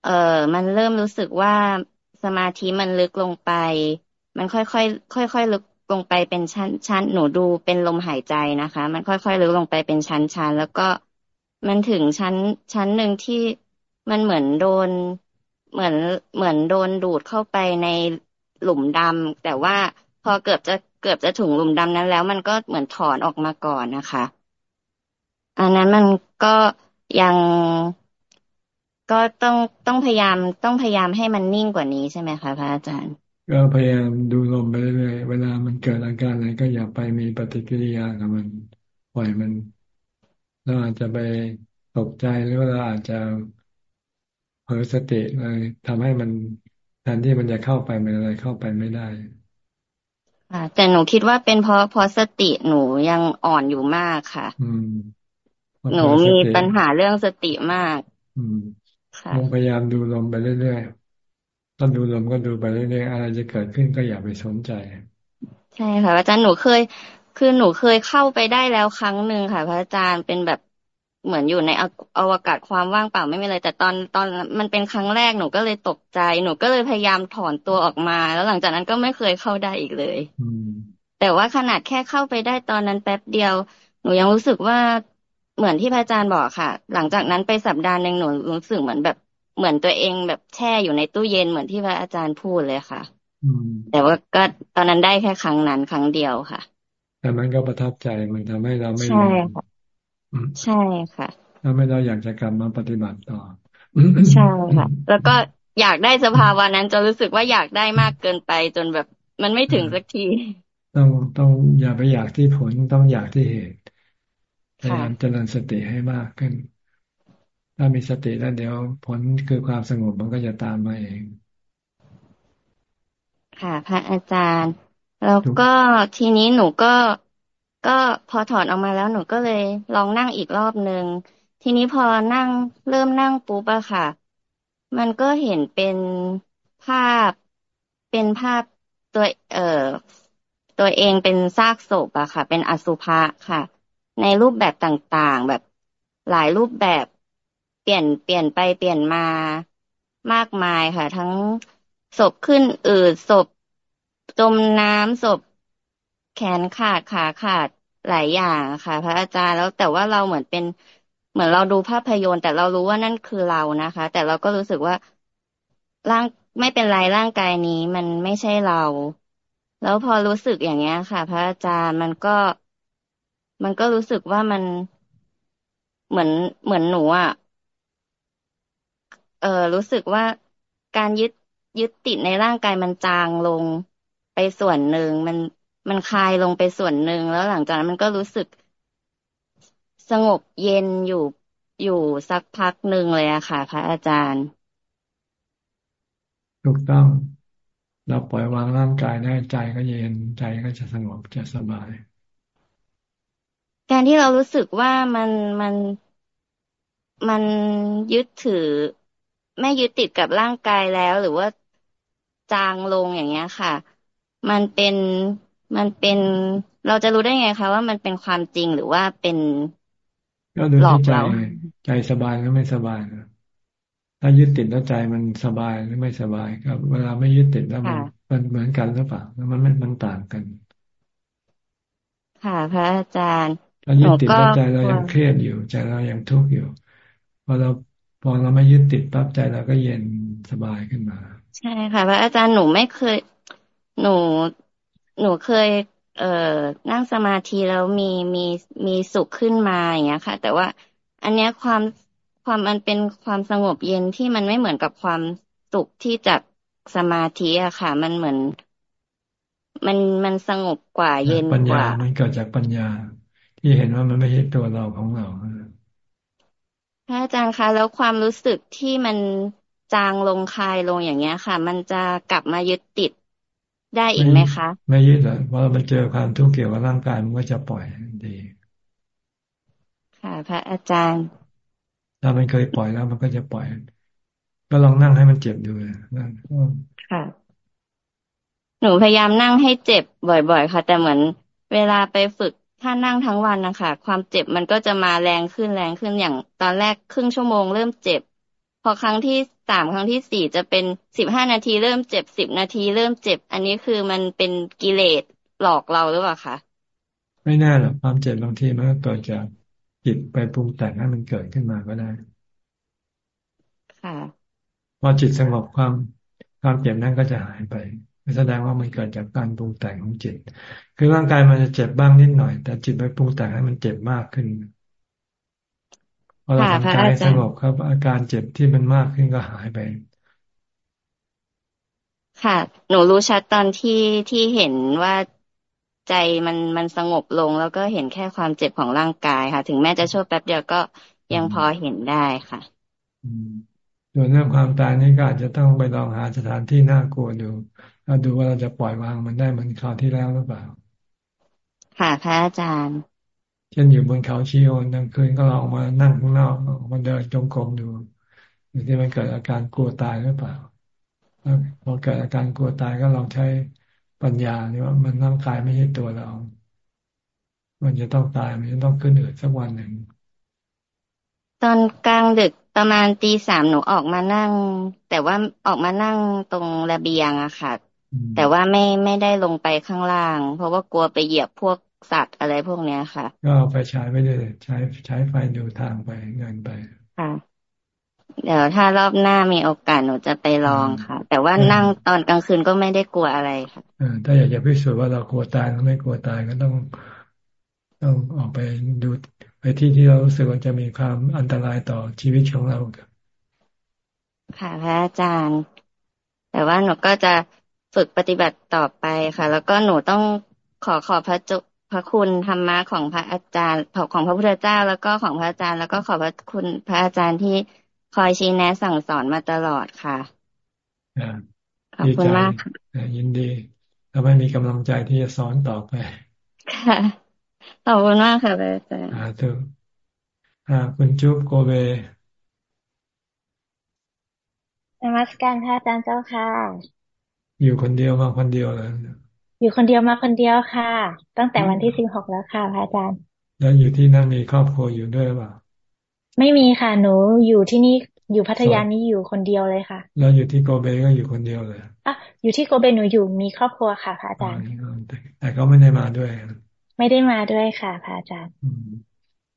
เอ่อมันเริ่มรู้สึกว่าสมาธิมันลึกลงไป มันค่อยๆค่อยๆลึกลงไปเป็นชั้นชั้นหนูดูเป็นลมหายใจนะคะ มันค่อยๆลึกลงไปเป็นชั้นๆแล้วก็ มันถึงชั้นชั้นหนึ่งที่มันเหมือนโดนเหมือนเหมือนโดนดูดเข้าไปในหลุมดำแต่ว่าพอเกือบจะเกือบจะถึงหลุมดำนั้นแล้ว มันก็เหมือนถอนออกมาก่อนนะคะ อันนั้นมันก็ยังก็ต้องต้องพยายามต้องพยายามให้มันนิ่งกว่านี้ใช่ไหมคะพระอาจารย์ ก็พยายามดูลมไปเรื่อยเวลามันเกิดอาการอะไรก็อย่าไปมีปฏิกิริยากับมันปล่อยมัน เราอาจจะไปตกใจหรือว่าเราอาจจะเผลอสติเลยทำให้มันแทนที่มันจะเข้าไปมันอะไรเข้าไปไม่ได้แต่หนูคิดว่าเป็นเพราะเพราะสติหนูยังอ่อนอยู่มากค่ะ อืมหนูมีปัญหาเรื่องสติมาก อืมค่ะพยายามดูลมไปเรื่อยๆต้อดูลมก็ดูไปเรื่อยๆอะไรจะเกิดขึ้นก็อย่าไปสนใจ ใช่ค่ะอาจารย์หนูเคย คือหนูเคยเข้าไปได้แล้วครั้งหนึ่งค่ะ พระอาจารย์เป็นแบบเหมือนอยู่ในอวกาศความว่างเปล่าไม่มีอะไร แต่ตอนตอนมันเป็นครั้งแรกหนูก็เลยตกใจ หนูก็เลยพยายามถอนตัวออกมา แล้วหลังจากนั้นก็ไม่เคยเข้าได้อีกเลยแต่ว่าขนาดแค่เข้าไปได้ตอนนั้นแป๊บเดียว หนูยังรู้สึกว่าเหมือนที่พระอาจารย์บอกค่ะ หลังจากนั้นไปสัปดาห์หนึ่งหนูรู้สึกเหมือนแบบเหมือนตัวเองแบบแช่อยู่ในตู้เย็นเหมือนที่พระอาจารย์พูดเลยค่ะแต่ว่าก็ตอนนั้นได้แค่ครั้งนั้นครั้งเดียวค่ะ แต่มันก็ประทับใจมันทำให้เราไม่ใช่ค่ะใช่ค่ะทำให้เราอยากจะกลับมาปฏิบัติต่อใช่ค่ะ แล้วก็อยากได้สภาวะนั้นจะรู้สึกว่าอยากได้มากเกินไปจนแบบมันไม่ถึงสักที ต้องต้องอย่าไปอยากที่ผลต้องอยากที่เหตุพยายามเจริญสติให้มากขึ้น ถ้ามีสติแล้วเดี๋ยวผลคือความสงบมันก็จะตามมาเอง ค่ะ พระอาจารย์ แล้วก็ทีนี้หนูก็ก็พอถอนออกมาแล้วหนูก็เลยลองนั่งอีกรอบหนึ่งทีนี้พอนั่งเริ่มนั่งปุ๊บอะค่ะ มันก็เห็นเป็นภาพเป็นภาพตัวเอ่อตัวเองเป็นซากศพอะค่ะ เป็นอสุภะค่ะ ในรูปแบบต่างๆ แบบหลายรูปแบบเปลี่ยนเปลี่ยนไปเปลี่ยนมามากมายค่ะ ทั้งศพขึ้นอืดศพ จมน้ำศพแขนขาดขาขาดหลายอย่างค่ะ พระอาจารย์แล้วแต่ว่าเราเหมือนเป็นเหมือนเราดูภาพยนตร์แต่เรารู้ว่านั่นคือเรานะคะ แต่เราก็รู้สึกว่าร่างไม่เป็นไรร่างกายนี้มันไม่ใช่เรา แล้วพอรู้สึกอย่างเงี้ยค่ะ พระอาจารย์มันก็ มันก็รู้สึกว่ามันเหมือนเหมือนหนูอะเออรู้สึกว่าการยึดยึดติดในร่างกายมันจางลง ส่วนหนึ่งมันมันคลายลงไปส่วนหนึ่งแล้วหลังจากนั้นมันก็รู้สึกสงบเย็นอยู่อยู่สักพักหนึ่งเลยอะค่ะ พระอาจารย์ ถูกต้อง เราปล่อยวางร่างกายได้ใจก็เย็นใจก็จะสงบจะสบาย การที่เรารู้สึกว่ามันมันมันยึดถือ ไม่ยึดติดกับร่างกายแล้ว หรือว่าจางลงอย่างเงี้ยค่ะ มันเป็นมันเป็นเราจะรู้ได้ไงคะว่ามันเป็นความจริงหรือว่าเป็นก็ดูที่ใจใจสบายหรือไม่สบายนะถ้ายึดติดแล้วใจมันสบายหรือไม่สบายครับเวลาไม่ยึดติดแล้วมันมันเหมือนกันหรือเปล่ามันมันมันต่างกัน ค่ะ พระอาจารย์ถ้ายึดติดแล้วใจเรายังเครียดอยู่ใจเรายังทุกข์อยู่พอเราพอเราไม่ยึดติดปั๊บใจเราก็เย็นสบายขึ้นมา ใช่ค่ะ พระอาจารย์หนูไม่เคย หนู หนูเคย เอ่อ นั่งสมาธิแล้วมีมีมีสุขขึ้นมาอย่างเงี้ยค่ะ แต่ว่า อันเนี้ยความความมันเป็นความสงบเย็นที่มันไม่เหมือนกับความสุขที่จากสมาธิอะค่ะ มันเหมือน มันมันสงบกว่าเย็นกว่ามันเกิดจากปัญญา ที่เห็นว่ามันไม่ใช่ตัวเราของเราพระอาจารย์คะแล้วความรู้สึกที่มันจางลงคลายลงอย่างเงี้ยค่ะ มันจะกลับมายึดติด ได้อีกไหมคะ ไม่ยึดหรอกเพราะมันเจอความทุกข์เกี่ยวกับร่างกายมันก็จะปล่อยดี ค่ะ พระอาจารย์ ถ้ามันเคยปล่อยแล้วมันก็จะปล่อย ก็ลองนั่งให้มันเจ็บดูนะค่ะ หนูพยายามนั่งให้เจ็บบ่อย ๆ ค่ะ แต่เหมือนเวลาไปฝึกถ้านั่งทั้งวันนะคะความเจ็บมันก็จะมาแรงขึ้นแรงขึ้นอย่างตอนแรกครึ่งชั่วโมงเริ่มเจ็บ พอครั้งที่สามครั้งที่สี่จะเป็นสิบห้านาทีเริ่มเจ็บสิบนาทีเริ่มเจ็บ อันนี้คือมันเป็นกิเลสหลอกเราหรือเปล่าคะไม่แน่หรอกความเจ็บบางทีมันก็เกิดจากจิตไปปรุงแต่งให้มันเกิดขึ้นมาก็ได้ ค่ะพอจิตสงบความความเจ็บนั้นก็จะหายไปแสดงว่ามันเกิดจากการปรุงแต่งของจิต คือร่างกายมันจะเจ็บบ้างนิดหน่อย แต่จิตไปปรุงแต่งให้มันเจ็บมากขึ้น พอเราทำกายสงบครับ อาการเจ็บที่มันมากขึ้นก็หายไป ค่ะ หนูรู้ชัดตอนที่ที่เห็นว่าใจมันมันสงบลง แล้วก็เห็นแค่ความเจ็บของร่างกายค่ะ ถึงแม้จะชั่วแป๊บเดียวก็ยังพอเห็นได้ค่ะส่วนเรื่องความตายนี่ก็อาจจะต้องไปลองหาสถานที่น่ากลัวดูแล้วดูว่าเราจะปล่อยวางมันได้เหมือนคราวที่แล้วหรือเปล่า ค่ะพระอาจารย์ เช่นอยู่บนเขาชีโอนกลางคืนก็ลองมานั่งข้างนอกมาเดินจงกรมดูดูที่มันเกิดอาการกลัวตายหรือเปล่าพอเกิดอาการกลัวตายก็ลองใช้ปัญญาเนี่ยว่ามันร่างกายไม่ใช่ตัวเรา มันจะต้องตายมันจะต้องขึ้นอืดสักวันหนึ่ง ตอนกลางดึกประมาณตีสามหนูออกมานั่ง แต่ว่าออกมานั่งตรงระเบียงอะค่ะ แต่ว่าไม่ไม่ได้ลงไปข้างล่าง เพราะว่ากลัวไปเหยียบพวก สัตว์อะไรพวกเนี้ยค่ะ ก็เอาไปใช้ไม่ได้ใช้ใช้ไฟดูทางไปเงินไปค่ะเดี๋ยวถ้ารอบหน้ามีโอกาสหนูจะไปลองค่ะ แต่ว่านั่งตอนกลางคืนก็ไม่ได้กลัวอะไรค่ะถ้าอยากจะพิสูจน์ว่าเรากลัวตายหรือไม่กลัวตายก็ต้องต้องออกไปดูไปที่ที่เรารู้สึกว่าจะมีความอันตรายต่อชีวิตของเราค่ะพระอาจารย์ แต่ว่าหนูก็จะฝึกปฏิบัติต่อไปค่ะ แล้วก็หนูต้องขอขอพระจุ พระคุณธรรมะของพระอาจารย์ของพระพุทธเจ้า แล้วก็ของพระอาจารย์ แล้วก็ขอพระคุณพระอาจารย์ที่คอยชี้แนะสั่งสอนมาตลอดค่ะขอบคุณมากค่ะยินดีถ้าไม่มีกำลังใจที่จะสอนต่อไป ค่ะ ขอบคุณมากค่ะอาจารย์อ่าถูกอ่าคุณจุ๊บโกเบนมัสการพระอาจารย์เจ้าค่ะ อยู่คนเดียวมาคนเดียวเลย อยู่คนเดียวมาคนเดียวค่ะ ตั้งแต่วันที่สิบหกแล้วค่ะพระอาจารย์ แล้วอยู่ที่นั่นมีครอบครัวอยู่ด้วยหรือเปล่าไม่มีค่ะหนูอยู่ที่นี่อยู่พัทยานี้อยู่คนเดียวเลยค่ะ แล้วอยู่ที่โกเบก็อยู่คนเดียวเลยอะอยู่ที่โกเบหนูอยู่มีครอบครัวค่ะพระอาจารย์แต่ก็ไม่ได้มาด้วย ไม่ได้มาด้วยค่ะพระอาจารย์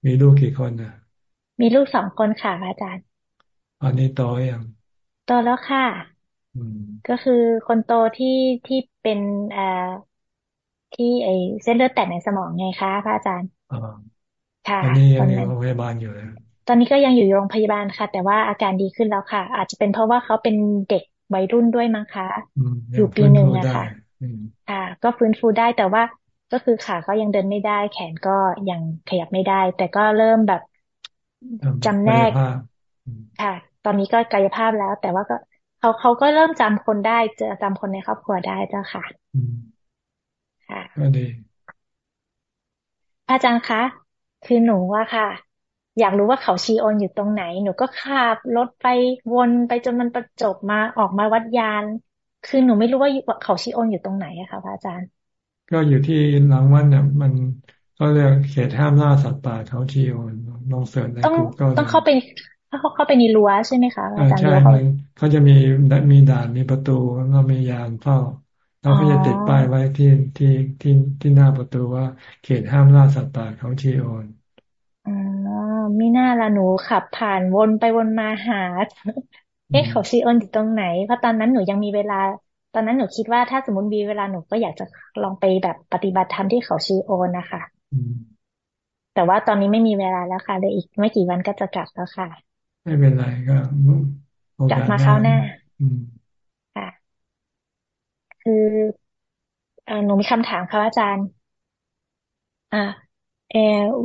มีลูกกี่คนนะมีลูกสองคนค่ะอาจารย์ตอนนี้โตยังโตแล้วค่ะ อืมก็คือคนโตที่ที่เป็นเอ่อที่ไอเส้นเลือดแตกในสมองไงคะพระอาจารย์อ๋อค่ะ ตอนนี้ตยัองนอยู่นั้น โรงพยาบาลอยู่เลยตอนนี้ก็ยังอยู่โรงพยาบาลค่ะ แต่ว่าอาการดีขึ้นแล้วค่ะ อาจจะเป็นเพราะว่าเขาเป็นเด็กวัยรุ่นด้วยมั้งคะอืมอยัยู่งปีฟื้นหนึ่งฟูอะได้ ค่ะ อืมค่ะ ก็ฟื้นฟูได้แต่ว่าก็คือขาเขายังเดินไม่ได้ แขนก็ยังขยับไม่ได้ แต่ก็เริ่มแบบทำจำแนกายกภาพค่ะ ตอนนี้ก็กายภาพแล้ว แต่ว่าก็ เขาเขาก็เริ่มจำคนได้เจอจำคนในครอบครัวได้แล้วค่ะอืมค่ะก็ดีอาจารย์คะคือหนูว่าค่ะ อยากรู้ว่าเขาชีโอนอยู่ตรงไหน หนูก็ขับรถไปวนไปจนมันประจบมาออกมาวัดยาน คือหนูไม่รู้ว่าอยู่เขาชีโอนอยู่ตรงไหนอะค่ะพระอาจารย์ ก็อยู่ที่หลังวัดเนี่ยมันก็เรียกเขตห้ามล่าสัตว์ป่าเขาชีโอนลองเสิร์ชในต้อง Google ต้องเข้าไป เข้าเข้าไปในรั้วใช่ไหมคะเออาอจารย์ใช่รั้วเขามันเขาจะมีมีด่านมีประตูแล้วก็มียามเฝ้าแล้อ๋วอก็จะติดป้ายไว้ที่ที่ที่ที่หน้าประตูว่าเขตห้ามล่าสัตว์ป่าเขาชีโอนอ๋อมิน่าละหนูขับผ่านวนไปวนมาหาอืเอ๊ะมเขาชีโอนอยู่ตรงไหน เพราะตอนนั้นหนูยังมีเวลา ตอนนั้นหนูคิดว่าถ้าสมมติมีเวลาหนูก็อยากจะลองไปแบบปฏิบัติธรรมที่เขาชีโอนนะคะอืมแต่ว่าตอนนี้ไม่มีเวลาแล้วค่ะเลยอีกไม่กี่วันก็จะกลับแล้วค่ะ ไม่เป็นไรก็โอกลับาสมาหคน้าราวหน้าอืมค่ะ คือเอ่อหนูมีคำถามค่ะอาจารย์ อ่าเออ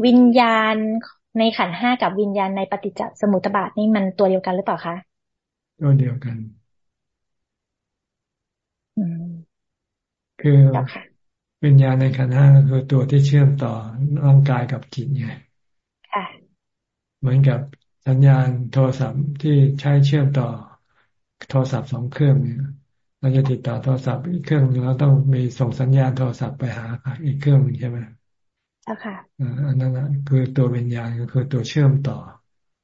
วิญญาณในขันธ์ห้ากับวิญญาณในปฏิจจสมุปบาทนี่มันตัวเดียวกันหรือเปล่าคะก็เดียวกันอืมคือเจ้าค่ะวิญญาณในขันธ์ห้าก็คือตัวที่เชื่อมต่อร่างกายกับจิตไงค่ะเหมือนกับ สัญญาณโทรศัพท์ที่ใช้เชื่อมต่อโทรศัพท์สองเครื่องเนี่ยเราจะติดต่อโทรศัพท์อีกเครื่องหนึงเราต้องมีส่งสัญญาณโทรศัพท์ไปหาอีกเครื่องหนึงใช่ไหมเจ้าค่ะอ่าอันนั้นนะคือตัววิญญาณก็คือตัวเชื่อมต่อ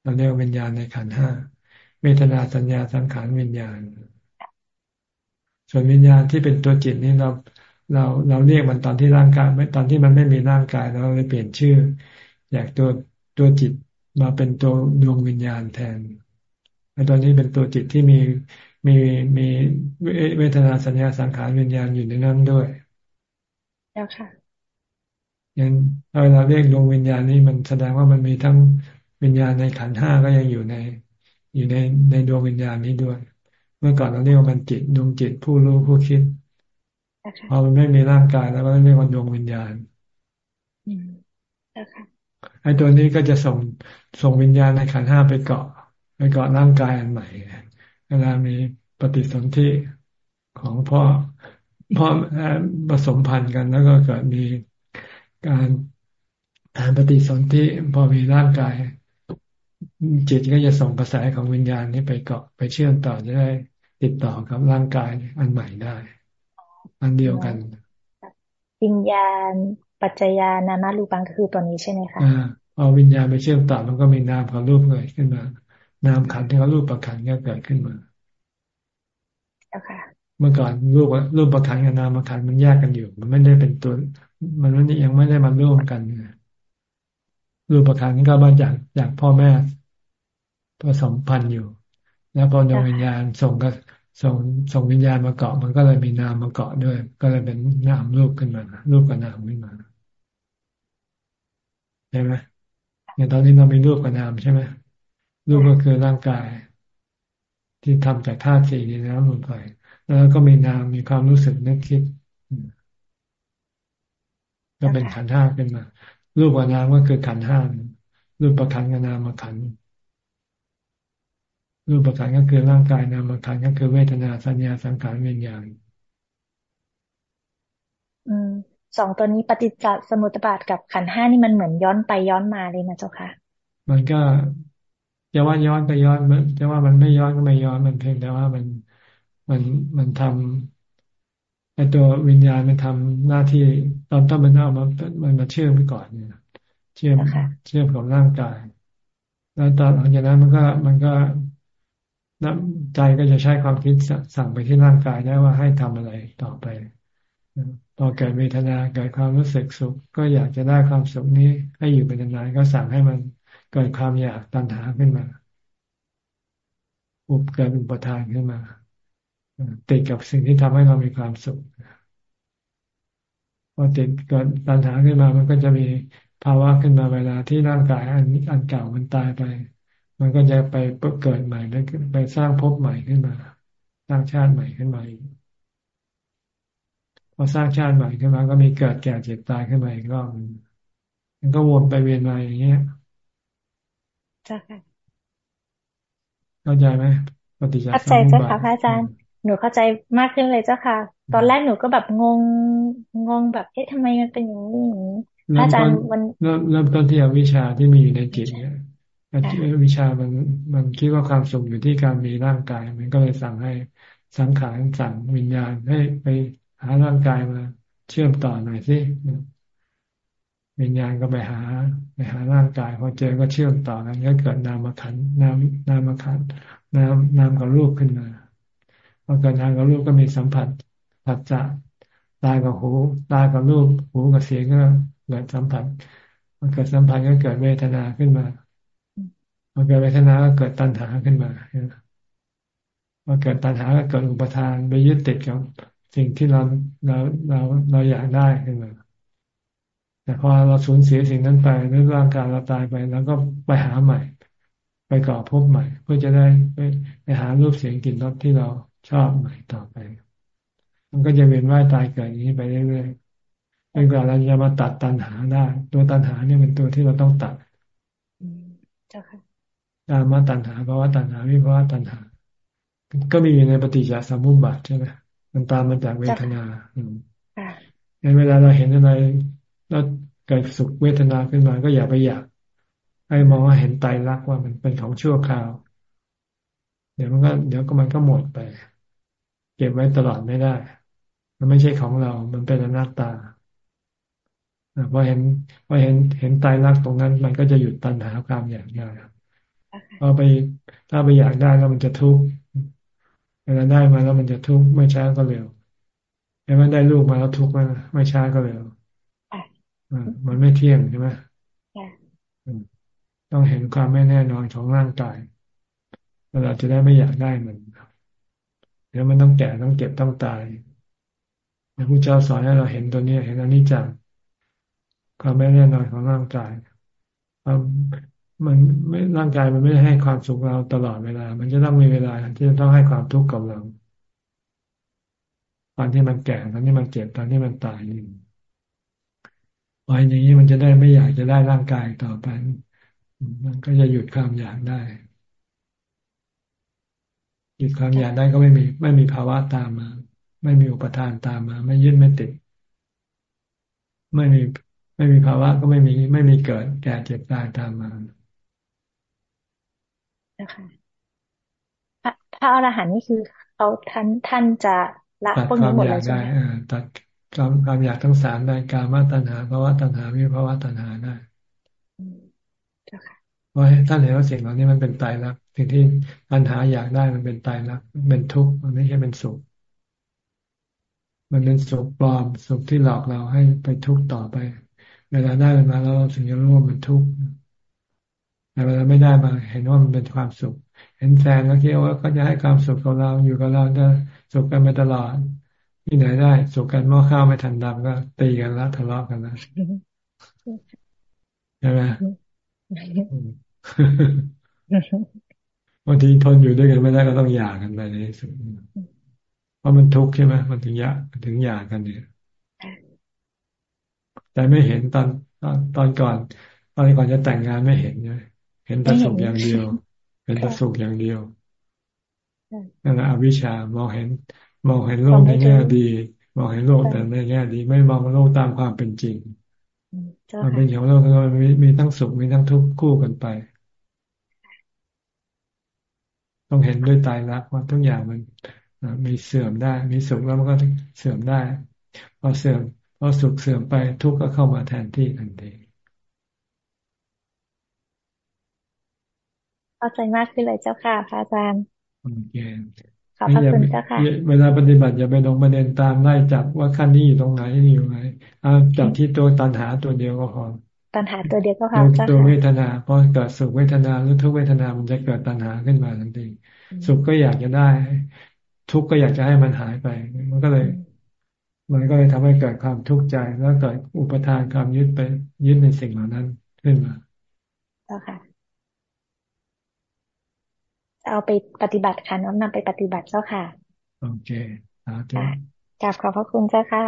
เราเรียกว่าวิญญาณในขันธ์ห้าเวทนาสัญญาสังขารวิญญาณ ส่วนวิญญาณที่เป็นตัวจิตนี่เราเราเราเรียกมันตอนที่ร่างกายไม่ตอนที่มันไม่มีร่างกายเราเลยเปลี่ยนชื่อจากตัวตัวจิต มาเป็นตัวดวงวิญญาณแทนไอ้ตอนนี้เป็นตัวจิตที่มีมีมีเวเวทนาสัญญาสังขารวิญญาณอยู่ในนั้นด้วยเจ้าค่ะงั้นถ้าเราเรียกดวงวิญญาณนี่มันแสดงว่ามันมีทั้งวิญญาณในขันธ์ห้าก็ยังอยู่ในอยู่ในในดวงวิญญาณนี้ด้วย เมื่อก่อนเราเรียกว่ามันจิตดวงจิตผู้รู้ผู้คิดเจ้าค่ะพอมันไม่มีร่างกายแล้วก็เรียกว่าดวงวิญญาณอืมเจ้าค่ะไอ้ตัวนี้ก็จะส่ง ส่งวิญญาณในขันธ์ห้าไปเกาะ ไปเกาะร่างกายอันใหม่เวลามีปฏิสนธิของพ่อพ่อเอ่อผสมพันธุ์กัน แล้วก็เกิดมีการการปฏิสนธิพอมีร่างกาย จิตก็จะส่งกระแสของวิญญาณนี้ไปเกาะไปเชื่อมต่อจะได้ติดต่อกับร่างกายอันใหม่ได้ อันเดียวกันวิญญาณปัจจยานามารูปังก็คือตัวนี้ใช่ไหมคะอ่า พอวิญญาณไปเชื่อมต่อมันก็มีนามกับรูปเกิดขึ้นมา นามขันธ์ที่เขารูปประขันธ์ก็เกิดขึ้นมาเจ้าค่ะเมื่อก่อนรูปรูปประขันธ์กับนามขันธ์มันแยกกันอยู่ มันไม่ได้เป็นตัว มันไม่ได้ยังไม่ได้มาร่วมกันรูปประขันธ์ก็มาจากจากพ่อแม่ผสมพันธุ์อยู่ แล้วพอดวงวิญญาณส่งก็ส่งส่งวิญญาณมาเกาะ มันก็เลยมีนามมาเกาะด้วย ก็เลยเป็นนามรูปขึ้นมารูปกับนามขึ้นมาใช่ไหม อย่างตอนนี้เรามีรูปกับนามใช่ไหมรูปก็คือร่างกาย ที่ทำจากธาตุสี่ดินน้ำลมไฟแล้วก็มีนามมีความรู้สึกนึกคิด ก็เป็นขันธ์ห้าขึ้นมา รูปกับนามก็คือขันธ์ห้ารูปประขันกับนามขันรูปประขันก็คือร่างกายนามขันก็คือเวทนาสัญญาสังขารวิญญาณ อืม สองตัวนี้ปฏิจจสมุปบาทกับขันธ์ห้านี่มันเหมือนย้อนไปย้อนมาเลยนะเจ้าค่ะ มันก็จะว่าย้อนก็ย้อนมันจะว่ามันไม่ย้อนก็ไม่ย้อนมันเพียงแต่ว่ามันมันมันทำไอตัววิญญาณมันทำหน้าที่ตอนต้นมันเอามามันมาเชื่อมไปก่อนเนี่ยเชื่อมค่ะเชื่อมกับร่างกาย แล้วตอนหลังจากนั้นมันก็มันก็น้ำใจก็จะใช้ความคิดสสั่งไปที่ร่างกายได้ว่าให้ทำอะไรต่อไป พอเกิดเวทนาเกิดความรู้สึกสุข ก็อยากจะได้ความสุขนี้ ให้อยู่เป็นนานๆก็สั่งให้มันเกิดความอยากตัณหาขึ้นมา อุปเกิดอุปทานขึ้นมาติดกับสิ่งที่ทำให้เรามีความสุขพอติดเกิดตัณหาขึ้นมา มันก็จะมีภาวะขึ้นมาเวลาที่ร่างกายอันอันเก่ามันตายไป มันก็จะไปเกิดใหม่แล้วไปสร้างภพใหม่ขึ้นมา สร้างชาติใหม่ขึ้นมาอีก พอสร้างชาติใหม่ขึ้นมา ก็มีเกิดแก่เจ็บตายขึ้นมาอีกรอบนึงมันก็วนไปเวียนมาอย่างเงี้ยจ้ะค่ะเข้าใจไหมปฏิจจสมุปบาทเข้าใจเจ้าค่ะพระอาจารย์ หนูเข้าใจมากขึ้นเลยเจ้าค่ะ ตอนแรกหนูก็แบบงงงงแบบเอ๊ะทำไมมันเป็นอย่างนี้อย่างนี้อาจารย์มันเริ่มเริ่มต้นที่อวิชาที่มีอยู่ในจิตเนี่ยวิชามันมันคิดว่าความสุขอยู่ที่การมีร่างกาย มันก็เลยสั่งให้สังขารสั่งวิญญาณให้ไป หาร่างกายมาเชื่อมต่อหน่อยสิวิญญาณก็ไปหาไปหาร่างกายพอเจอก็เชื่อมต่อกันก็เกิดนามขันนามนามขันนามนามกับรูปขึ้นมาพอเกิดนามกับรูปก็มีสัมผัสผัสจะตากับหูตากับรูปหูกับเสียงก็เกิดสัมผัสมันเกิดสัมผัสก็เกิดเวทนาขึ้นมาพอเกิดเวทนาก็เกิดตัณหาขึ้นมาพอเกิดตัณหาก็เกิดอุปทานไปยึดติดกับ สิ่งที่เราเราเราเราอยากได้ขึ้นมาแต่พอเราสูญเสียสิ่งนั้นไปหรือร่างกายเราตายไปแล้วก็ไปหาใหม่ ไปก่อพบใหม่ เพื่อจะได้ไปไปหารูปเสียงกลิ่นรสที่เราชอบใหม่ต่อไป มันก็จะเวียนว่ายตายเกิดอย่างนี้ไปเรื่อยๆจนกว่าเราจะมาตัดตัณหาได้ ตัวตัณหาเนี่ยเป็นตัวที่เราต้องตัดเจ้าค่ะการมาตัณหาเพราะว่าตัณหาวิภาวะตัณหา ก็มีอยู่ในปฏิจจสมุปบาทใช่ไหม มันตามมาจากเวทนาในเวลาเราเห็นอะไรแล้วเกิดสุขเวทนาขึ้นมาก็อย่าไปอยาก ให้มองว่าเห็นไตรลักษณ์ว่ามันเป็นของชั่วคราว เดี๋ยวมันก็ เดี๋ยวก็มันก็หมดไป เก็บไว้ตลอดไม่ได้ มันไม่ใช่ของเรา มันเป็นอนัตตาพอเห็นพอเห็นเห็นไตรลักษณ์ตรงนั้น มันก็จะหยุดตัณหาความอยากได้พอไปถ้าไปอยากได้แล้วมันจะทุกข์ เวลาได้มาแล้วมันจะทุกข์ไม่ช้าก็เร็วเวลาได้ลูกมาแล้วทุกข์มาไม่ช้าก็เร็วมันไม่เที่ยงใช่ไหมต้องเห็นความไม่แน่นอนของร่างกายเราจะได้ไม่อยากได้มันเดี๋ยวมันต้องแก่ต้องเก็บต้องตายพระพุทธเจ้าสอนให้เราเห็นตัวนี้เห็นอนิจจังความไม่แน่นอนของร่างกายความ มันไม่ร่างกายมันไม่ได้ให้ความสุขเราตลอดเวลา มันจะต้องมีเวลาที่จะต้องให้ความทุกข์กับเราตอนที่มันแก่ตอนที่มันเจ็บตอนที่มันตายนี่พออย่างนี้มันจะได้ไม่อยากจะได้ร่างกายต่อไป มันก็จะหยุดความอยากได้ หยุดความอยากได้ก็ไม่มี ไม่มีภาวะตามมา ไม่มีอุปทานตามมา ไม่ยึดไม่ติด ไม่มีไม่มีภาวะก็ไม่มี ไม่มีเกิด แก่เจ็บตายตามมา นะคะพระอรหันต์นี่คือเขาท่านท่านจะละพวกนี้หมดเลยใช่ไหมตัดความความอยากทั้งสามได้กามาตัณหาภาวะตัณหาวิภาวะตัณหาได้เพราะท่านเห็นว่าสิ่งเหล่านี้มันเป็นตายรักสิ่งที่ตัณหาอยากได้มันเป็นตายรักเป็นทุกข์มันไม่ใช่เป็นสุข มันเป็นสุขปลอมสุขที่หลอกเราให้ไปทุกข์ต่อไป เวลาได้มาแล้วเราถึงจะรู้ว่ามันทุกข์ แต่เวลาไม่ได้มาเห็นว่ามันเป็นความสุข เห็นแฟนแล้วคิดว่าเขาจะให้ความสุขกับเราอยู่กับเราจะสุขกันไปตลอด ที่ไหนได้สุกกันหม้อข้าวไม่ทันดำก็ตีกันแล้วทะเลาะกันแล้วใช่ไหมบางทีทนอยู่ด้วยกันไม่ได้ก็ต้องหย่ากันไปในที่สุดเพราะมันทุกข์ใช่ไหมมันถึงหย่าถึงหย่ากันเนี่ย แต่ไม่เห็นตอนตอนตอนก่อน ตอนก่อนจะแต่งงานไม่เห็นใช่ เห็นแต่สุขอย่างเดียว เห็นแต่สุขอย่างเดียวนั่นแหละอวิชามองเห็น มองเห็นโลกในแง่ดี มองเห็นโลกแต่ในแง่ดี ไม่มองโลกตามความเป็นจริงมันเป็นอย่างโลกมันมีมีทั้งสุขมีทั้งทุกข์คู่กันไป ต้องเห็นด้วยตายรักว่าทุกอย่างมันมีเสื่อมได้ มีสุขแล้วมันก็เสื่อมได้พอเสื่อมพอสุขเสื่อมไปทุกข์ก็เข้ามาแทนที่ทันที เข้าใจมากขึ้นเลยเจ้าค่ะพระอาจารย์โอเคขอบพระคุณเจ้าค่ะ เวลาปฏิบัติอย่าไปลงประเด็นตามไล่จับว่าขั้นนี้อยู่ตรงไหนนี่อยู่ไหนเอาจับที่ตัวตันหาตัวเดียวก็พอตัณหาตัวเดียวก็พอตัวเจ้าตัวค่ะเวทนาพอเกิดสุขเวทนาหรือทุกเวทนามันจะเกิดตัณหาขึ้นมาทันทีสุขก็อยากจะได้ ทุกข์ก็อยากจะให้มันหายไป มันก็เลยมันก็เลยทำให้เกิดความทุกข์ใจแล้วเกิดอุปทานความยึดไปยึดในสิ่งเหล่านั้นขึ้นมาเจ้าค่ะ เอาไปปฏิบัติค่ะน้อมนำไปปฏิบัติเจ้าค่ะ โอเคสาธุค่ะกราบขอบพระคุณเจ้าค่ะ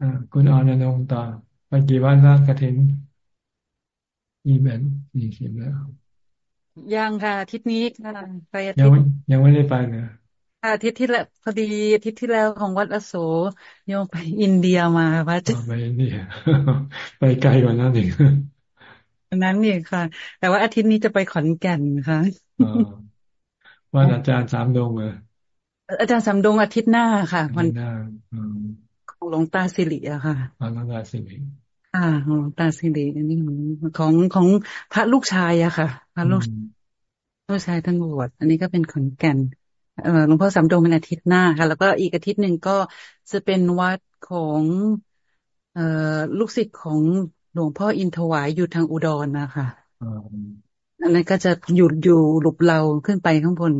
อ่าคุณอรนงค์ต่อไปกี่วันละกระถินอีเวนต์สี่สิบแล้ว ยังค่ะอาทิตย์นี้ค่ะไปอายัทิงตไม่ย์ยังไม่ได้ไปเนอะอาทิตย์ที่แล้วพอดีอาทิตย์ที่แล้วของวัดอโศโยมไปอินเดียมาพระอาจารย์ไปนี่ไปไกลกว่านั้นอีกอันนั้นนี่ค่ะ แต่ว่าอาทิตย์นี้จะไปขอนแก่นค่ะอ่า ว่าอาจารย์สามดงเลยอาจารย์สำดงอาทิตย์หน้าค่ะ วัวันนหน้าอืมของหลวงตาสิริอะค่ะวันละราสิบอ่าของหลวงตาสิริอันนี้ของของของพระลูกชายอะค่ะ พระลูกลูกชายท่านบวชอันนี้ก็เป็นขอนแก่นเอ่อหลวงพ่อสำดงเป็นอาทิตย์หน้าค่ะ แล้วก็อีกอาทิตย์หนึ่งก็จะเป็นวัดของเอ่อลูกศิษย์ของหลวงพ่ออินทวายอยู่ทางอุดรนะคะ อันนั้นก็จะหยุดอยู่หลบเราขึ้นไปข้างบน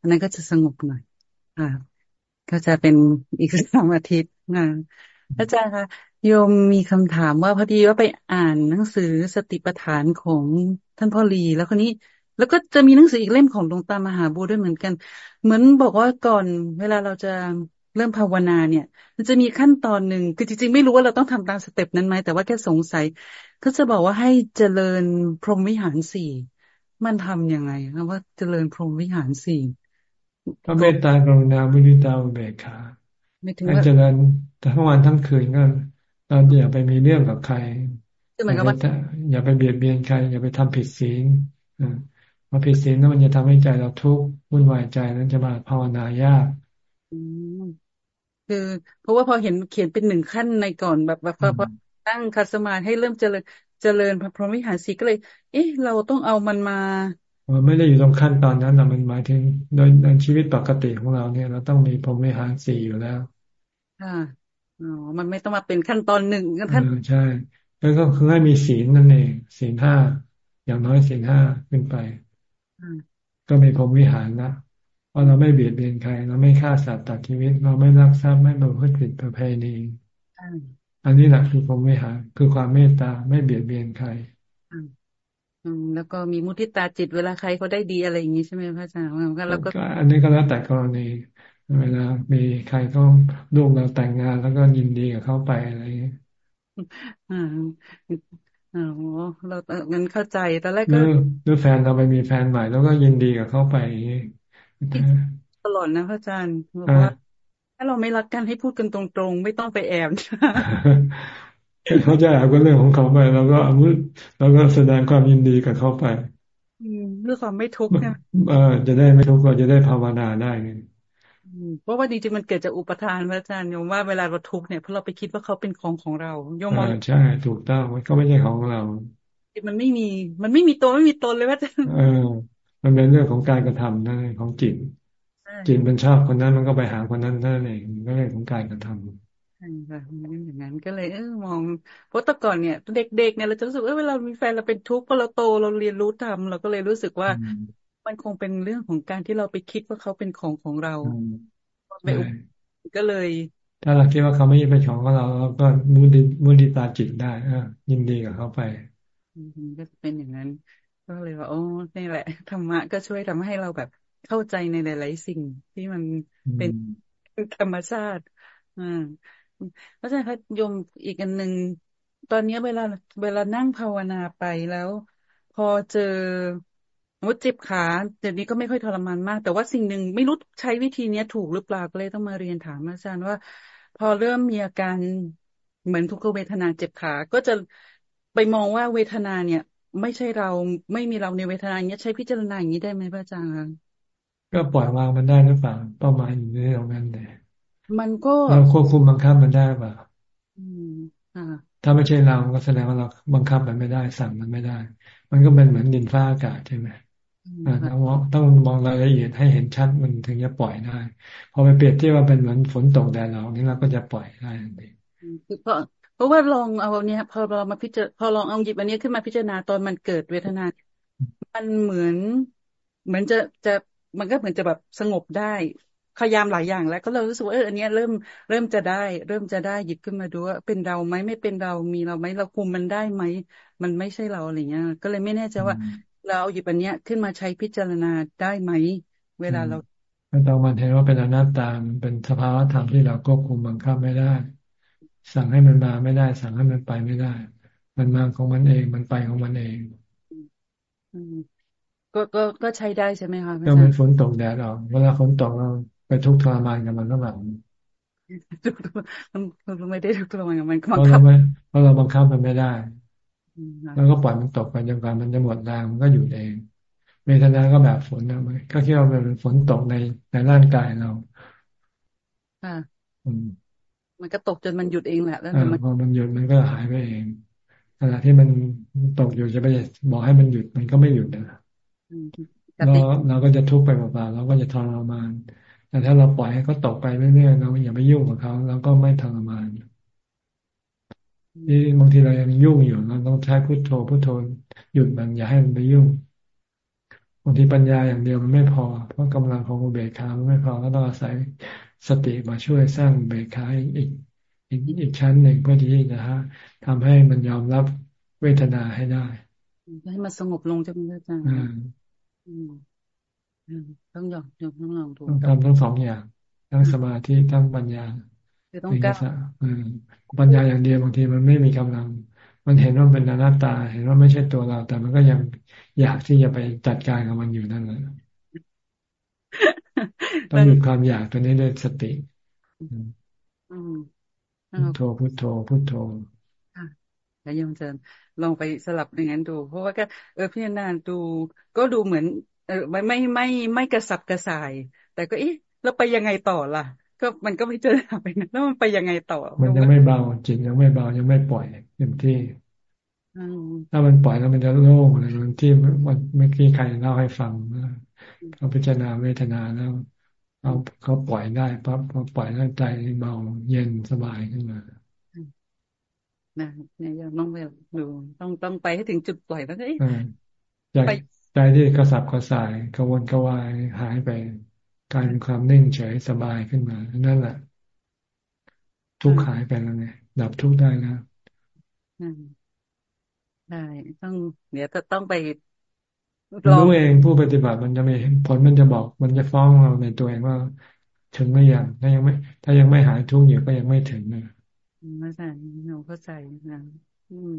อันนั้นก็จะสงบหน่อยอ่าก็จะเป็นอีกสามอาทิตย์นะอาจารย์คะโยมมีคำถามว่าพอดีว่าไปอ่านหนังสือสติปัฏฐานของท่านพ่อลีแล้วคนนี้ แล้วก็จะมีหนังสืออีกเล่มของหลวงตามหาบัวด้วยเหมือนกัน เหมือนบอกว่าก่อนเวลาเราจะเริ่มภาวนาเนี่ย มันจะมีขั้นตอนหนึ่งคือจริงๆ ไม่รู้ว่าเราต้องทำตามสเต็ปนั้นไหมแต่ว่าแค่สงสัย ก็จะบอกว่าให้เจริญพรหมวิหารสี่ มันทำยังไงคะว่าเจริญพรหมวิหารสี่ก็เมตตากรุณามุทิตาอุเบกขาไม่ถึงให้ว่าเจริญทั้งวันทั้งคืนก็เราอย่าไปมีเรื่องกับใครคือเหมือนกับว่าอย่าไปเบียดเบียนใคร อย่าไปทำผิดศีลอ่าพอผิดศีลแล้วมันจะทำให้ใจเราทุกข์วุ่นวายใจนั้นจะมาภาวนายากอืมคือ เพราะว่าพอเห็นเขียนเป็นหนึ่งขั้นในก่อนแบบแบบพอพอตั้งคัสมาธิให้เริ่มเจริญ เจริญพรหมวิหารสีก็เลย เอ๊ะ เราต้องเอามันมามันไม่ได้อยู่ตรงขั้นตอนนั้นนะมันหมายถึงโดยในชีวิตปกติของเราเนี่ย เราต้องมีพรหมวิหารสี่อยู่แล้วค่ะอ๋อมันไม่ต้องมาเป็นขั้นตอนหนึ่งเอขั้นอใช่แล้วก็คือให้มีศีลนั่นเองศีลห้าอย่างน้อยศีลห้าขึ้นไปอ่าก็มีพรหมวิหารละเพราะเราไม่เบียดเบียนใคร เราไม่ฆ่าสัตว์ตัดชีวิต เราไม่ลักทรัพย์ไม่ประพฤติผิดประเพณีใช่ อันนี้แหละคือพรหมวิหารคือความเมตตาไม่เบียดเบียนใครอ่าอืมแล้วก็มีมุทิตาจิตเวลาใครเขาได้ดีอะไรอย่างนี้ใช่ไหมพระอาจารย์แล้วก็เราก็ก็อันนี้ก็แล้วแต่กรณีเวลามีใครเขาลูกเราแต่งงานแล้วก็ยินดีกับเขาไปอะไรอย่างเงี้ยอ่าอ๋อเราเอองั้นเข้าใจตอนแรกหรืก็อหรือแฟนเราไปมีแฟนใหม่แล้วก็ยินดีกับเขาไปอย่างงี้แต่ตลอดนะพระอาจารย์บอกอ่าว่า ถ้าเราไม่รักกันให้พูดกันตรงๆ ไม่ต้องไปแอบเขาจะแอบก็เรื่องของเขาไปแล้วก็อมุแล้วก็แสดงความยินดีกับเขาไปอืมเพื่อความไม่ทุกข์ใช่ไหมเออจะได้ไม่ทุกข์ก็จะได้ภาวนาได้ไงอืมเพราะว่าจริงๆมันเกิดจากอุปทานพระอาจารย์โยมว่าเวลาเราทุกข์เนี่ยเพราะเราไปคิดว่าเขาเป็นของของเราโยมเอมองอใช่ถูกต้องมันก็ไม่ใช่ของเรา มันไม่มี มันไม่มีตัวไม่มีตนเลยพระอาจารย์เออ มันเป็นเรื่องของการกระทำนั่นเองของจิตใช่ จิตมันชอบคนนั้นมันก็ไปหาคนนั้นนั่นเองมันก็เรื่องของการกระทำใช่ค่ะมันเป็นอย่างนั้นก็เลยเออมองเพราะแต่ก่อนเนี่ยเด็กๆเนี่ยเราจะรู้สึกว่าเวลามีแฟนเราเป็นทุกข์พอเราโตเราเรียนรู้ทำเราก็เลยรู้สึกว่าอืมมันคงเป็นเรื่องของการที่เราไปคิดว่าเขาเป็นของของเราอืมไปใช่อุปก็เลย ถ้าเราคิดว่าเขาไม่ใช่เป็นของของเราเราก็มุดิมุดิตาจิตได้เออยินดีกับเขาไปอืมก็จะเป็นอย่างนั้น ก็เลยว่าโอ้นี่แหละธรรมะก็ช่วยทำให้เราแบบ เข้าใจในหลาย ๆ สิ่งที่มันอืเป็นมธรรมชาติอ่าพระอาจารย์คะโยมอีกอันหนึ่งตอนนี้เวลาเวลานั่งภาวนาไปแล้ว พอเจอว่าเจ็บขาเดี๋ยวนี้ก็ไม่ค่อยทรมานมาก แต่ว่าสิ่งหนึ่งไม่รู้ใช้วิธีเนี้ยถูกหรือเปล่าก็เลยต้องมาเรียนถามอาจารย์ว่า พอเริ่มมีอาการเหมือนทุกขเวทนาเจ็บขา ก็จะไปมองว่าเวทนาเนี่ย ไม่ใช่เราไม่มีเราในเวทนาอย่างเงี้ยใช้พิจารณาอย่างนี้ได้ไหมพระอาจารย์คะ ก็ปล่อยวางมันได้หรือเปล่าเป้าหมายอยู่ในตรงนั้นแต่มันก็เราควบคุมบังคับมันได้หรือเปล่าอืมอ่าถ้าไม่ใช่เราก็แสดงว่าเราบังคับมันไม่ได้ สั่งมันไม่ได้ มันก็เป็นเหมือนดินฟ้าอากาศใช่ไหมอืมอ่าค่ะต้องมองต้องมองรายละเอียดให้เห็นชัดมันถึงจะปล่อยได้ พอไปเปรียบเทียบว่าเป็นเหมือนฝนตกแดดออกนี่เราก็จะปล่อยได้ทันทีอืมคือเพราะเพราะว่าลองเอาเนี้ย พอเรามาพิจารพอลองเอาหยิบอันนี้ขึ้นมาพิจารณาตอนมันเกิดเวทนา มันเหมือนเหมือนจะจะ มันก็เหมือนจะแบบสงบได้พยายามหลายอย่างแล้วก็เรารู้สึกว่าเอออันนี้เริ่มเริ่มจะได้ เริ่มจะได้หยิบขึ้นมาดูว่าเป็นเราไหมไม่เป็นเรามีเราไหมเราคุมมันได้ไหมมันไม่ใช่เราอะไรเงี้ย ก็เลยไม่แน่ใจว่า เราเอาหยิบอันเนี้ยขึ้นมาใช้พิจารณาได้ไหมเวลาเราไม่ต้องมันเห็นว่าเป็นอนัตตาเป็นสภาวะธรรมที่เราควบคุมบังคับไม่ได้ สั่งให้มันมาไม่ได้ สั่งให้มันไปไม่ได้ มันมาของมันเองมันไปของมันเอง ก็ก็ก็ใช้ได้ใช่ไหมคะก็มันฝนตกแดดออกเวลาฝนตกเราไปทุกข์ทรมานกับมันก็แบบมันไม่ได้ทุกข์ทรมานกับมันเพราะเราไม่เพราะเราบังคับมันไม่ได้ แล้วก็ปล่อยมันตกไปจนกว่ามันจะหมดแรงมันก็หยุดเองเวทนาก็แบบฝนนะก็คิดว่าเป็นฝนตกในในร่างกายเราค่ะมันก็ตกจนมันหยุดเองแหละแล้วพอมันหยุดมันก็หายไปเองขณะที่มันตกอยู่จะไปบอกให้มันหยุดมันก็ไม่หยุดนะ เราเราก็จะทุกข์ไปเปล่าๆเราก็จะทรมาน แต่ถ้าเราปล่อยให้เขาตกไปเรื่อยๆเราอย่าไปยุ่งกับเขาเราก็ไม่ทรมานนี่บางทีเรายังยุ่งอยู่เราต้องใช้พุทโธพุทโธหยุดมันอย่าให้มันไปยุ่งบางทีปัญญาอย่างเดียวมันไม่พอ เพราะกำลังของอุเบกขาไม่พอก็ต้องอาศัยสติมาช่วยสร้างอุเบกขาอีกอีกอีกชั้นหนึ่งเพื่อที่จะฮะทำให้มันยอมรับเวทนาให้ได้ให้มันสงบลงจะมีอาจารย์ ต้องยอมยอมต้องลองดูต้องทำทั้งสองอย่าง ทั้งสมาธิทั้งปัญญาคือต้องก้าวปัญญาอย่างเดียวบางทีมันไม่มีกำลัง มันเห็นว่าเป็นอนัตตา เห็นว่าไม่ใช่ตัวเรา แต่มันก็ยังอยากที่จะไปจัดการกับมันอยู่นั่นแหละต้องหยุดความอยากตัวนี้ด้วยสติพุทโธพุทโธพุทโธแล้วยมจะ ลองไปสลับอย่างนั้นดู เพราะว่าก็เออพี่นานดู ก็ดูเหมือนเออไม่ไม่ไม่ไม่กระสับกระส่าย แต่ก็เอ๊ะแล้วไปยังไงต่อล่ะ ก็มันก็ไปเจอไปนะแล้วมันไปยังไงต่อ มันยังไม่เบาจิตยังไม่เบายังไม่ปล่อยเต็มที่ถ้ามันปล่อยแล้วมันจะโล่งอะไรมันที่มันเมื่อกี้ใครเล่าให้ฟังเขาพิจารณาเวทนาแล้วเขาเขาปล่อยได้ปั๊บพอปล่อยแล้วใจเบาเย็นสบายขึ้นมา นะเนี่ยยังต้องไปดูต้องต้องไปให้ถึงจุดปล่อยแล้วเอ้ยใจใจที่กระสับกระส่ายกระวนกระวายหายไปกลายเป็นความนิ่งเฉยสบายขึ้นมา นั่นแหละ ทุกข์หายไปแล้วไงดับทุกข์ได้แล้วได้ต้องเดี๋ยวจะต้องไปรู้เองผู้ปฏิบัติมันจะมีผลมันจะบอก มันจะฟ้องเราในตัวเองว่า ถึงหรือยังถ้ายังไม่ ถ้ายังไม่หายทุกข์อยู่ก็ยังไม่ถึงนะพระ อาจารย์หนูเข้าใจนะอืม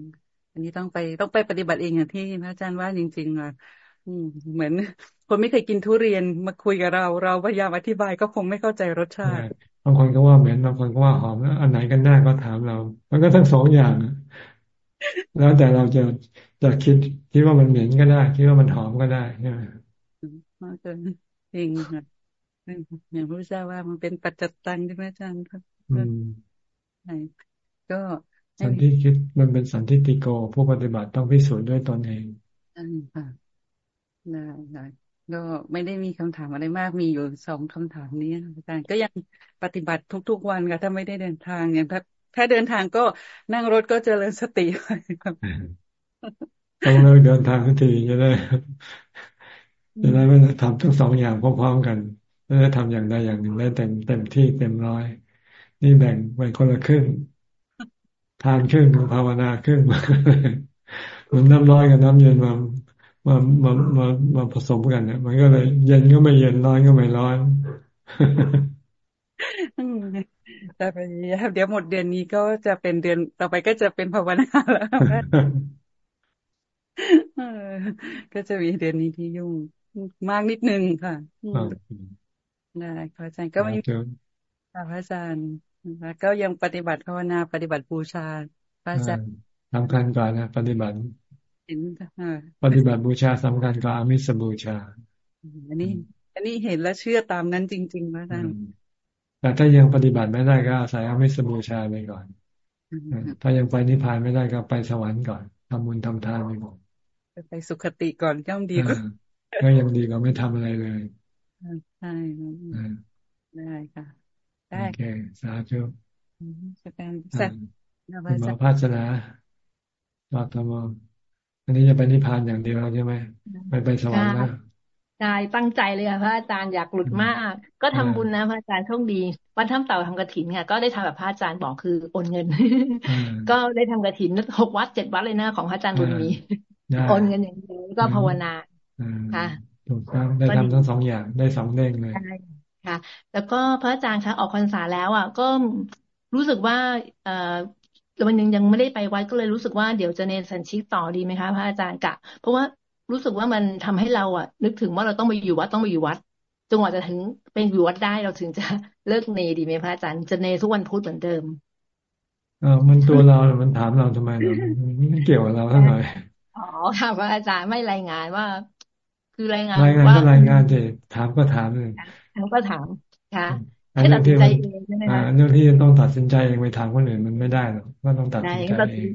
อันนี้ต้องไปต้องไปปฏิบัติเองอย่างที่พระอาจารย์ว่าจริงๆอะอืม เหมือน คนไม่เคยกินทุเรียนมาคุยกับเรา เราพยายามอธิบายก็คงไม่เข้าใจรสชาติบางคนก็ว่าเหม็นบางคนก็ว่าหอมแล้วอันไหนกันแน่ก็ถามเรา มันก็ทั้งสองอย่างแล้วแต่เราจะจะคิดคิดว่ามันเหม็นก็ได้ คิดว่ามันหอมก็ได้ใช่ไหมมากเกินจริงค่ะอย่างพระเจ้าว่ามันเป็นปัจจตังใช่ไหมอาจารย์ครับ ก็สันที่คิดมันเป็นสันทิติโก ผู้ปฏิบัติต้องพิสูจน์ด้วยตนเองอืมค่ะได้ได้ก็ไม่ได้มีคำถามอะไรมากมีอยู่สองคำถามนี้อาจารย์ก็ยังปฏิบัติทุก ๆ วันค่ะถ้าไม่ได้เดินทางอย่างถ้าถ้าเดินทางก็นั่งรถก็เจริญสติครับต้องเลิกเดินทางทันทีจะได้จะได้ไม่ทำทั้งสองอย่างพร้อมๆกันจะได้ทำอย่างใดอย่างหนึ่งได้เต็มเต็มที่เต็มร้อย นี่แบ่งไว้คนละครึ่ง ทานครึ่งภาวนาครึ่งมันน้ำร้อนกับน้ำเย็นมามามามามาผสมกันเนี่ยมันก็เลย เย็นก็ไม่เย็นร้อนก็ไม่ร้อนแต่ไปเดี๋ยวหมดเดือนนี้ก็จะเป็นเดือนต่อไปก็จะเป็นภาวนาแล้วก็จะมีเดือนนี้ที่ยุ่งมากนิดนึงค่ะได้พระอาจารย์ก็ไม่ค่ะพระอาจารย์แล้ว ก็ยังปฏิบัติภาวนาปฏิบัติบูชาพระอาจารย์สำคัญก่อนนะ ปฏิบัติปฏิบัติบูชาสำคัญกว่าอมิสบูชา อันนี้ อันนี้เห็นและเชื่อตามนั้นจริงๆพระอาจารย์แต่ถ้ายังปฏิบัติไม่ได้ก็อาศัยอมิสบูชาไปก่อน ถ้ายังไปนิพพานไม่ได้ก็ไปสวรรค์ก่อนทำบุญทำทานไปก่อนไปสุขติก่อนย่อมดีกว่าก็ยังดีกว่าไม่ทำอะไรเลยใช่ได้ค่ะ ได้โอเคสาธุสแตนเสร็จคุณหมอภาสนาตอบตมอันนี้จะไปนิพพานอย่างเดียวใช่ไหมไปไปสวรรค์นะใช่ตั้งใจเลยค่ะพระอาจารย์อยากหลุดมาก ก็ทำบุญนะพระอาจารย์โชคดี วันทำเต่าทำกระถินค่ะ ก็ได้ทำแบบพระอาจารย์บอกคือโอนเงิน ก็ได้ทำกระถินหกวัดเจ็ดวัดเลยนะของพระอาจารย์บุญมีโอนเงินอย่างเดียวก็ภาวนาค่ะถูกต้องได้ทำทั้งสองอย่างได้สองเด้งเลย ค่ะ แล้วก็พระอาจารย์คะออกพรรษาแล้วอะ ก็รู้สึกว่า เอ่อวันหนึ่งยังไม่ได้ไปวัดก็เลยรู้สึกว่าเดี๋ยวจะเนรสันชิกต่อดีไหมคะพระอาจารย์กะ เพราะว่ารู้สึกว่ามันทำให้เราอะ นึกถึงว่าเราต้องไปอยู่วัดต้องไปอยู่วัดจนกว่าจะถึงเป็นอยู่วัดได้เราถึงจะเลิกเนดีไหมพระอาจารย์จะเนทุกวันพุธเหมือนเดิมเออมันตัวเรา มันถามเราทำไมเราไม่เกี่ยวกับเราเท่าไหร่อ๋อค่ะพระอาจารย์ไม่รายงานว่า คือรายงานรายงานก็รายงานเถอะถามก็ถามเลย ถามก็ถามค่ะให้ตัดสินใจเองใช่ไหมคะเรื่องที่ต้องตัดสินใจเองไปถามคนอื่นมันไม่ได้หรอกก็ต้องตัดสินใจเอง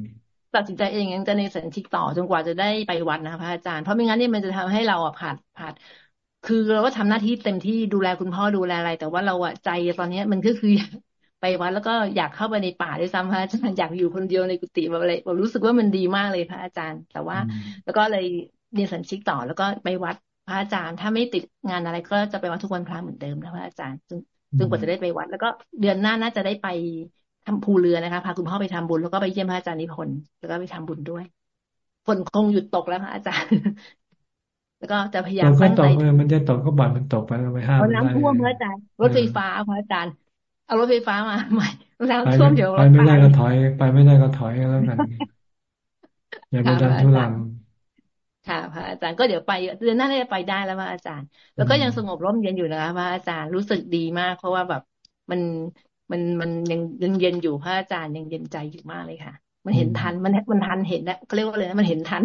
ตัดสินใจเองยังจะในสันชิกต่อจนกว่าจะได้ไปวัดนะพระอาจารย์เพราะไม่งั้นเนี่ยมันจะทำให้เราอะผ่านผ่านคือเราก็ทำหน้าที่เต็มที่ดูแลคุณพ่อดูแลอะไร แต่ว่าเราอะใจตอนนี้มันก็คือไปวัดแล้วก็อยากเข้าไปในป่าด้วยซ้ำพระอาจารย์อยากอยู่คนเดียวในกุฏิแบบอะไรผมรู้สึกว่ามันดีมากเลยพระอาจารย์ แต่ว่า แล้วก็เลยเรียนสันชิกต่อแล้วก็ไปวัด พระอาจารย์ถ้าไม่ติดงานอะไรก็จะไปวัดทุกวันพระเหมือนเดิมนะพระอาจารย์ซึ่งซึ่งกว่าจะได้ไปวัด แล้วก็เดือนหน้าน่าจะได้ไปทำภูเรือนะคะพาคุณพ่อไปทำบุญแล้วก็ไปเยี่ยมพระอาจารย์นิพนธ์แล้วก็ไปทำบุญด้วยฝนคงหยุดตกแล้วพระอาจารย์ แล้วก็จะพยายามตั้งใจมันจะตกก็บัดมันตกไปเราไปห้ามน้ำท่วมพระอาจารย์รถไฟฟ้าพระอาจารย์เอารถไฟฟ้ามาใหม่น้ำท่วมเดี๋ยวไปไม่ได้ก็ถอย ไปไม่ได้ก็ถอยแล้วกันอย่าไปดันทุลัง ค่ะพระอาจารย์ก็เดี๋ยวไปเดือนหน้าจะไปได้แล้วพระอาจารย์ แล้วก็ยังสงบร่มเย็นอยู่นะคะพระอาจารย์รู้สึกดีมาก เพราะว่าแบบมันมันมันยังยังเย็นอยู่พระอาจารย์ยังเย็นใจอยู่มากเลยค่ะ มันเห็นทันมันมันทันเห็นนะเขาเรียกว่าอะไรนะมันเห็นทัน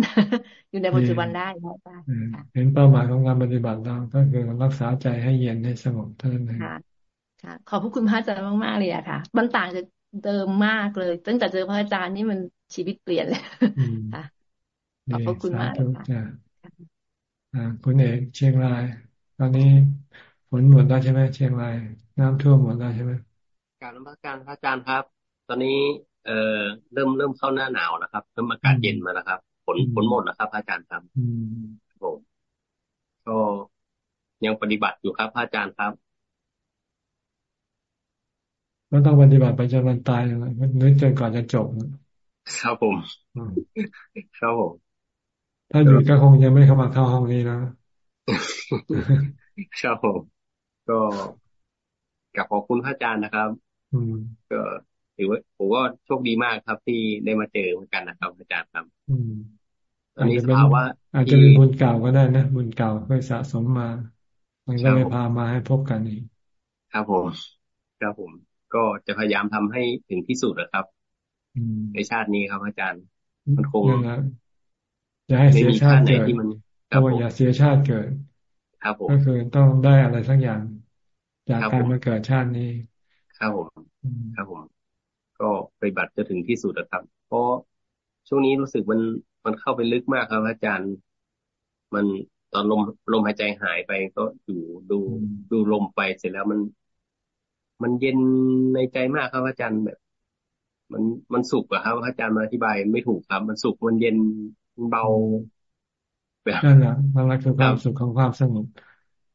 อยู่ในปัจจุบันได้พระอาจารย์เห็นเป้าหมายของการปฏิบัติเราก็คือรักษาใจให้เย็นให้สงบเท่านั้นเองค่ะขอบพระคุณพระอาจารย์มากๆเลยอะค่ะ มันต่างจากเดิมมากเลย ตั้งแต่เจอพระอาจารย์นี่มันชีวิตเปลี่ยนเลยค่ะ ขอบพระคุณมากค่ะคุณเอกเชียงราย ตอนนี้ฝนหมดแล้วใช่ไหมเชียงราย น้ำท่วมหมดแล้วใช่ไหมการนมัสการพระอาจารย์ครับ ตอนนี้เอ่อเริ่มเริ่มเข้าหน้าหนาวแล้วครับเริ่มอากาศเย็นมาแล้วครับฝนฝนหมดแล้วครับพระอาจารย์ครับผมก็ยังปฏิบัติอยู่ครับพระอาจารย์ครับก็ต้องปฏิบัติไปจนวันตายนะนึกจนก่อนจะจบครับผมครับผม ถ้าอยู่ก็คงยังไม่เข้ามาเข้าห้องนี้นะครับผมก็กับขอบคุณพระอาจารย์นะครับ อืมก็ถือว่าผมก็โชคดีมากครับ ที่ได้มาเจอเหมือนกันนะครับอาจารย์ครับ อืมตอนนี้ข่าวว่า อาจจะเป็นบุญเก่าก็ได้นะบุญเก่าเคยสะสมมา มันก็เลยพามาให้พบกันอีกครับผมครับผม ก็จะพยายามทำให้ถึงที่สุดนะครับในชาตินี้ครับอาจารย์ มันคง จะให้เสียชาติเกิดถ้าว่าอย่าเสียชาติเกิดครับผมก็คือต้องได้อะไรสักอย่าง จากการมาเกิดชาตินี้ครับผมครับผม ก็ปฏิบัติจะถึงที่สุดนะครับ เพราะช่วงนี้รู้สึกมันมันเข้าไปลึกมากครับอาจารย์ มันตอนลมลมหายใจหายไปก็อยู่ดูดูลมไปเสร็จแล้วมัน มันเย็นในใจมากครับอาจารย์แบบ มันมันสุกอะครับอาจารย์มาอธิบายไม่ถูกครับ มันสุกมันเย็นมัน เบาแบบนั่นแหละนั่นคือความสุขของความสงบ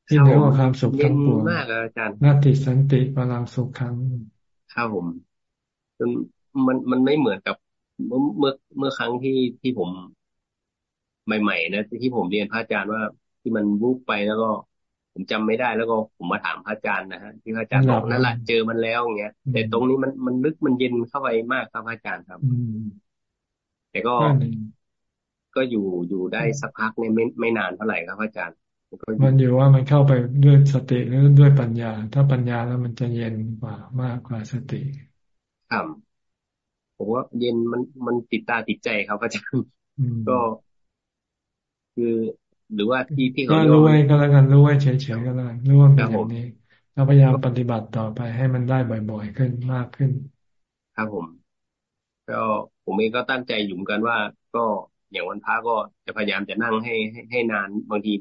ที่เหนือกว่าความสุขทั้งปวงมากอาจารย์นาติสันติพลังสุขครั้งครับผมมันมันมันไม่เหมือนกับเมื่อเมื่อเมื่อครั้งที่ที่ผมใหม่ๆนะที่ผมเรียนพระอาจารย์ว่าที่มันวุบไปแล้วก็ ผมจำไม่ได้แล้วก็ผมมาถามพระอาจารย์นะฮะที่พระอาจารย์บอกนั่นแหละเจอมันแล้วอย่างเงี้ย แต่ตรงนี้มันมันลึกมันเย็นเข้าไปมากครับพระอาจารย์ครับ แต่ก็ ก็อยู่อยู่ได้สักพักเนี่ยไม่ไม่นานเท่าไหร่ครับพระอาจารย์มันอยู่ว่ามันเข้าไปด้วยสติหรือด้วยปัญญา ถ้าปัญญาแล้วมันจะเย็นกว่ามากกว่าสติครับผมว่าเย็นมันมันติดตาติดใจครับอาจารย์ก็ คือ หรือว่าที่ที่เขาก็รู้ไว้ก็แล้วกันรู้ไว้เฉยๆก็แล้วกันรู้ว่าเป็นอย่างนี้เราพยายามปฏิบัติต่อไปให้มันได้บ่อยๆขึ้นมากขึ้น ครับผม ก็ผมเองก็ตั้งใจอยู่เหมือนกันว่าก็ อย่างวันพระก็จะพยายามจะนั่งให้ให้ให้นานบางที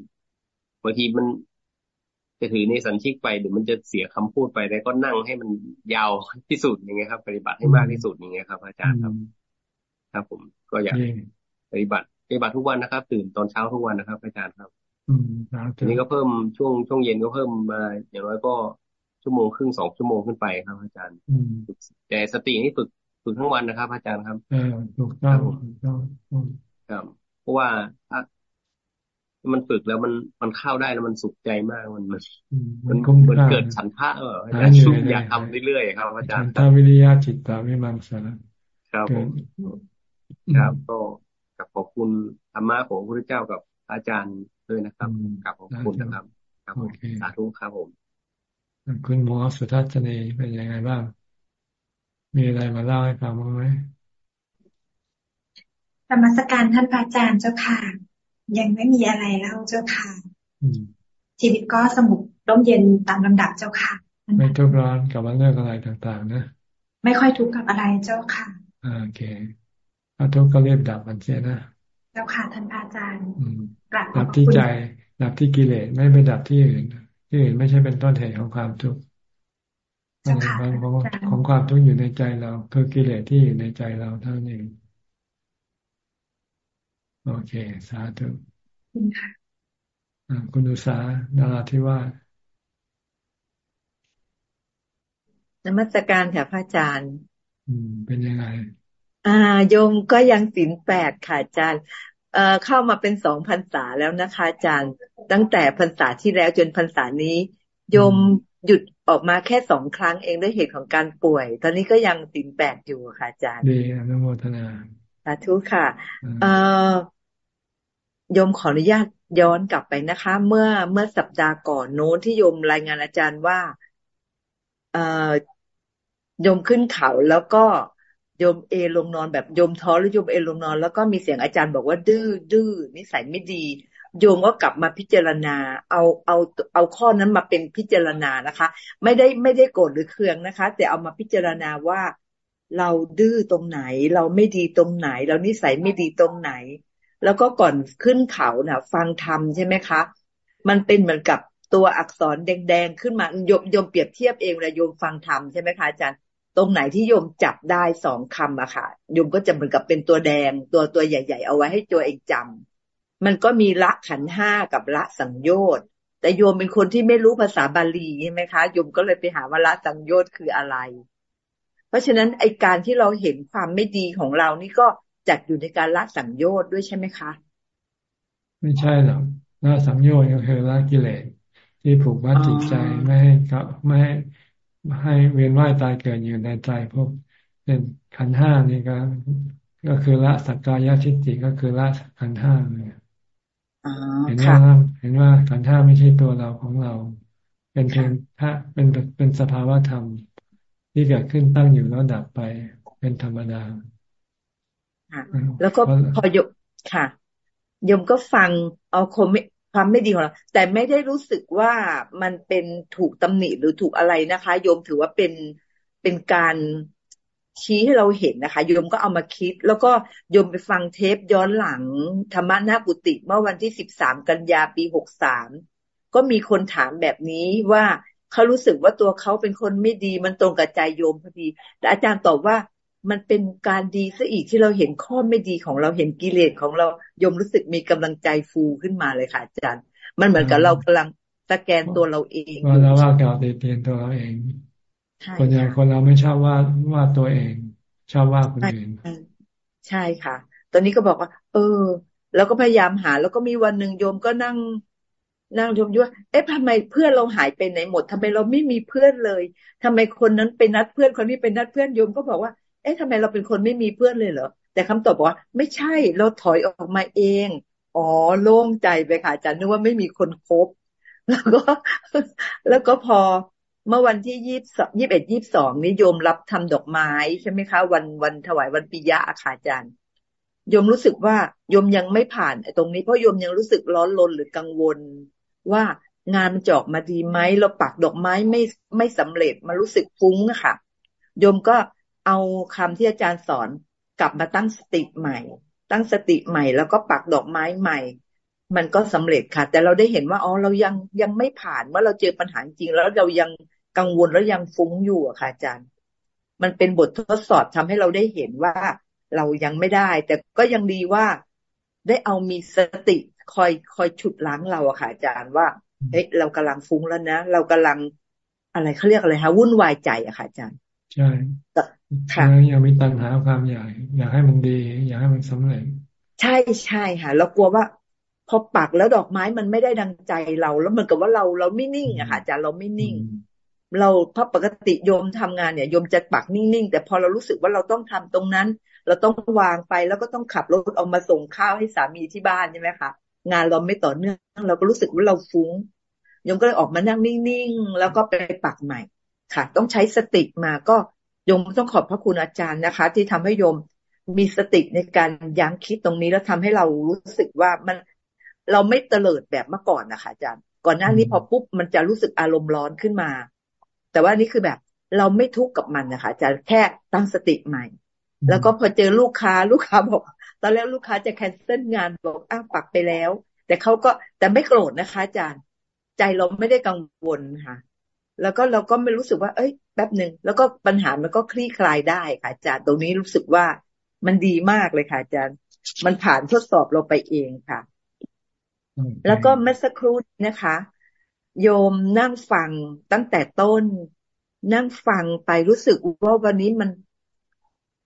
บางทีมันจจะถือในสัญชิกไปเดี๋ยวมันจะเสียคำพูดไปแล้วก็นั่งให้มันยาวที่สุดอย่างเงี้ยครับ ปฏิบัติให้มากที่สุดอย่างเงี้ยครับ อาจารย์ครับ ครับผมก็อยากปฏิบัติปฏิบัติทุกวันนะครับ ตื่นตอนเช้าทุกวันนะครับ อาจารย์ครับ อืมทีนี้ก็เพิ่มช่วงช่วงเย็นก็เพิ่มมาอย่างน้อยก็ชั่วโมงครึ่งสองชั่วโมงขึ้นไปครับ อาจารย์แต่สตินี่ฝึกฝึกทั้งวันนะครับ อาจารย์ครับเออถูกต้องถูกต้อง ครับเพราะว่าถ้ามันฝึกแล้วมันมันเข้าได้แล้วมันสุขใจมากมันมันมันมันเกิดฉันทะเอออาจารย์อยากทำเรื่อยๆครับอาจารย์ถ้าวิริยะจิตตาไม่มังสาครับผมครับก็กับขอบคุณธรรมะของพระพุทธเจ้ากับอาจารย์ด้วยนะครับกับขอบคุณนะครับครับผมสาธุครับผมคุณหมอสุทัศนีเป็นยังไงบ้าง มีอะไรมาเล่าให้ฟังบ้างไหมธรร มสการท่านพระอาจารย์เจ้าค่ะ ยังไม่มีอะไรแล้วเจ้าค่ะชีวิตก็สงบร่มเย็นตามลำดับเจ้าค่ะ ไม่ทุกข์ร้อนกับเรื่องอะไรต่าง ๆ นะ ไม่ค่อยทุกข์กับอะไรเจ้าค่ะโอเคถ้าทุกข์ก็เรียบดับมันเสียนะเจ้าค่ะท่านพระอาจารย์ดับที่ใจดับที่กิเลสไม่ไปดับที่อื่น ที่อื่นไม่ใช่เป็นต้นเหตุของความทุกข์ของของความทุกข์อยู่ในใจเราคือกิเลสที่อยู่ในใจเราเท่านั้นเอง โอเค สาธุคุณค่ะคุณอุษาดาราที่ว่านมัสการค่ะพระอาจารย์อืมเป็นยังไงอ่าโยมก็ยังศีลแปดค่ะอาจารย์เอ่อเข้ามาเป็นสองพรรษาแล้วนะคะอาจารย์ ตั้งแต่พรรษาที่แล้วจนพรรษานี้ โยมหยุดออกมาแค่สองครั้งเองด้วยเหตุของการป่วย ตอนนี้ก็ยังศีลแปดอยู่ค่ะอาจารย์ดีอนุโมทนาสาธุค่ะเอ่อ ยมขออนุญาตย้อนกลับไปนะคะ เมื่อเมื่อสัปดาห์ก่อนโน้นที่โยมรายงานอาจารย์ว่าเอ่อโยมขึ้นเขาแล้วก็โยมเอลงนอนแบบโยมท้อหรือโยมเอลงนอน แล้วก็มีเสียงอาจารย์บอกว่า ดื้อดื้อนิสัยไม่ดี โยมก็กลับมาพิจารณา เอาเอาเอาข้อนั้นมาเป็นพิจารณานะคะ ไม่ได้ไม่ได้โกรธหรือเคืองนะคะ แต่เอามาพิจารณาว่าเราดื้อตรงไหน เราไม่ดีตรงไหน เรานิสัยไม่ดีตรงไหน แล้วก็ก่อนขึ้นเขาเนี่ยฟังธรรมใช่ไหมคะ มันเป็นเหมือนกับตัวอักษรแดงๆขึ้นมาโยมโยมเปรียบเทียบเองเลยโยมฟังธรรมใช่ไหมคะอาจารย์ตรงไหนที่โยมจับได้สองคำอะค่ะโยมก็จะเหมือนกับเป็นตัวแดง ตัวตัวใหญ่ ๆ เอาไว้ให้ตัวเองจำมันก็มีละขันห้ากับละสังโยชน์แต่โยมเป็นคนที่ไม่รู้ภาษาบาลีใช่ไหมคะโยมก็เลยไปหาว่าละสังโยชน์คืออะไร เพราะฉะนั้นไอการที่เราเห็นความไม่ดีของเรานี่ก็ จัดอยู่ในการละสังโยชน์ด้วยใช่ไหมคะ ไม่ใช่หรอกละสังโยชน์ก็คือละกิเลสที่ผูกมัดจิตใจไม่ให้ก็ไม่ให้ให้เวียนว่ายตายเกิดอยู่ในใจพวกเป็นขันห้านี่ก็ ก็คือละสักกายทิฏฐิก็คือละขันห้าเลยเห็นว่าเห็นว่าขันห้าไม่ใช่ตัวเราของเรา เป็นเพียงถ้าเป็นเป็นสภาวะธรรมที่เกิดขึ้นตั้งอยู่แล้วดับไปเป็นธรรมดา แล้วก็พอยมค่ะยมก็ฟังเอาความความไม่ดีของเรา แต่ไม่ได้รู้สึกว่ามันเป็นถูกตำหนิหรือถูกอะไรนะคะ โยมถือว่าเป็นเป็นการชี้ให้เราเห็นนะคะ โยมก็เอามาคิด แล้วก็โยมไปฟังเทปย้อนหลังธรรมะนากุติเมื่อวันที่สิบสามกันยาปีหกสามก็มีคนถามแบบนี้ว่าเขารู้สึกว่าตัวเขาเป็นคนไม่ดีมันตรงกับใจโยมพอดี แต่อาจารย์ตอบว่า มันเป็นการดีซะอีกที่เราเห็นข้อไม่ดีของเราเห็นกิเลสของเรายมรู้สึกมีกำลังใจฟูขึ้นมาเลยค่ะอาจารย์ มันเหมือนกับเรากำลังสแกนตัวเราเองว่าเราว่าเก่าเตียนตัวเราเองคนอย่างคนเราไม่ชอบว่าว่าตัวเอง ชอบว่าคนอื่นใช่ค่ะ ตอนนี้ก็บอกว่า เออ แล้วก็พยายามหา แล้วก็มีวันหนึ่งโยมก็นั่งนั่งชมอยู่ว่าเอ๊ะทำไมเพื่อนเราหายไปไหนหมดทำไมเราไม่มีเพื่อนเลยทำไมคนนั้นไปนัดเพื่อนคนนี้ไปนัดเพื่อนโยมก็บอกว่า เอ๊ะทำไมเราเป็นคนไม่มีเพื่อนเลยเหรอ แต่คำตอบบอกว่า ไม่ใช่ เราถอยออกมาเอง อ๋อ โล่งใจไปค่ะอาจารย์นึกว่าไม่มีคนคบ แล้วก็ แล้วก็พอเมื่อวันที่ยี่สิบยี่สิบเอ็ดยี่สิบสองนิยมรับทำดอกไม้ใช่ไหมคะ วันวันถวายวันปิยะอาคาจารย์ยมรู้สึกว่ายมยังไม่ผ่านตรงนี้เพราะยมยังรู้สึกร้อนรนหรือกังวล ว่างานมันจอกมาดีไหมเราปักดอกไม้ไม่ไม่สำเร็จมารู้สึกฟุ้งค่ะยมก็ เอาคำที่อาจารย์สอนกลับมาตั้งสติใหม่ ตั้งสติใหม่แล้วก็ปักดอกไม้ใหม่ มันก็สำเร็จค่ะ แต่เราได้เห็นว่าอ๋อเรายังยังไม่ผ่านว่าเราเจอปัญหาจริง แล้วเรายังกังวลแล้วยังฟุ้งอยู่อะค่ะอาจารย์ มันเป็นบททดสอบทำให้เราได้เห็นว่าเรายังไม่ได้ แต่ก็ยังดีว่าได้เอามีสติคอยคอยฉุดล้างเราอะค่ะอาจารย์ว่าเฮ้ยเรากำลังฟุ้งแล้วนะ เรากำลังอะไรเขาเรียกอะไรคะวุ่นวายใจอะค่ะอาจารย์ ใช่ค่ะยังมีตัณหาความอยากอยากให้มันดี อยากให้มันสำเร็จ ใช่ใช่ค่ะเรากลัวว่า พอปักแล้วดอกไม้มันไม่ได้ดังใจเรา แล้วเหมือนกับว่าเราเราไม่นิ่งอะค่ะอาจารย์เราไม่นิ่ง เราเพราะปกติโยมทำงานเนี่ยโยมจะปักนิ่งๆแต่พอเรารู้สึกว่าเราต้องทำตรงนั้น เราต้องวางไปแล้วก็ต้องขับรถเอามาส่งข้าวให้สามีที่บ้านใช่ไหมคะงานเราไม่ต่อเนื่อง เราก็รู้สึกว่าเราฟุ้งโยมก็เลยออกมานั่งนิ่งๆแล้วก็ไปปักใหม่ ค่ะ ต้องใช้สติมาก็โยมต้องขอบพระคุณอาจารย์นะคะ ที่ทำให้โยมมีสติในการยั้งคิดตรงนี้แล้วทำให้เรารู้สึกว่ามันเราไม่เตลิดแบบเมื่อก่อนนะคะอาจารย์ ก่อนหน้านี้พอปุ๊บมันจะรู้สึกอารมณ์ร้อนขึ้นมา แต่ว่านี่คือแบบเราไม่ทุกข์กับมันนะคะอาจารย์แค่ตั้งสติใหม่ แล้วก็พอเจอลูกค้าลูกค้าบอกตอนแรกลูกค้าจะแคนเซิลงานบอกอ้าวปักไปแล้ว แต่เขาก็แต่ไม่โกรธนะคะอาจารย์ ใจเราไม่ได้กังวลค่ะ แล้วก็เราก็ไม่รู้สึกว่า เอ้ยแป๊บหนึ่งแล้วก็ปัญหามันก็คลี่คลายได้ค่ะอาจารย์ตรงนี้รู้สึกว่ามันดีมากเลยค่ะอาจารย์ มันผ่านทดสอบเราไปเองค่ะ แล้วก็เมื่อสักครู่นะคะ โยมนั่งฟังตั้งแต่ต้น นั่งฟังไปรู้สึกว่าวันนี้มัน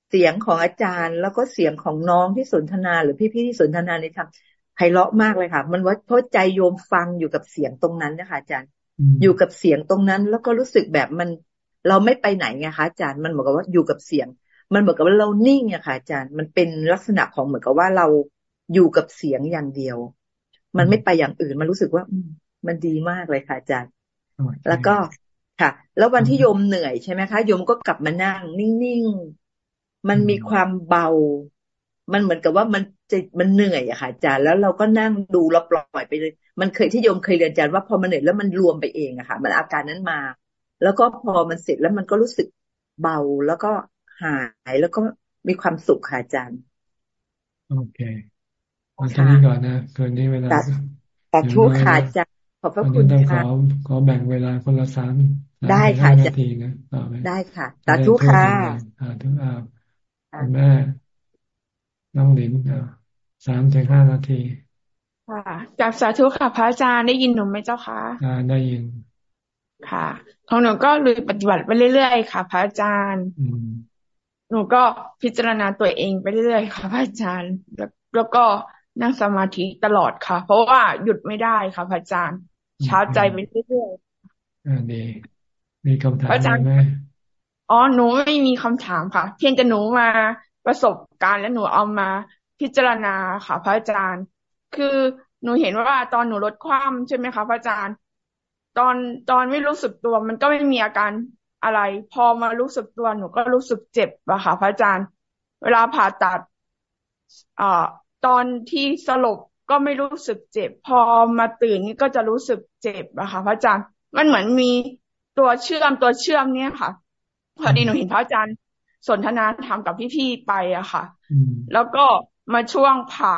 เสียงของอาจารย์ แล้วก็เสียงของน้องที่สนทนาหรือพี่ๆที่สนทนาในธรรมไพเราะมากเลยค่ะ มันว่าเพราะใจโยมฟังอยู่กับเสียงตรงนั้นนะคะอาจารย์ อยู่กับเสียงตรงนั้น แล้วก็รู้สึกแบบมัน เราไม่ไปไหนไงคะอาจารย์มันเหมือนกับว่าอยู่กับเสียง มันเหมือนกับว่าเรานิ่งอะค่ะอาจารย์มันเป็นลักษณะของเหมือนกับว่าเราอยู่กับเสียงอย่างเดียว มันไม่ไปอย่างอื่น มันรู้สึกว่ามันดีมากเลยค่ะอาจารย์ แล้วก็ค่ะ แล้ววันที่โยมเหนื่อยใช่ไหมคะโยมก็กลับมานั่ง นิ่งๆมันมีความเบา มันเหมือนกับว่ามันจะมันเหนื่อยอะค่ะอาจารย์แล้วเราก็นั่งดูเราปล่อยไปเลย มันเคยที่โยมเคยเรียนอาจารย์ว่าพอมันเหนื่อยแล้วมันรวมไปเองอะค่ะ มันอาการนั้นมา แล้วก็พอมันเสร็จแล้วมันก็รู้สึกเบาแล้วก็หายแล้วก็มีความสุขค่ะอาจารย์โอเควันนี้ก่อนนะคืนนี้เวลาแต่ทุกขาจะขอบพระคุณค่ะขอขอแบ่งเวลาคนละสามได้ค่ะนาทีนะต่อไปได้ค่ะสาธุค่ะสาธุอาคุณแม่ น้องหลินสามถึงห้านาทีค่ะจากสาธุค่ะพระอาจารย์ได้ยินหนูไหมเจ้าคะอ่าได้ยิน ค่ะของหนูก็เลยปฏิบัติไปเรื่อยๆค่ะ พระอาจารย์หนูก็พิจารณาตัวเองไปเรื่อยๆค่ะพระอาจารย์แล้วก็นั่งสมาธิตลอดค่ะ เพราะว่าหยุดไม่ได้ค่ะพระอาจารย์ช้าใจไปเรื่อยๆอ่าดีมีคำถามไหมอ๋อหนูไม่มีคำถามค่ะ เพียงแต่หนูมา ประสบการณ์และหนูเอามาพิจารณาค่ะ พระอาจารย์ คือหนูเห็นว่าตอนหนูลดความใช่ไหมคะพระอาจารย์ ตอนตอนไม่รู้สึกตัว มันก็ไม่มีอาการอะไร พอมารู้สึกตัวหนูก็รู้สึกเจ็บอะค่ะ พระอาจารย์ เวลาผ่าตัดอ่าตอนที่สลบก็ไม่รู้สึกเจ็บ พอมาตื่นนี่ก็จะรู้สึกเจ็บอะค่ะพระอาจารย์ มันเหมือนมีตัวเชื่อมตัวเชื่อมเนี่ยค่ะ พอดีหนูเห็นพระอาจารย์ สนทนาธรรมกับพี่ๆไปอะค่ะ แล้วก็มาช่วงผ่า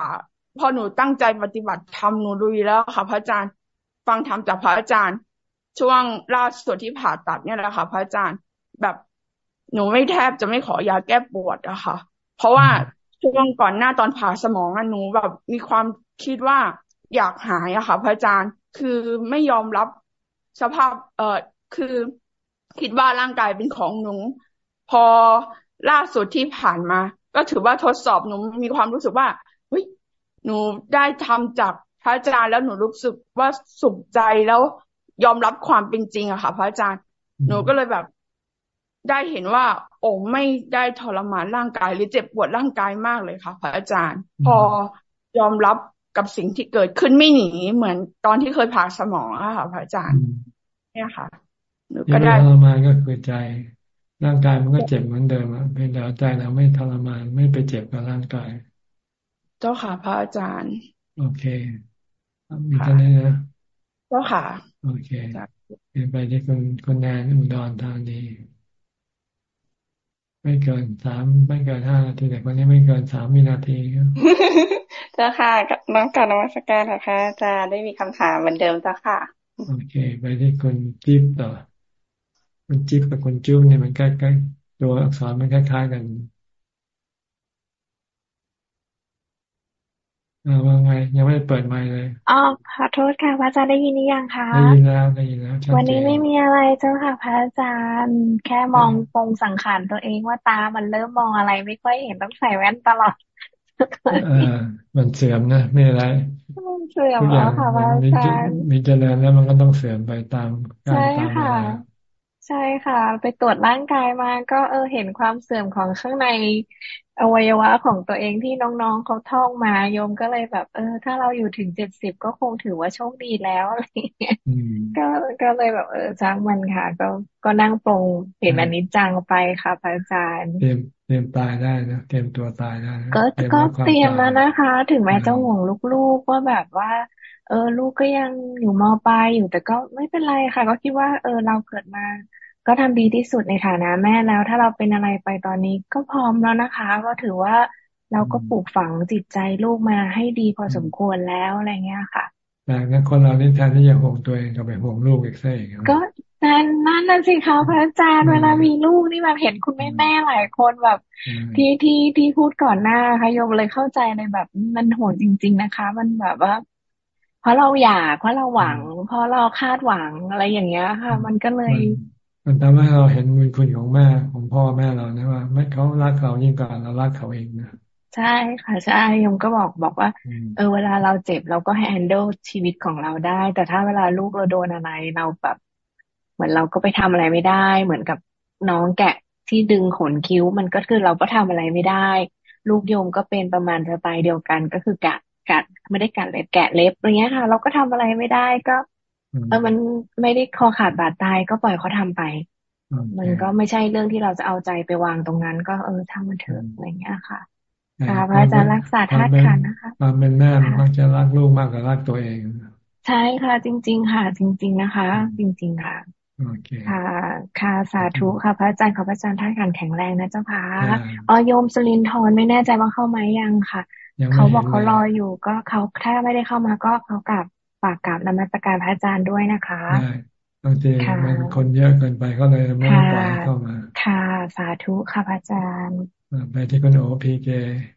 พอหนูตั้งใจปฏิบัติธรรมหนูดูแล้วค่ะ พระอาจารย์ฟังธรรมจากพระอาจารย์ ช่วงล่าสุดที่ผ่าตัดเนี่ยแหละค่ะ พระอาจารย์แบบหนูไม่แทบจะไม่ขอยาแก้ปวดอะค่ะ เพราะว่าช่วงก่อนหน้าตอนผ่าสมองหนูแบบมีความคิดว่าอยากหายอะค่ะ พระอาจารย์คือไม่ยอมรับสภาพ เอ่อคือคิดว่าร่างกายเป็นของหนู พอล่าสุดที่ผ่านมา ก็ถือว่าทดสอบหนูมีความรู้สึกว่าเฮ้ยหนูได้ทำจากพระอาจารย์แล้วหนูรู้สึกว่าสุขใจแล้วยอมรับความเป็นจริงอะค่ะ พระอาจารย์ หนูก็เลยแบบ ได้เห็นว่าโอ้ไม่ได้ทรมานร่างกายหรือเจ็บปวดร่างกายมากเลยค่ะ พระอาจารย์ พอยอมรับกับสิ่งที่เกิดขึ้นไม่หนีเหมือนตอนที่เคยผ่าสมองอะค่ะ พระอาจารย์ เนี่ยค่ะ หนูก็ได้ทรมานก็คือใจ ร่างกายมันก็เจ็บเหมือนเดิมอะเพียงแต่ใจเราไม่ทรมานไม่ไปเจ็บกับร่างกาย เจ้าค่ะพระอาจารย์ โอเคมีแค่นี้นะเจ้าค่ะ โอเคไปที่คุณคุณแนนอุดรธานีไม่เกินสามไม่เกินห้านาทีแต่คนนี้ไม่เกินสามวินาทีครับทจ้าค่ะน้องกลับนมัสการค่ะพระอาจารย์ได้มีคำถามเหมือนเดิมจ้าค่ะ โอเค ไปที่คนจิ๊บต่อ คนจิ๊บกับคนจุ้งเนี่ยมันใกล้ๆตัวอักษรมันคล้ายๆกันว่าไง ยังไม่ได้เปิดไมค์เลยอ๋อขอโทษค่ะพระอาจารย์ได้ยินหรือยังคะได้ยินแล้วได้ยินแล้ววันนี้ไม่มีอะไรเจ้าค่ะพระอาจารย์ แค่มองปรงสังขารตัวเองว่าตามันเริ่มมองอะไรไม่ค่อยเห็นต้องใส่แว่นตลอดอ่ามันเสื่อมนะไม่อะไรเสื่อมแล้วค่ะพระอาจารย์มีเจริญแล้วมันก็ต้องเสื่อมไปตามการตามเวลา ใช่ค่ะ ไปตรวจร่างกายมาก็เออเห็นความเสื่อมของข้างในอวัยวะของตัวเองที่น้องๆเขาท่องมาโยมก็เลยแบบ เออ ถ้าเราอยู่ถึงเจ็ดสิบก็คงถือว่าโชคดีแล้วอะไรเงี้ยก็ก็เลยแบบเออจ้างมันค่ะ ก็ก็นั่งปรงเห็นอันนี้จังไปค่ะพระอาจารย์เตรียมเตรียมตายได้นะเตรียมตัวตายได้ก็ก็เตรียมแล้วนะคะ ถึงแม้จะห่วงลูกๆว่าแบบว่า เออ ลูกก็ยังอยู่มปลายอยู่แต่ก็ไม่เป็นไรค่ะ ก็คิดว่า เออ เราเกิดมา ก็ทำดีที่สุดในฐานะแม่แล้ว ถ้าเราเป็นอะไรไปตอนนี้ก็พร้อมแล้วนะคะก็ถือว่าเราก็ปลูกฝังจิตใจลูกมาให้ดีพอสมควรแล้วอะไรเงี้ยค่ะแต่งั้นคนเรานี่แทนที่จะห่วงตัวเองก็ไปห่วงลูกอีกซะอีกก็นั่นนั่นน่ะสิคะพระอาจารย์เวลามีลูกนี่แบบเห็นคุณแม่แม่หลายคนแบบ ที่ที่ที่พูดก่อนหน้าค่ะโยมเลยเข้าใจเลยแบบมันโหดจริง ๆนะคะ มันแบบว่า เพราะเราอยากเพราะเราหวัง เพราะเราคาดหวังอะไรอย่างเงี้ยค่ะ มันก็เลย มันทำให้เราเห็นบุญคุณของแม่ของพ่อแม่เรานะว่าไม่เขารักเรายิ่งกว่าเรารักเขาเองนะใช่ค่ะใช่ยมก็บอกบอกว่า เออเวลาเราเจ็บเราก็แฮนด์ลชีวิตของเราได้ แต่ถ้าเวลาลูกเราโดนอะไรเราแบบ เหมือนเราก็ไปทำอะไรไม่ได้ เหมือนกับน้องแกะที่ดึงขนคิ้ว มันก็คือเราก็ทำอะไรไม่ได้ ลูกโยมก็เป็นประมาณสไตล์เดียวกันก็คือกัด กัดไม่ได้กัดเล็บแกะเล็บอะไรเงี้ยค่ะ เราก็ทำอะไรไม่ได้ก็เออมันไม่ได้คอขาดบาดตายก็ปล่อยเขาทำไป มันก็ไม่ใช่เรื่องที่เราจะเอาใจไปวางตรงนั้น ก็เออทำมันเถอะอะไรเงี้ยค่ะค่ะพระอาจารย์รักษาธาตุขันนะคะความเป็นแม่มักจะรักลูกมากกว่ารักตัวเอง ใช่ค่ะ จริง ๆ ค่ะ จริง ๆ นะคะ จริง ๆ ค่ะค่ะ ค่ะ สาธุค่ะ พระอาจารย์ขอพระอาจารย์ท่านขันแข็งแรงนะเจ้าค่ะอโยมสลินทรไม่แน่ใจว่าเข้าไหมยังค่ะ เขาบอกเขารออยู่ ก็เขาถ้าไม่ได้เข้ามาก็เขากลับฝากกราบนมัสการพระอาจารย์ด้วยนะคะบางทีมันคนเยอะเกินไปก็เลยไม่ได้ปล่อยเข้ามา ค่ะสาธุค่ะพระอาจารย์ไปที่คุณโอพีเจ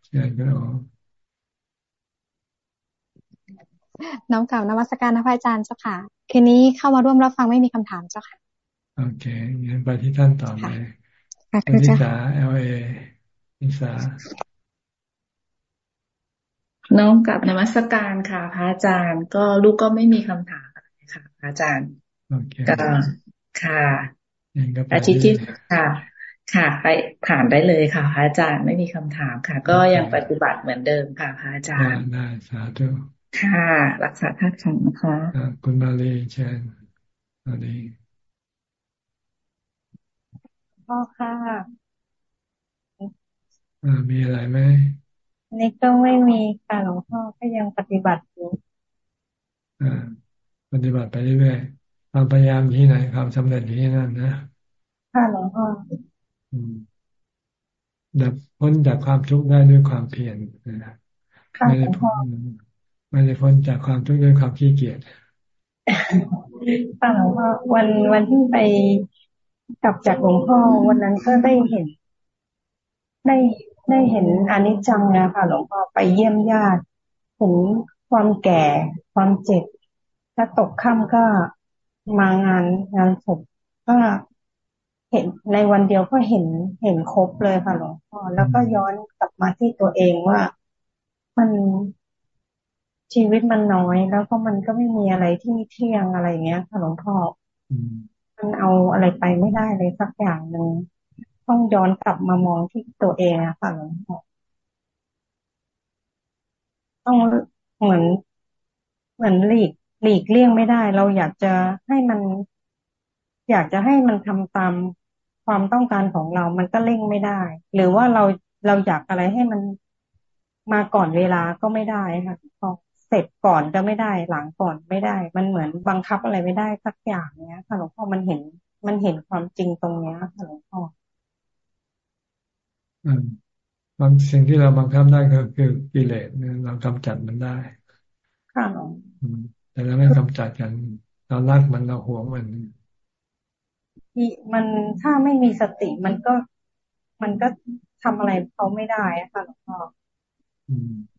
เชิญคุณโอน้องกล่าวนมัสการนะพระอาจารย์เจ้าค่ะ คืนนี้เข้ามาร่วมรับฟังไม่มีคำถามเจ้าค่ะ โอเคงั้นไปที่ท่านต่อไปคุณนิสาเอลเอนิสา น้องกับนมัสการค่ะพระอาจารย์ ก็ลูกก็ไม่มีคำถามอะไรค่ะพระอาจารย์ก็ค่ะอาทิตย์ที่ค่ะ ค่ะ ไปผ่านได้เลยค่ะพระอาจารย์ไม่มีคำถามค่ะ ก็ยังปฏิบัติเหมือนเดิมค่ะพระอาจารย์ได้สาธุค่ะ รักษาธาตุขันนะคะคุณมาลีเชิญมาลีพ่อค่ะมีอะไรไหม นี่ก็ไม่มีค่ะหลวงพ่อก็ยังปฏิบัติอยู่อ่าปฏิบัติไปเรื่อยๆความพยายามที่ไหนความสำเร็จที่นั่นนะค่ะหลวงพ่อดับพ้นจากความทุกข์ได้ด้วยความเพียรนะไม่ได้พ้นไม่ได้พ้นจากความทุกข์ด้วยความขี้เกียจค่ะหลวงพ่อวันวันที่ไปกลับจากหลวงพ่อวันนั้นก็ได้เห็น ได้ ได้เห็นอนิจจังนะค่ะหลวงพ่อไปเยี่ยมญาติเห็นความแก่ ความเจ็บ ถ้าตกค่ำก็มางานงานศพก็เห็นในวันเดียวก็เห็นเห็นครบเลยค่ะหลวงพ่อแล้วก็ย้อนกลับมาที่ตัวเองว่ามันชีวิตมันน้อยแล้วก็มันก็ไม่มีอะไรที่เที่ยงอะไรเงี้ยค่ะหลวงพ่อมันเอาอะไรไปไม่ได้เลยสักอย่างหนึ่ง ต้องย้อนกลับมามองที่ตัวเองอะค่ะหลวงพ่อต้องเหมือนเหมือนหลีกหลีกเลี่ยงไม่ได้ เราอยากจะให้มัน อยากจะให้มันทำตามความต้องการของเรา มันก็เร่งไม่ได้ หรือว่าเราเราอยากอะไรให้มันมาก่อนเวลาก็ไม่ได้ค่ะพอเสร็จก่อนก็ไม่ได้ หลังก่อนไม่ได้ มันเหมือนบังคับอะไรไม่ได้สักอย่างเนี้ย ค่ะหลวงพ่อมันเห็นมันเห็นความจริงตรงเนี้ยค่ะหลวงพ่อ บางสิ่งที่เราบังคับได้ก็คือกิเลสเรากำจัดมันได้ค่ะแต่เราไม่กำจัดกัน เรารักมันเราหวงมันมันถ้าไม่มีสติมันก็ มันก็ทำอะไรเขาไม่ได้ค่ะหลวงพ่อ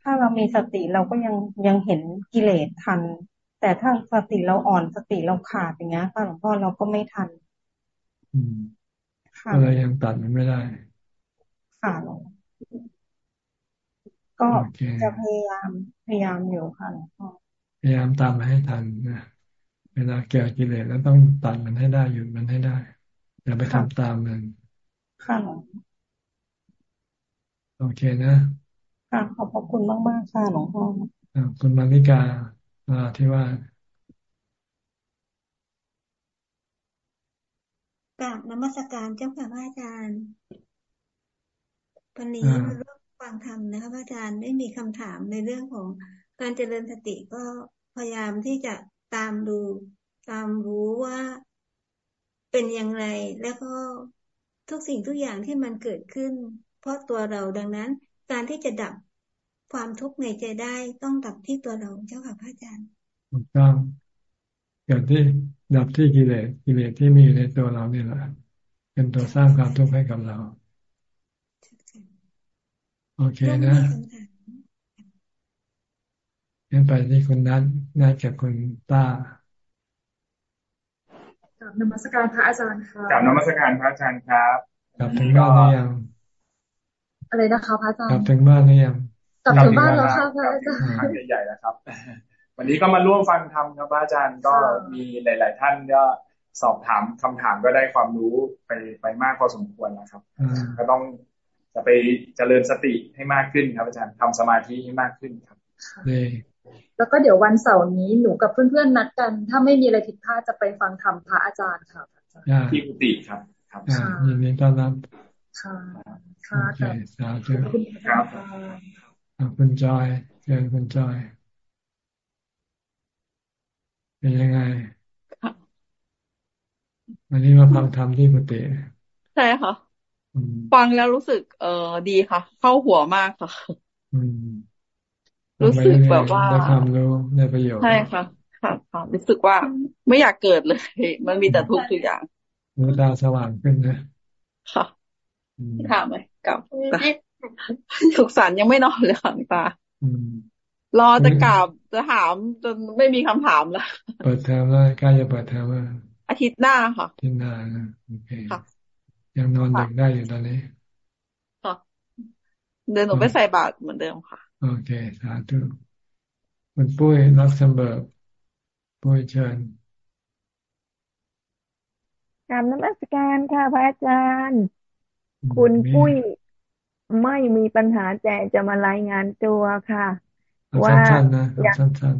ถ้าเรามีสติเราก็ยังยังเห็นกิเลสทัน แต่ถ้าสติเราอ่อนสติเราขาดอย่างเงี้ยค่ะหลวงพ่อเราก็ไม่ทันก็เลยยังตัดมันไม่ได้ ค่ะ ก็จะพยายามพยายามอยู่ค่ะหลวงพ่อพยายามตามมาให้ทันนะเวลาเกี่ยวกิเลสแล้วต้องตัดมันให้ได้หยุดมันให้ได้อย่าไปทำตามมันค่ะโอเคนะค่ะขอบพระคุณมากมากค่ะหลวงพ่อคุณมาริกาที่ว่ากับนมัสการเจ้าค่ะพระอาจารย์ วันนี้มาร่วมฟังธรรมนะคะพระอาจารย์ไม่มีคำถามในเรื่องของการเจริญสติก็พยายามที่จะตามดู ตามรู้ว่าเป็นอย่างไร แล้วก็ทุกสิ่งทุกอย่างที่มันเกิดขึ้น เพราะตัวเราดังนั้น การที่จะดับความทุกข์ในใจได้ต้องดับที่ตัวเราเจ้าค่ะพระอาจารย์ถูกต้องเกิดที่ดับที่กิเลสกิเลสที่มีในตัวเราเนี่ยแหละเป็นตัวสร้างความทุกข์ให้กับเรา โอเคนะงั้นไปที่คุณนัทนัทกับคุณต้ากับนมัสการพระอาจารย์ค่ะกับนมัสการพระอาจารย์ครับกลับถึงบ้านหรือยังอะไรนะคะพระอาจารย์กลับถึงบ้านหรือยังกลับถึงบ้านแล้วค่ะพระอาจารย์ใหญ่ๆแล้วครับ วันนี้ก็มาร่วมฟังธรรมครับพระอาจารย์ก็มีหลาย ๆ ท่านก็สอบถามคำถามก็ได้ความรู้ไปไปมากพอสมควรนะครับก็ต้อง จะไปเจริญสติให้มากขึ้นครับอาจารย์ทำสมาธิให้มากขึ้นครับแล้วก็เดี๋ยววันเสาร์นี้หนูกับเพื่อนๆนัดกัน ถ้าไม่มีอะไรผิดพลาดจะไปฟังธรรมพระอาจารย์ค่ะที่กุฏิครับครับยินดีต้อนรับค่ะค่ะสาธุครับคุณจอยเชิญคุณจอยเป็นยังไงวันนี้มาฟังธรรมที่กุฏิใช่ค่ะ ฟังแล้วรู้สึก เออดีค่ะ เข้าหัวมากค่ะรู้สึกแบบว่าได้ความรู้ได้ประโยชน์ใช่ค่ะค่ะค่ะรู้สึกว่าไม่อยากเกิดเลย มันมีแต่ทุกข์ทุกอย่างหูตาสว่างขึ้นนะค่ะถามไหมกับสุขสันยังไม่นอนเลยค่ะตารอจะกลับจะถามจนไม่มีคำถามแล้ว เปิดเทอมแล้วใกล้จะเปิดเทอมแล้วอาทิตย์หน้าค่ะอาทิตย์หน้าโอเค ยังนอนดึกได้อยู่ตอนนี้ค่ะเดินหนูไปใส่บาตรเหมือนเดิมค่ะ โอเคสาธุคุณปุ้ยลักเซมเบิร์กปุ้ยเชิญกรรมนมัสการค่ะพระอาจารย์ คุณปุ้ยไม่มีปัญหาแต่จะมารายงานตัวค่ะ ว่าสั้น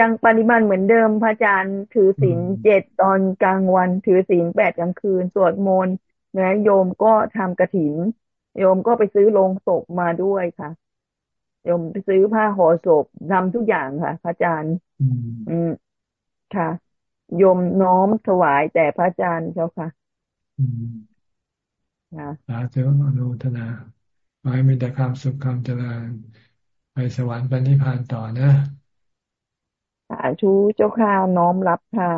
ยังปฏิบัติเหมือนเดิมพระอาจารย์ถือศีลเจ็ดตอนกลางวัน ถือศีลแปดกลางคืน สวดมนต์นะโยมก็ทำกระถิน โยมก็ไปซื้อโลงศพมาด้วยค่ะ โยมไปซื้อผ้าห่อศพทำทุกอย่างค่ะ พระอาจารย์ อืมค่ะ โยมน้อมถวายแต่พระอาจารย์เจ้าค่ะสาธุอนุทนาขอให้มีแต่ความสุขความเจริญ ไปสวรรค์ไปนิพพานต่อนะ สาธุเจ้าค่ะน้อมรับค่ะ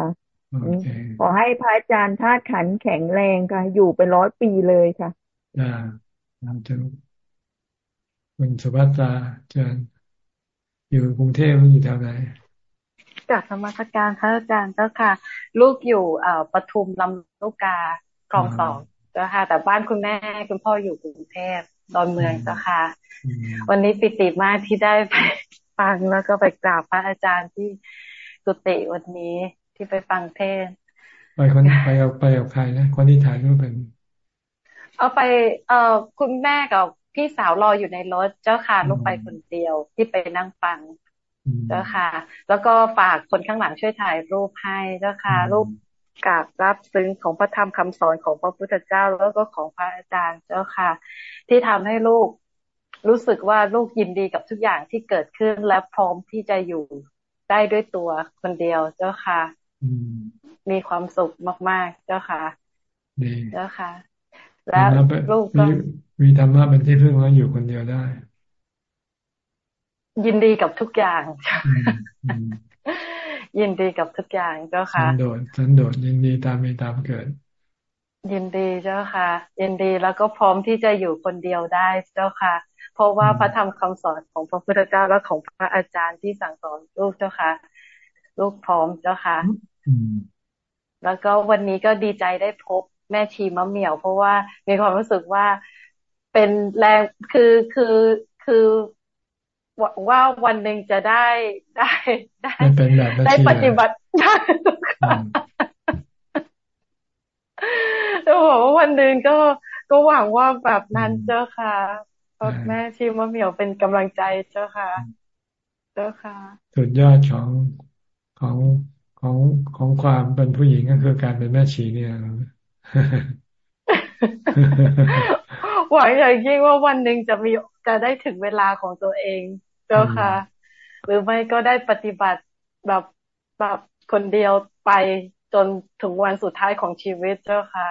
ขอให้พระอาจารย์ธาตุขันแข็งแรงค่ะ อยู่ไปร้อยปีเลยค่ะอ่าสาธุคุณสุภัตราเชิญอยู่กรุงเทพอยู่แถวไหนจากธรรมสการพระอาจารย์เจ้าค่ะ ลูกอยู่เอ่อปทุมลำลูกกาคลองสองเจ้าค่ะ แต่บ้านคุณแม่คุณพ่ออยู่กรุงเทพดอนเมืองเจ้าค่ะ วันนี้ปิติมากที่ได้ไป ฟังแล้วก็ไปกราบพระอาจารย์ที่กุฏิวันนี้ที่ไปฟังเทศไปคนไปเอาไปเอาใครนะคนที่ถ่ายรูปเป็น เอาไป เอ่อคุณแม่กับพี่สาวรออยู่ในรถเจ้าค่ะลูกไปคนเดียวที่ไปนั่งฟังเจ้าค่ะ แล้วก็ฝากคนข้างหลังช่วยถ่ายรูปให้เจ้าค่ะ รูปกราบรับซึ้งของพระธรรมคำสอนของพระพุทธเจ้าแล้วก็ของพระอาจารย์เจ้าค่ะ ที่ทำให้ลูก รู้สึกว่าลูกยินดีกับทุกอย่างที่เกิดขึ้นและพร้อมที่จะอยู่ได้ด้วยตัวคนเดียวเจ้าค่ะมีความสุขมาก ๆ เจ้าค่ะเจ้าค่ะ แล้วลูกก็มมีธรรมะเป็นที่พึ่งแล้วอยู่คนเดียวได้ ยินดีกับทุกอย่างยินดีกับทุกอย่างเจ้าค่ะสันโดษสันโดษยินดีตามมีตามเกิด ยินดีเจ้าค่ะ ยินดีแล้วก็พร้อมที่จะอยู่คนเดียวได้เจ้าค่ะ เพราะว่าพระธรรมคำสอนของพระพุทธเจ้าและของพระอาจารย์ที่สั่งสอนลูกเจ้าค่ะ ลูกพร้อมเจ้าค่ะแล้วก็วันนี้ก็ดีใจได้พบแม่ชีมะเหมี่ยว เพราะว่ามีความรู้สึกว่าเป็นแรงคือคือคือว่าวันหนึ่งจะได้ได้ได้ได้ปฏิบัติได้ จะบอกว่าวันหนึ่งก็ก็หวังว่าแบบนั้นเจ้าค่ะแม่ชีมะเหมียวเป็นกำลังใจเจ้าค่ะ เจ้าค่ะ สุดยอดของของของของความเป็นผู้หญิงก็คือการเป็นแม่ชีเนี่ยหวังอย่างยิ่งว่าวันหนึ่งจะมีจะได้ถึงเวลาของตัวเอง เจ้าค่ะ หรือไม่ก็ได้ปฏิบัติแบบแบบคนเดียวไป จนถึงวันสุดท้ายของชีวิตเจ้าค่ะ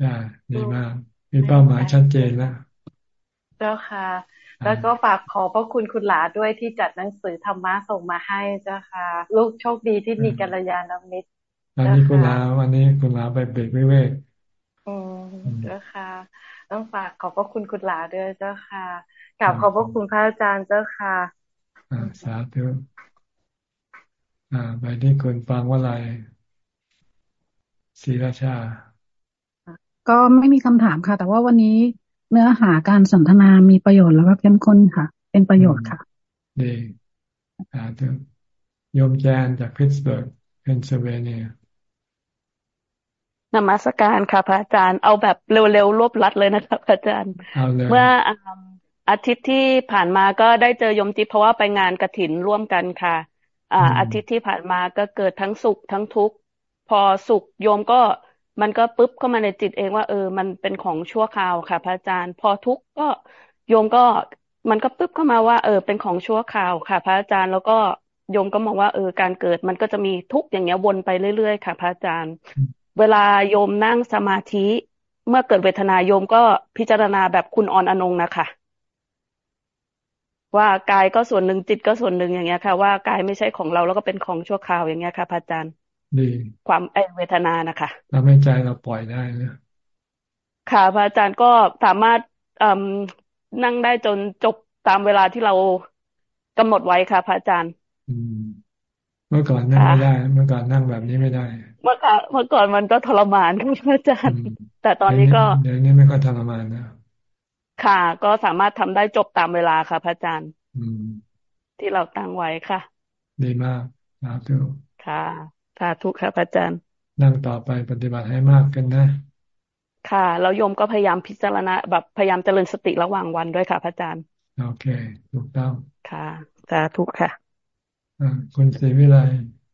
อ่าดีมาก มีเป้าหมายชัดเจนแล้วเจ้าค่ะ แล้วก็ฝากขอพระคุณคุณหลาด้วยที่จัดหนังสือธรรมะส่งมาให้เจ้าค่ะ ลูกโชคดีที่มีกัลยาณมิตรวันนี้คุณลาวันนี้คุณลาไปเบรกวิเวกอืมเจ้าค่ะ ต้องฝากขอบพระคุณคุณหลาด้วยเจ้าค่ะกราบขอบพระคุณพระอาจารย์เจ้าค่ะอ่าสาธุอ่าไปที่คุณฟังว่าอะไร ศรีราชา ก็ไม่มีคำถามค่ะ แต่ว่าวันนี้เนื้อหาการสนทนามีประโยชน์แล้วก็เข้มข้นค่ะ เป็นประโยชน์ค่ะดีสาธุโยมแจนจากพิตสเบิร์กเพนซิลเวเนียนมัสการค่ะพระอาจารย์เอาแบบเร็วๆรวบลัดเลยนะคะพระอาจารย์เมื่ออาทิตย์ที่ผ่านมาก็ได้เจอยมจิเพราะว่าไปงานกระถินร่วมกันค่ะอ่าอาทิตย์ที่ผ่านมาก็เกิดทั้งสุขทั้งทุกข์ พอสุขโยมก็มันก็ปุ๊บเข้ามาในจิตเองว่า เออ มันเป็นของชั่วคราวค่ะ พระอาจารย์ พอทุกข์ก็โยมก็มันก็ปุ๊บเข้ามาว่า เออ เป็นของชั่วคราวค่ะ พระอาจารย์แล้วก็โยมก็มองว่าเออการเกิดมันก็จะมีทุกข์อย่างเงี้ยวนไปเรื่อยๆ ค่ะ พระอาจารย์ เวลาโยมนั่งสมาธิ เมื่อเกิดเวทนาโยมก็พิจารณาแบบคุณออนอนงนะคะว่ากายก็ส่วนหนึ่งจิตก็ส่วนหนึ่งอย่างเงี้ยค่ะ ว่ากายไม่ใช่ของเราแล้วก็เป็นของชั่วคราวอย่างเงี้ยค่ะพระอาจารย์ ดีความเอเวทนานะคะเราไม่ใจเราปล่อยได้นะค่ะพระอาจารย์ก็สามารถนั่งได้จนจบตามเวลาที่เรากำหนดไว้ค่ะ พระอาจารย์เมื่อก่อนนั่งไม่ได้ เมื่อก่อนนั่งแบบนี้ไม่ได้ เมื่อก่อนเมื่อก่อนมันก็ทรมานค่ะพระอาจารย์ แต่ตอนนี้ก็เดี๋ยวนี้ไม่ก็ทรมานนะค่ะ ก็สามารถทำได้จบตามเวลาค่ะ พระอาจารย์ที่เราตั้งไว้ค่ะ ดีมากสาธุค่ะสาธุค่ะพระอาจารย์ นั่งต่อไปปฏิบัติให้มากกันนะ ค่ะ แล้วโยมก็พยายามพิจารณาแบบพยายามเจริญสติระหว่างวันด้วยค่ะพระอาจารย์ โอเค ถูกต้อง ค่ะ สาธุค่ะอ่าคุณศรีวิไล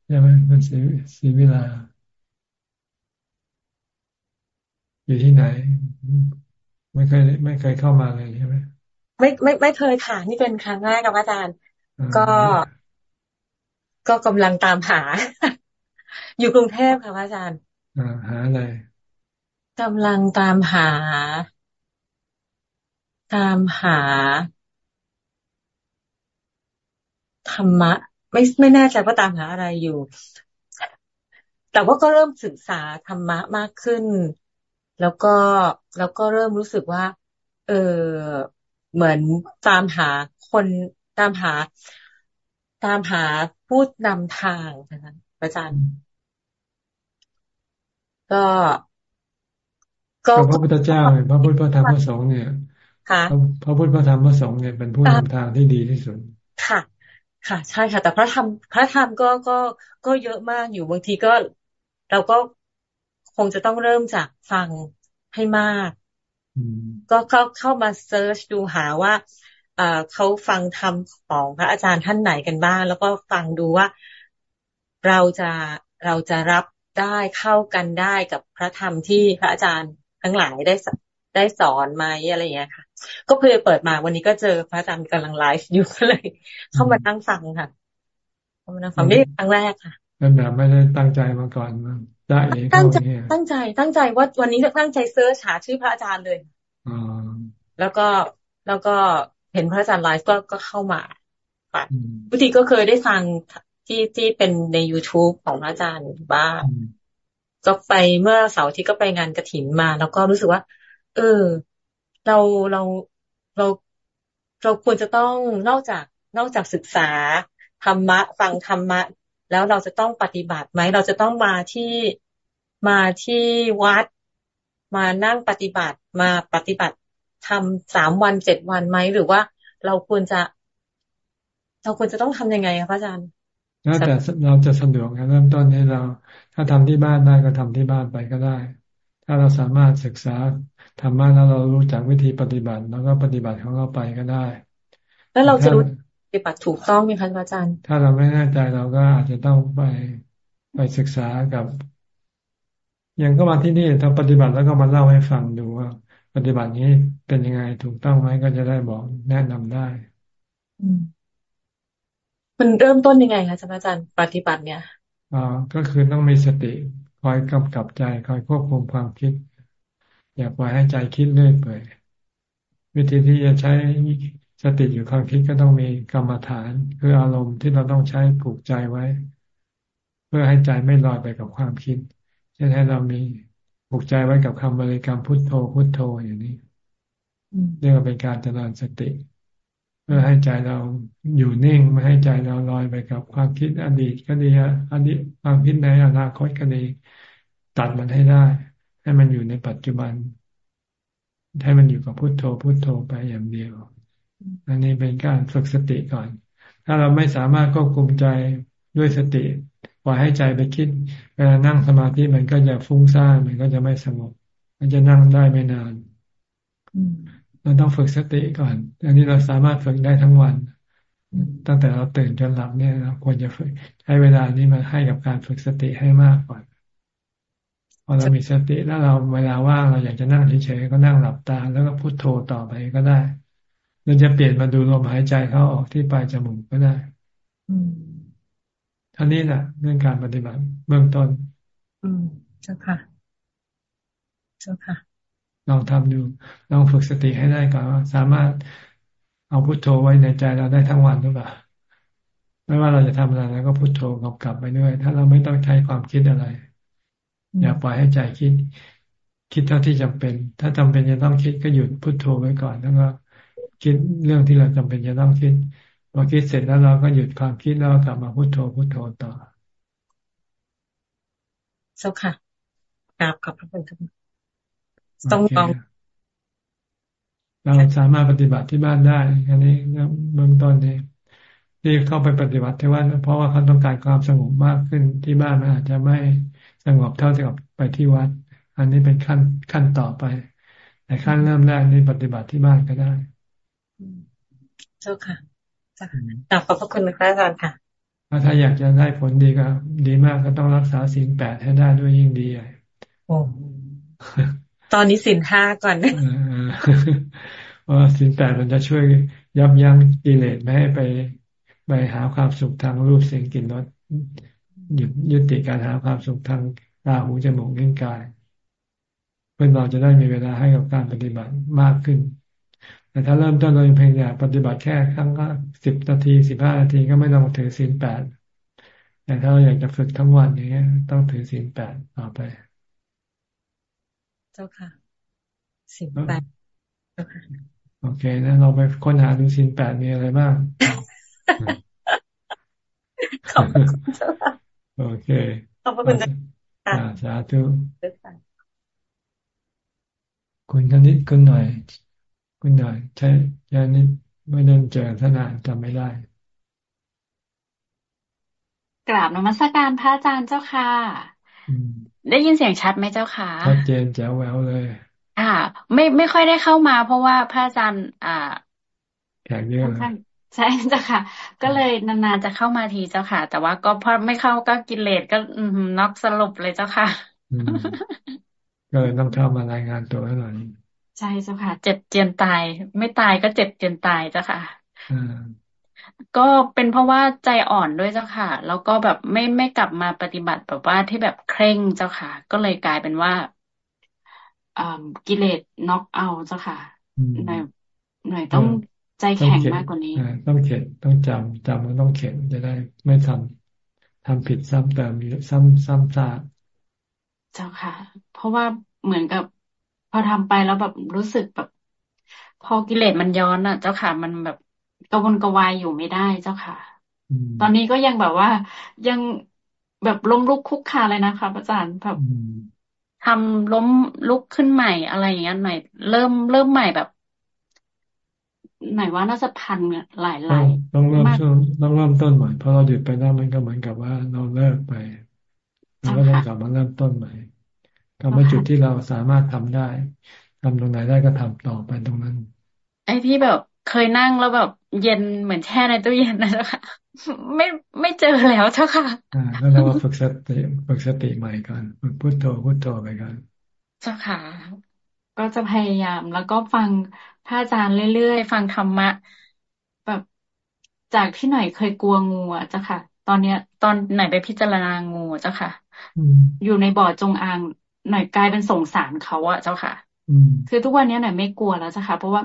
ใช่ไหมคุณศรีศรีวิไลอยู่ที่ไหน ไม่เคยไม่เคยเข้ามาเลยใช่ไหมไม่ไม่ไม่เคยค่ะ นี่เป็นครั้งแรกกับอาจารย์ ก็ก็กำลังตามหา อยู่กรุงเทพค่ะอาจารย์อ่าหาอะไรกำลังตามหา ตามหา ธรรมะ ไม่ไม่แน่ใจว่าตามหาอะไรอยู่ แต่ว่าก็เริ่มศึกษาธรรมะมากขึ้น แล้วก็แล้วก็เริ่มรู้สึกว่า เออเหมือนตามหาคนตามหา ตามหาพูดนำทางนะคะ อาจารย์ ก็ก็พระพุทธเจ้าพระพุทธพระธรรมพระสงฆ์เนี่ยพระพุทธพระธรรมพระสงฆ์เนี่ยเป็นผู้นำทางที่ดีที่สุดค่ะ ค่ะ ใช่ค่ะ แต่พระธรรมพระธรรมก็ก็ก็เยอะมากอยู่บางทีก็ เราก็คงจะต้องเริ่มจากฟังให้มากก็เข้าเข้ามาเซิร์ชดูหาว่าเขาฟังธรรมของพระอาจารย์ท่านไหนกันบ้าง แล้วก็ฟังดูว่า เราจะเราจะรับได้เข้ากันได้กับพระธรรมที่พระอาจารย์ทั้งหลายได้ได้สอนไหมอะไรอย่างเงี้ยค่ะ ก็เพื่อเปิดมาวันนี้ก็เจอพระอาจารย์กำลังไลฟ์อยู่ก็เลย เข้ามานั่งฟังค่ะเข้ามานั่งฟังนี่ครั้งแรกค่ะเป็นแบบไม่ได้ตั้งใจมาก่อนมั้งได้ตั้งใจตั้งใจ ตั้งใจว่าวันนี้จะตั้งใจ search หาชื่อพระอาจารย์เลยอ๋อแล้วก็แล้วก็เห็นพระอาจารย์ไลฟ์ก็ก็เข้ามาค่ะบางทีก็เคยได้ฟัง ที่ที่เป็นใน YouTube ของพระอาจารย์บ้างก็ไปเมื่อเสาร์ที่ก็ไปงานกระถินมา แล้วก็รู้สึกว่า เออ เราเราเราเราควรจะต้องนอกจากนอกจากศึกษาธรรมะ ฟังธรรมะ แล้วเราจะต้องปฏิบัติไหมเราจะต้องมาที่มาที่วัด มานั่งปฏิบัติ มาปฏิบัติทำสามวันเจ็ดวันไหมหรือว่าเราควรจะ เราควรจะต้องทำยังไงคะพระอาจารย์ แล้วแต่เราจะสะดวกเริ่มต้นให้เรา ถ้าทำที่บ้านได้ก็ทำที่บ้านไปก็ได้ ถ้าเราสามารถศึกษาธรรมะแล้วเรารู้จักวิธีปฏิบัติ แล้วก็ปฏิบัติของเราไปก็ได้ แล้วเราจะรู้ปฏิบัติถูกต้องไหมคะอาจารย์ ถ้าเราไม่แน่ใจเราก็อาจจะต้องไปไปศึกษากับ อย่างก็มาที่นี่ทำปฏิบัติแล้วก็มาเล่าให้ฟังดูว่า ปฏิบัตินี้เป็นยังไงถูกต้องไหมก็จะได้บอกแนะนำได้ อืม มันเริ่มต้นยังไงคะอาจารย์ปฏิบัติเนี่ยอ่าก็คือต้องมีสติคอยกำกับใจคอยควบคุมความคิด อย่าปล่อยให้ใจคิดเรื่อยเปื่อยวิธีที่จะใช้สติอยู่ความคิดก็ต้องมีกรรมฐาน คืออารมณ์ที่เราต้องใช้ผูกใจไว้ เพื่อให้ใจไม่ลอยไปกับความคิดเช่นให้เรามีผูกใจไว้กับคำบริกรรมพุทโธพุทโธอย่างนี้เรียกว่าเป็นการเจริญสติ พื่อให้ใจเราอยู่นิ่งไม่ให้ใจเราลอยไปกับความคิดอดีตก็ดีอดีตความคิดในอนาคตก็ดีตัดมันให้ได้ ให้มันอยู่ในปัจจุบัน ให้มันอยู่กับพุโทโธพุโทโธไปอย่างเดียว อันนี้เป็นการฝึกสติก่อน ถ้าเราไม่สามารถควบคุมใจด้วยสติปล่อยให้ใจไปคิด เวลานั่งสมาธิมันก็จะฟุ้งซ่านมันก็จะไม่สงบมันจะนั่งได้ไม่นาน เราต้องฝึกสติก่อน อันนี้เราสามารถฝึกได้ทั้งวัน ตั้งแต่เราตื่นจนหลับเนี่ยเราควรจะฝึกใช้เวลานี้มาให้กับการฝึกสติให้มากก่อนพอเรามีสติแล้วเราเวลาว่างเราอยากจะนั่งเฉยๆก็นั่งหลับตา แล้วก็พุโทโธต่อไปก็ได้เราจะเปลี่ยนมาดูลมหายใจเข้าออกที่ปลายจมูกก็ได้ท่านี้แหละเรื่องการปฏิบัติเบื้องต้น อืมเจ้าค่ะ เจ้าค่ะ ลองทำดู ลองฝึกสติให้ได้ก่อนว่าสามารถเอาพุโทโธไว้ในใจเราได้ทั้งวันหรือเปล่าไม่ว่าเราจะทำอะไรแล้วก็พุโทโธกลับไปด้วย ถ้าเราไม่ต้องใช้ความคิดอะไร อย่าปล่อยให้ใจคิด คิดเท่าที่จำเป็น ถ้าจำเป็นจะต้องคิดก็หยุดพุโทโธไว้ก่อนแล้วก็คิดเรื่องที่เราจำเป็นจะต้องคิดพอคิดเสร็จแล้วเราก็หยุดความคิดแล้วกลับมาพุโทโธพุโทโธต่อเจ้าค่ะกราบขอบพระคุณครับ ต้องลองเราสามารถปฏิบัติที่บ้านได้ อันนี้เบื้องต้นนี้ที่เข้าไปปฏิบัติที่วัดเพราะว่าเขาต้องการความสงบมากขึ้นที่บ้านมันอาจจะไม่สงบเท่ากับไปที่วัด อันนี้เป็นขั้นขั้นต่อไป แต่ขั้นเริ่มแรกนี่ปฏิบัติที่บ้านก็ได้เจ้าค่ะกลับขอบพระคุณพระอาจารย์ค่ะถ้าอยากจะได้ผลดีก็ดีมากก็ต้องรักษาศีลแปดให้ได้ด้วยยิ่งดีใหญ่โอ้ ตอนนี้สินห้าก่อนว่าสินแปดมันจะช่วยยับยั้งกิเลสไม่ให้ไปไปหาความสุขทางรูปเสียงกลิ่นรสหยุดยุติการหาความสุขทางตาหูจมูกลิ้นกาย เพื่อเราจะได้มีเวลาให้กับการปฏิบัติมากขึ้น แต่ถ้าเริ่มต้นเราเพียงอยากปฏิบัติแค่ครั้งละสิบนาทีสิบห้านาทีก็ไม่ต้องถือศีลแปดแต่ถ้าเราอยากจะฝึกทั้งวันอย่างเงี้ย ต้องถือศีลแปดต่อไป จ้าค่ะสินแปดโอเคนะเราไปค้นหาดูสินแปดมีอะไรบ้างขอบคุณเจ้าค่ะโอเคขอบคุณค่ะสาธุคุณคณิตคุณหน่อย คุณหน่อย ใช่ยานิดไม่เดินเจอทนานจำไม่ได้กราบนมัสการพระอาจารย์เจ้าค่ะ ได้ยินเสียงชัดไหมเจ้าค่ะชัดเจนแจ๋วแววเลย อ่า ไม่ไม่ค่อยได้เข้ามา เพราะว่าพระอาจารย์อ่าแขกเยอะใช่เจ้าค่ะ ก็เลยนานๆจะเข้ามาทีเจ้าค่ะ แต่ว่าก็พอไม่เข้าก็กิเลสก็ อืน็อกสรุปเลยเจ้าค่ะก็เลยต้องเข้ามารายงานตัวให้หน่อยใช่เจ้าค่ะ เจ็บเจียนตาย ไม่ตายก็เจ็บเจียนตายเจ้าค่ะ ก็เป็นเพราะว่าใจอ่อนด้วยเจ้าค่ะ แล้วก็แบบไม่ไม่กลับมาปฏิบัติแบบว่าที่แบบเคร่งเจ้าค่ะ ก็เลยกลายเป็นว่ากิเลสน็อกเอาเจ้าค่ะหน่อยหน่อยต้องใจแข็งมากกว่านี้ต้องเข็ดต้องจำจำแล้วต้องเข็ดจะได้ ไม่ทำทำผิดซ้ำเติมซ้ำซ้ำซากเจ้าค่ะ เพราะว่าเหมือนกับ พอทำไปแล้วแบบรู้สึกแบบ พอกิเลสมันย้อนอะ เจ้าค่ะมันแบบ กระวนกระวายอยู่ไม่ได้เจ้าค่ะ ตอนนี้ก็ยังแบบว่า ยังแบบล้มลุกคุกคาเลยนะคะอาจารย์แบบทำล้มลุกขึ้นใหม่อะไรอย่างเงี้ยหน่อยเริ่มเริ่มใหม่แบบหน่อยว่าน่าจะพันหลายหลายต้องเริ่มต้องเริ่มต้นใหม่พอเราหยุดไปแล้วมันก็เหมือนกับว่าเราเลิกไปเราก็ต้องกลับมาเริ่มต้นใหม่กลับมาจุดที่เราสามารถทำได้ทำตรงไหนได้ก็ทำต่อไปตรงนั้น ไอ้ที่แบบเคยนั่งแล้วแบบ เย็นเหมือนแช่ในตู้เย็นนะเจ้าค่ะ ไม่ไม่เจอแล้วเจ้าค่ะอ่าแล้วเราฝึกสติฝึกสติใหม่ก่อนฝึกพุทโธพุทโธไปก่อนเจ้าค่ะ ก็จะพยายามแล้วก็ฟังพระอาจารย์เรื่อยๆ ฟังธรรมะ แบบจากที่ไหนเคยกลัวงูอะเจ้าค่ะ ตอนเนี้ย ตอนไหนไปพิจารณางูเจ้าค่ะอยู่ในบ่อจงอางหน่อยกลายเป็นสงสารเขาอะเจ้าค่ะคือทุกวันนี้หน่อยไม่กลัวแล้วเจ้าค่ะ เพราะว่า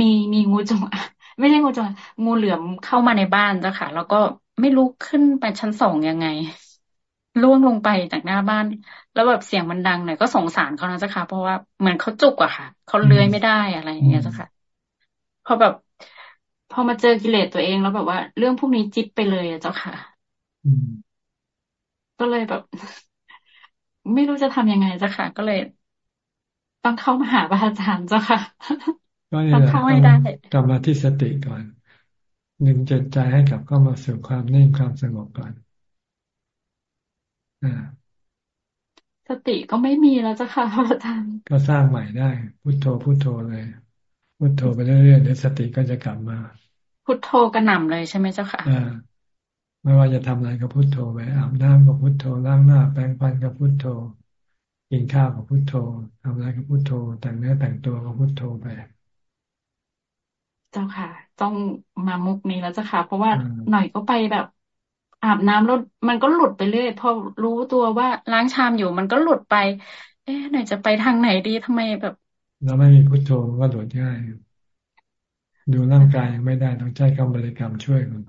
มีมีงูจงอาง ไม่ใช่งูจงงูเหลือมเข้ามาในบ้านเจ้าค่ะ แล้วก็ไม่ลุกขึ้นไปชั้นสองยังไงล่วงลงไปจากหน้าบ้าน แล้วแบบเสียงมันดังหน่อยก็สงสารเขานะเจ้าค่ะ เพราะว่าเหมือนเขาจุกอะค่ะเขาเลื้อยไม่ได้อะไรอย่างเงี้ยเจ้าค่ะพอแบบ พอมาเจอกิเลสตัวเองแล้วแบบว่า เรื่องพวกนี้จิตไปเลยอะเจ้าค่ะก็เลยแบบ ไม่รู้จะทำยังไงเจ้าค่ะ ก็เลย ต้องเข้ามาหาพระอาจารย์เจ้าค่ะ ก็นี่แหละต้องกลับมาที่สติก่อนหนึ่งจิตใจให้กลับเข้ามาสู่ความนิ่งความสงบก่อนอสติก็ไม่มีแล้วเจ้าค่ะอาจารย์ก็สร้างใหม่ได้ พุทโธพุทโธเลยพุทโธไปเรื่อยๆเดี๋ยวสติก็จะกลับมา พุทโธกระหน่ำเลยใช่ไหมเจ้าค่ะอ่าไม่ว่าจะทำอะไรก็พุทโธไปอาบน้ำก็พุทโธล้างหน้า แปรงฟันก็พุทโธกินข้าวก็พุทโธทำอะไรก็พุทโธแต่งเนื้อแต่งตัวก็พุทโธไป เจ้าค่ะ ต้องมามุกนี้แล้วเจ้าค่ะ เพราะว่าหน่อยก็ไปแบบอาบน้ำแล้วมันก็หลุดไปเรื่อยพอรู้ตัวว่าล้างชามอยู่มันก็หลุดไป เอ๊ะหน่อยจะไปทางไหนดีทำไมแบบ เราไม่มีพุทโธก็หลุดง่าย ดูร่างกายยังไม่ได้ต้องใช้คำบริกรรมช่วยกัน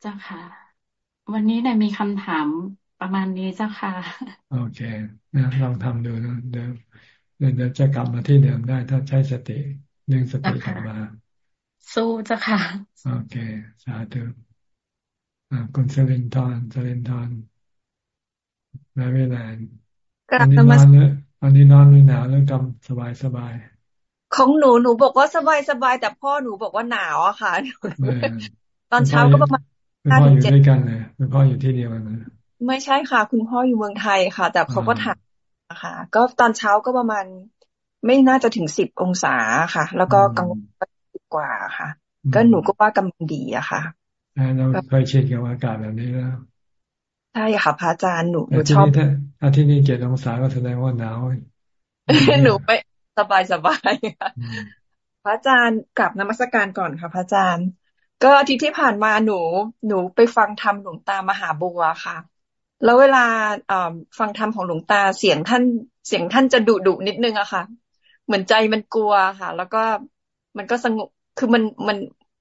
เจ้าค่ะ วันนี้หน่อยมีคำถามประมาณนี้เจ้าค่ะ โอเคนะลองทำดูนะเดี๋ยวเดี๋ยวจะกลับมาที่เดิมได้ถ้าใช้สติ ดึงสติกลับมา สู้จ้ะค่ะ โอเค สาธุคุณเซเลนทอนเซเลนทอนแม่เวลานอันนี้นอนเนอะอันนี้นอนหรือหนาวหรือกำสบายสบายของหนูหนูบอกว่าสบายสบายแต่พ่อหนูบอกว่าหนาวอะค่ะ ตอนเช้าก็ประมาณห้าถึงเจ็ดกันเลยคุณพ่ออยู่ที่เดียวกันนะไม่ใช่ค่ะ คุณพ่ออยู่เมืองไทยค่ะ แต่เขาก็ถามค่ะก็ตอนเช้าก็ประมาณ ไม่น่าจะถึงสิบองศาค่ะ แล้วก็กลางวันกว่าค่ะ ก็หนูก็ว่ากำลังดีอะค่ะเราเคยชินกับอากาศแบบนี้แล้วใช่ค่ะพระอาจารย์หนูหนูชอบถ้าที่นี่เจ็ดองศาก็แสดงว่าหนาวหนูไม่สบายสบายค่ะพระอาจารย์กลับนมัสการก่อนค่ะ พระอาจารย์ ก็อาทิตย์ที่ผ่านมาหนู หนูไปฟังธรรมหลวงตามหาบัวค่ะ แล้วเวลาฟังธรรมของหลวงตาเสียงท่านเสียงท่านจะดุดุนิดนึงอะค่ะ เหมือนใจมันกลัวค่ะ แล้วก็มันก็สงบคือมันมัน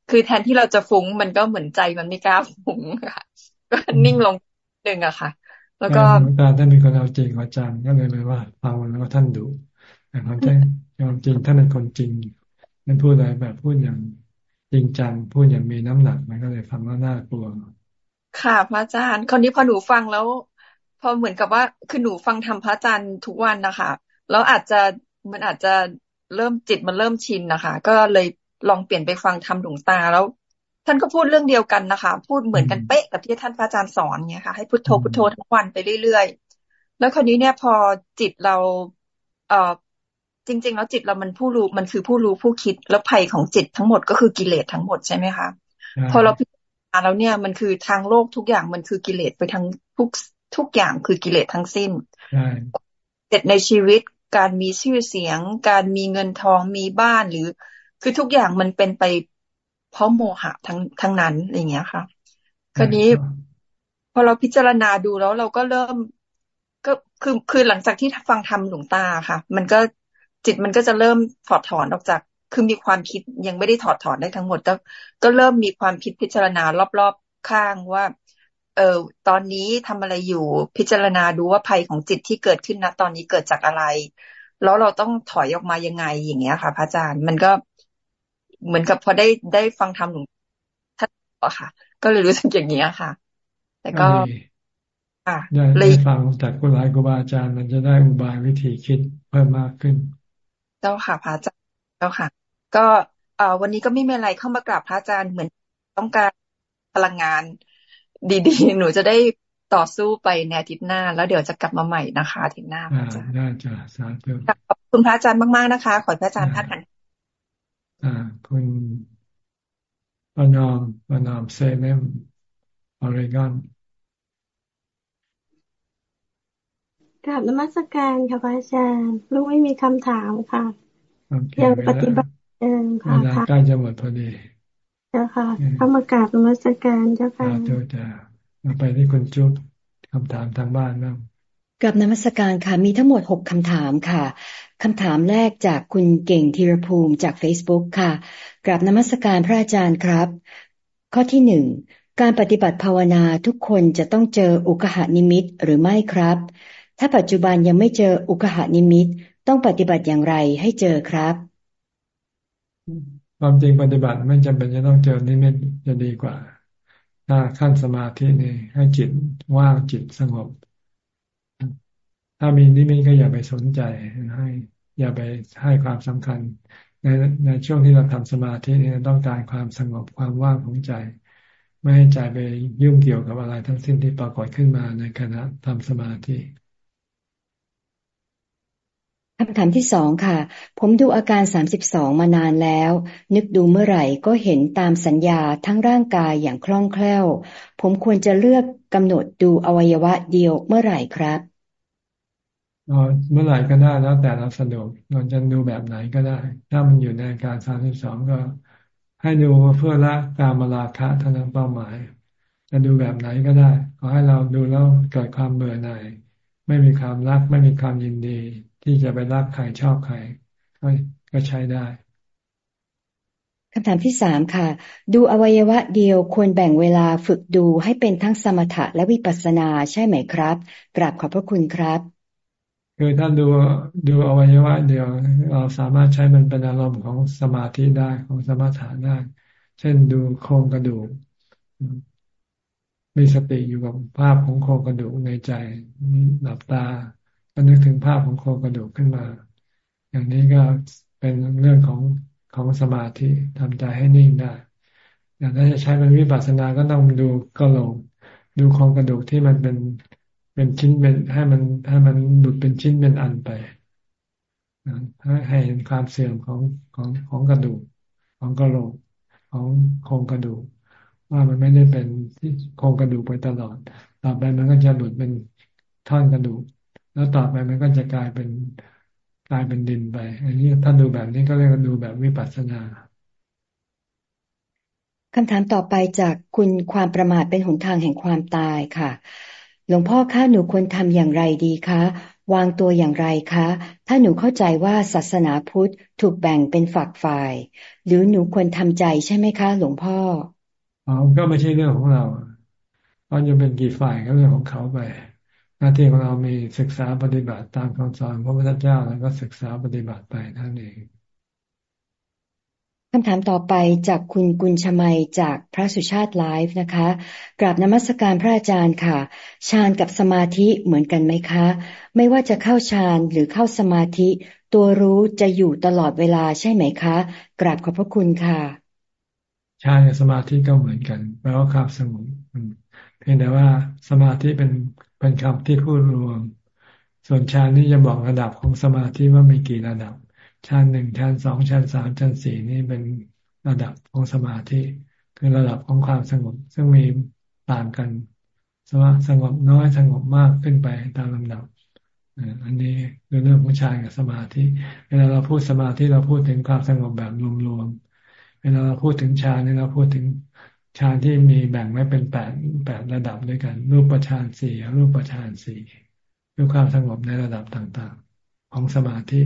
คือแทนที่เราจะฟุ้งมันก็เหมือนใจมันไม่กล้าฟุ้งค่ะ ก็นิ่งลงหนึ่งอะค่ะ แล้วก็ตาท่านเป็นคนเอาจริงเอาจังก็เลยเลยว่าฟังแล้วก็ท่านดุแต่ความจริงความจริงท่านเป็นคนจริงท่านพูดอะไรแบบพูดอย่างจริงจังพูดอย่างมีน้ำหนักมันก็เลยฟังแล้วน่ากลัว ค่ะ พระอาจารย์คนนี้พอหนูฟังแล้ว พอเหมือนกับว่าคือหนูฟังทำพระอาจารย์ทุกวันนะคะแล้วอาจจะ มันอาจจะเริ่มจิตมันเริ่มชินนะคะ ก็เลยลองเปลี่ยนไปฟังทำหลวงตาแล้วท่านก็พูดเรื่องเดียวกันนะคะ พูดเหมือนกันเป๊ะกับที่ท่านพระอาจารย์สอนเนี่ยค่ะ ให้พุทโธพุทโธทั้งวันไปเรื่อยๆ แล้วคราวนี้เนี่ยพอจิตเราเอ่อจริง ๆ แล้วจิตเรามันผู้รู้มันคือผู้รู้ผู้คิดแล้วภัยของจิตทั้งหมดก็คือกิเลสทั้งหมดใช่ไหมคะพอเราพิจารณาแล้วเนี่ยมันคือทางโลกทุกอย่างมันคือกิเลสไปทั้งทุกทุกอย่างคือกิเลสทั้งสิ้นเจ็ดในชีวิต การมีชื่อเสียง การมีเงินทองมีบ้านหรือ คือทุกอย่างมันเป็นไปเพราะโมหะทั้งทั้งนั้นอย่างเงี้ยค่ะคราวนี้พอเราพิจารณาดูแล้วเราก็เริ่ม ก็คือคือหลังจากที่ฟังธรรมหลวงตาค่ะ มันก็จิตมันก็จะเริ่มถอดถอนออกจาก คือมีความคิดยังไม่ได้ถอดถอนได้ทั้งหมด ก็ก็เริ่มมีความคิดพิจารณารอบๆข้างว่า เออตอนนี้ทำอะไรอยู่พิจารณาดูว่าภัยของจิตที่เกิดขึ้นนะตอนนี้เกิดจากอะไร แล้วเราต้องถอยออกมายังไงอย่างเงี้ยค่ะพระอาจารย์มันก็เหมือนกับพอได้ได้ฟังธรรมหลวงท่านค่ะ ก็เลยรู้สึกอย่างเงี้ยค่ะ แต่ก็ค่ะได้ฟังจากคุณหลายครูบาอาจารย์ มันจะได้อุบายวิธีคิดเพิ่มมากขึ้น เจ้าค่ะพระอาจารย์เจ้าค่ะ ก็เอ่อวันนี้ก็ไม่มีอะไรเข้ามากราบพระอาจารย์เหมือนต้องการพลังงาน ดีๆ หนูจะได้ต่อสู้ไปในอาทิตย์หน้า แล้วเดี๋ยวจะกลับมาใหม่นะคะอาทิตย์หน้าพระอาจารย์ได้จ้ะสาธุขอบคุณพระอาจารย์มากๆนะคะ ขอพระอาจารย์ท่านทันอ่าคุณปนอมปนอมเซเมมออริกอนกราบนมัสการค่ะพระอาจารย์ลูกไม่มีคำถามค่ะยังปฏิบัติเองค่ะใกล้จะหมดพอดี เจ้าค่ะเข้ามากราบนมัสการเจ้าค่ะเจ้าจ้ามาไปที่คุณจุ๊บคำถามทางบ้านบ้างกับนมัสการค่ะ มีทั้งหมดหกคำถามค่ะคำถามแรกจากคุณเก่งธีรภูมิจาก Facebook ค่ะกราบนมัสการพระอาจารย์ครับ ข้อที่หนึ่งการปฏิบัติภาวนาทุกคนจะต้องเจออุกหานิมิตหรือไม่ครับ ถ้าปัจจุบันยังไม่เจออุกหานิมิต ต้องปฏิบัติอย่างไรให้เจอครับ ความจริงปฏิบัติไม่จำเป็นจะต้องเจอนิมิตจะดีกว่า ถ้าขั้นสมาธินี่ให้จิตว่างจิตสงบ ถ้ามีนิมิตก็อย่าไปสนใจให้ อย่าไปให้ความสำคัญ ในในช่วงที่เราทำสมาธินี่ต้องการความสงบความว่างของใจ ไม่ให้ใจไปยุ่งเกี่ยวกับอะไรทั้งสิ้นที่ปรากฏขึ้นมาในขณะทำสมาธิ คำถามที่สองค่ะ ผมดูอาการสามสิบสองมานานแล้ว นึกดูเมื่อไหร่ก็เห็นตามสัญญาทั้งร่างกายอย่างคล่องแคล่ว ผมควรจะเลือกกำหนดดูอวัยวะเดียวเมื่อไหร่ครับเมื่อไหร่ก็ได้แล้วแต่เราสะดวกเราจะดูแบบไหนก็ได้ ถ้ามันอยู่ในการสามสิบสองก็ ให้ดูเพื่อละการมาราคะเท่านั้นเป้าหมาย จะดูแบบไหนก็ได้ ขอให้เราดูแล้วเกิดความเบื่อหน่าย ไม่มีความรัก ไม่มีความยินดี ที่จะไปรักใครชอบใครก็ก็ใช้ได้คำถามที่สามค่ะ ดูอวัยวะเดียวควรแบ่งเวลาฝึกดูให้เป็นทั้งสมถะและวิปัสสนาใช่ไหมครับ กราบขอบพระคุณครับ คือถ้าดูดูอวัยวะเดียว เราสามารถใช้มันเป็นอารมณ์ของสมาธิได้ของสมถะได้ เช่นดูโครงกระดูก มีสติอยู่กับภาพของโครงกระดูกในใจหลับตา ก็นึกถึงภาพของโครงกระดูกขึ้นมา อย่างนี้ก็เป็นเรื่องของของสมาธิทำใจให้นิ่งได้อย่างถ้าจะใช้เป็นวิปัสสนาก็ต้องดูกระโหลกดูโครงกระดูกที่มันเป็นเป็นชิ้นเป็นให้มันให้มันหลุดเป็นชิ้นเป็นอันไปให้ให้เห็นความเสื่อมของของของกระดูกของกระโหลกของโครงกระดูก ว่ามันไม่ได้เป็นที่โครงกระดูกไปตลอด ต่อไปมันก็จะหลุดเป็นท่อนกระดูก แล้วต่อไปมันก็จะกลายเป็นกลายเป็นดินไป อันนี้ถ้าดูแบบนี้ก็เรียกว่าดูแบบวิปัสสนาคำถามต่อไปจากคุณความประมาทเป็นหนทางแห่งความตายค่ะ หลวงพ่อคะหนูควรทำอย่างไรดีคะ วางตัวอย่างไรคะ ถ้าหนูเข้าใจว่าศาสนาพุทธถูกแบ่งเป็นฝักฝ่าย หรือหนูควรทำใจใช่ไหมคะ หลวงพ่ออ๋อก็ไม่ใช่เรื่องของเราเพราะจะเป็นกี่ฝ่ายก็เรื่องของเขาไป หน้าที่ของเรามีศึกษาปฏิบัติตามคำสอนพระพุทธเจ้าแล้วก็ศึกษาปฏิบัติไปนั่นเองคำถามต่อไปจากคุณกุลชมัยจากพระสุชาติไลฟ์นะคะกราบนมัสการพระอาจารย์ค่ะ ฌานกับสมาธิเหมือนกันไหมคะ ไม่ว่าจะเข้าฌานหรือเข้าสมาธิ ตัวรู้จะอยู่ตลอดเวลาใช่ไหมคะ กราบขอบพระคุณค่ะฌานกับสมาธิก็เหมือนกันแปลว่าความสงบเพียงแต่ว่าสมาธิเป็น เป็นคำที่พูดรวม ส่วนฌานนี่จะบอกระดับของสมาธิว่ามีกี่ระดับฌานหนึ่งฌานสองฌานสามฌานสี่นี่เป็นระดับของสมาธิ คือระดับของความสงบ ซึ่งมีต่างกันสมาสงบน้อยสงบมากขึ้นไปตามลำดับอันนี้คือเรื่องของฌานกับสมาธิ เวลาเราพูดสมาธิเราพูดถึงความสงบแบบรวมๆเวลาเราพูดถึงฌานนี่เราพูดถึง ฌานที่มีแบ่งไว้เป็นแปดแปดระดับด้วยกัน รูปฌานสี่รูปฌานสี่ด้วยความสงบในระดับต่างๆ ของสมาธิ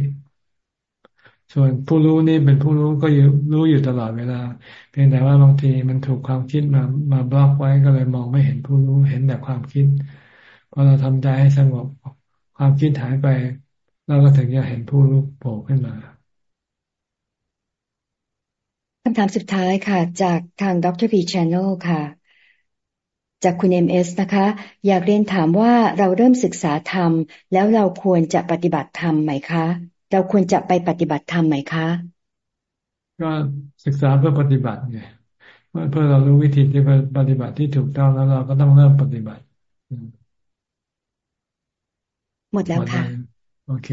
ส่วนผู้รู้นี่เป็นผู้รู้ก็อยู่รู้อยู่ตลอดเวลา เพียงแต่ว่าบางทีมันถูกความคิดมามาบล็อกไว้ก็เลยมองไม่เห็นผู้รู้เห็นแต่ความคิดพอเราทำใจให้สงบความคิดหายไปเราก็ถึงจะเห็นผู้รู้โผล่ขึ้นมา คำถามสุดท้ายค่ะ จากทางดรพีชาน n ลค่ะ จากคุณเอ็มเอสนะคะ อยากเรียนถามว่าเราเริ่มศึกษาธรรม แล้วเราควรจะปฏิบัติธรรมไหมคะ เราควรจะไปปฏิบัติธรรมไหมคะ ก็ศึกษาเพื่อปฏิบัติไงเพื่อเรารู้วิธีที่ปฏิบัติที่ถูกต้องแล้วเราก็ต้องเริ่มปฏิบัติ หมดแล้วค่ะ โอเค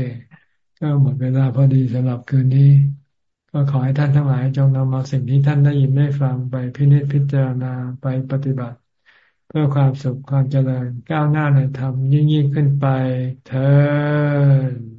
ก็หมดเวลาพอดีสำหรับคืนนี้ ก็ขอให้ท่านทั้งหลายจงนำเอาสิ่งที่ท่านได้ยินได้ฟังไปพินิจพิจารณาไปปฏิบัติ เพื่อความสุขความเจริญก้าวหน้าในธรรมยิ่งยิ่งขึ้นไปเธอ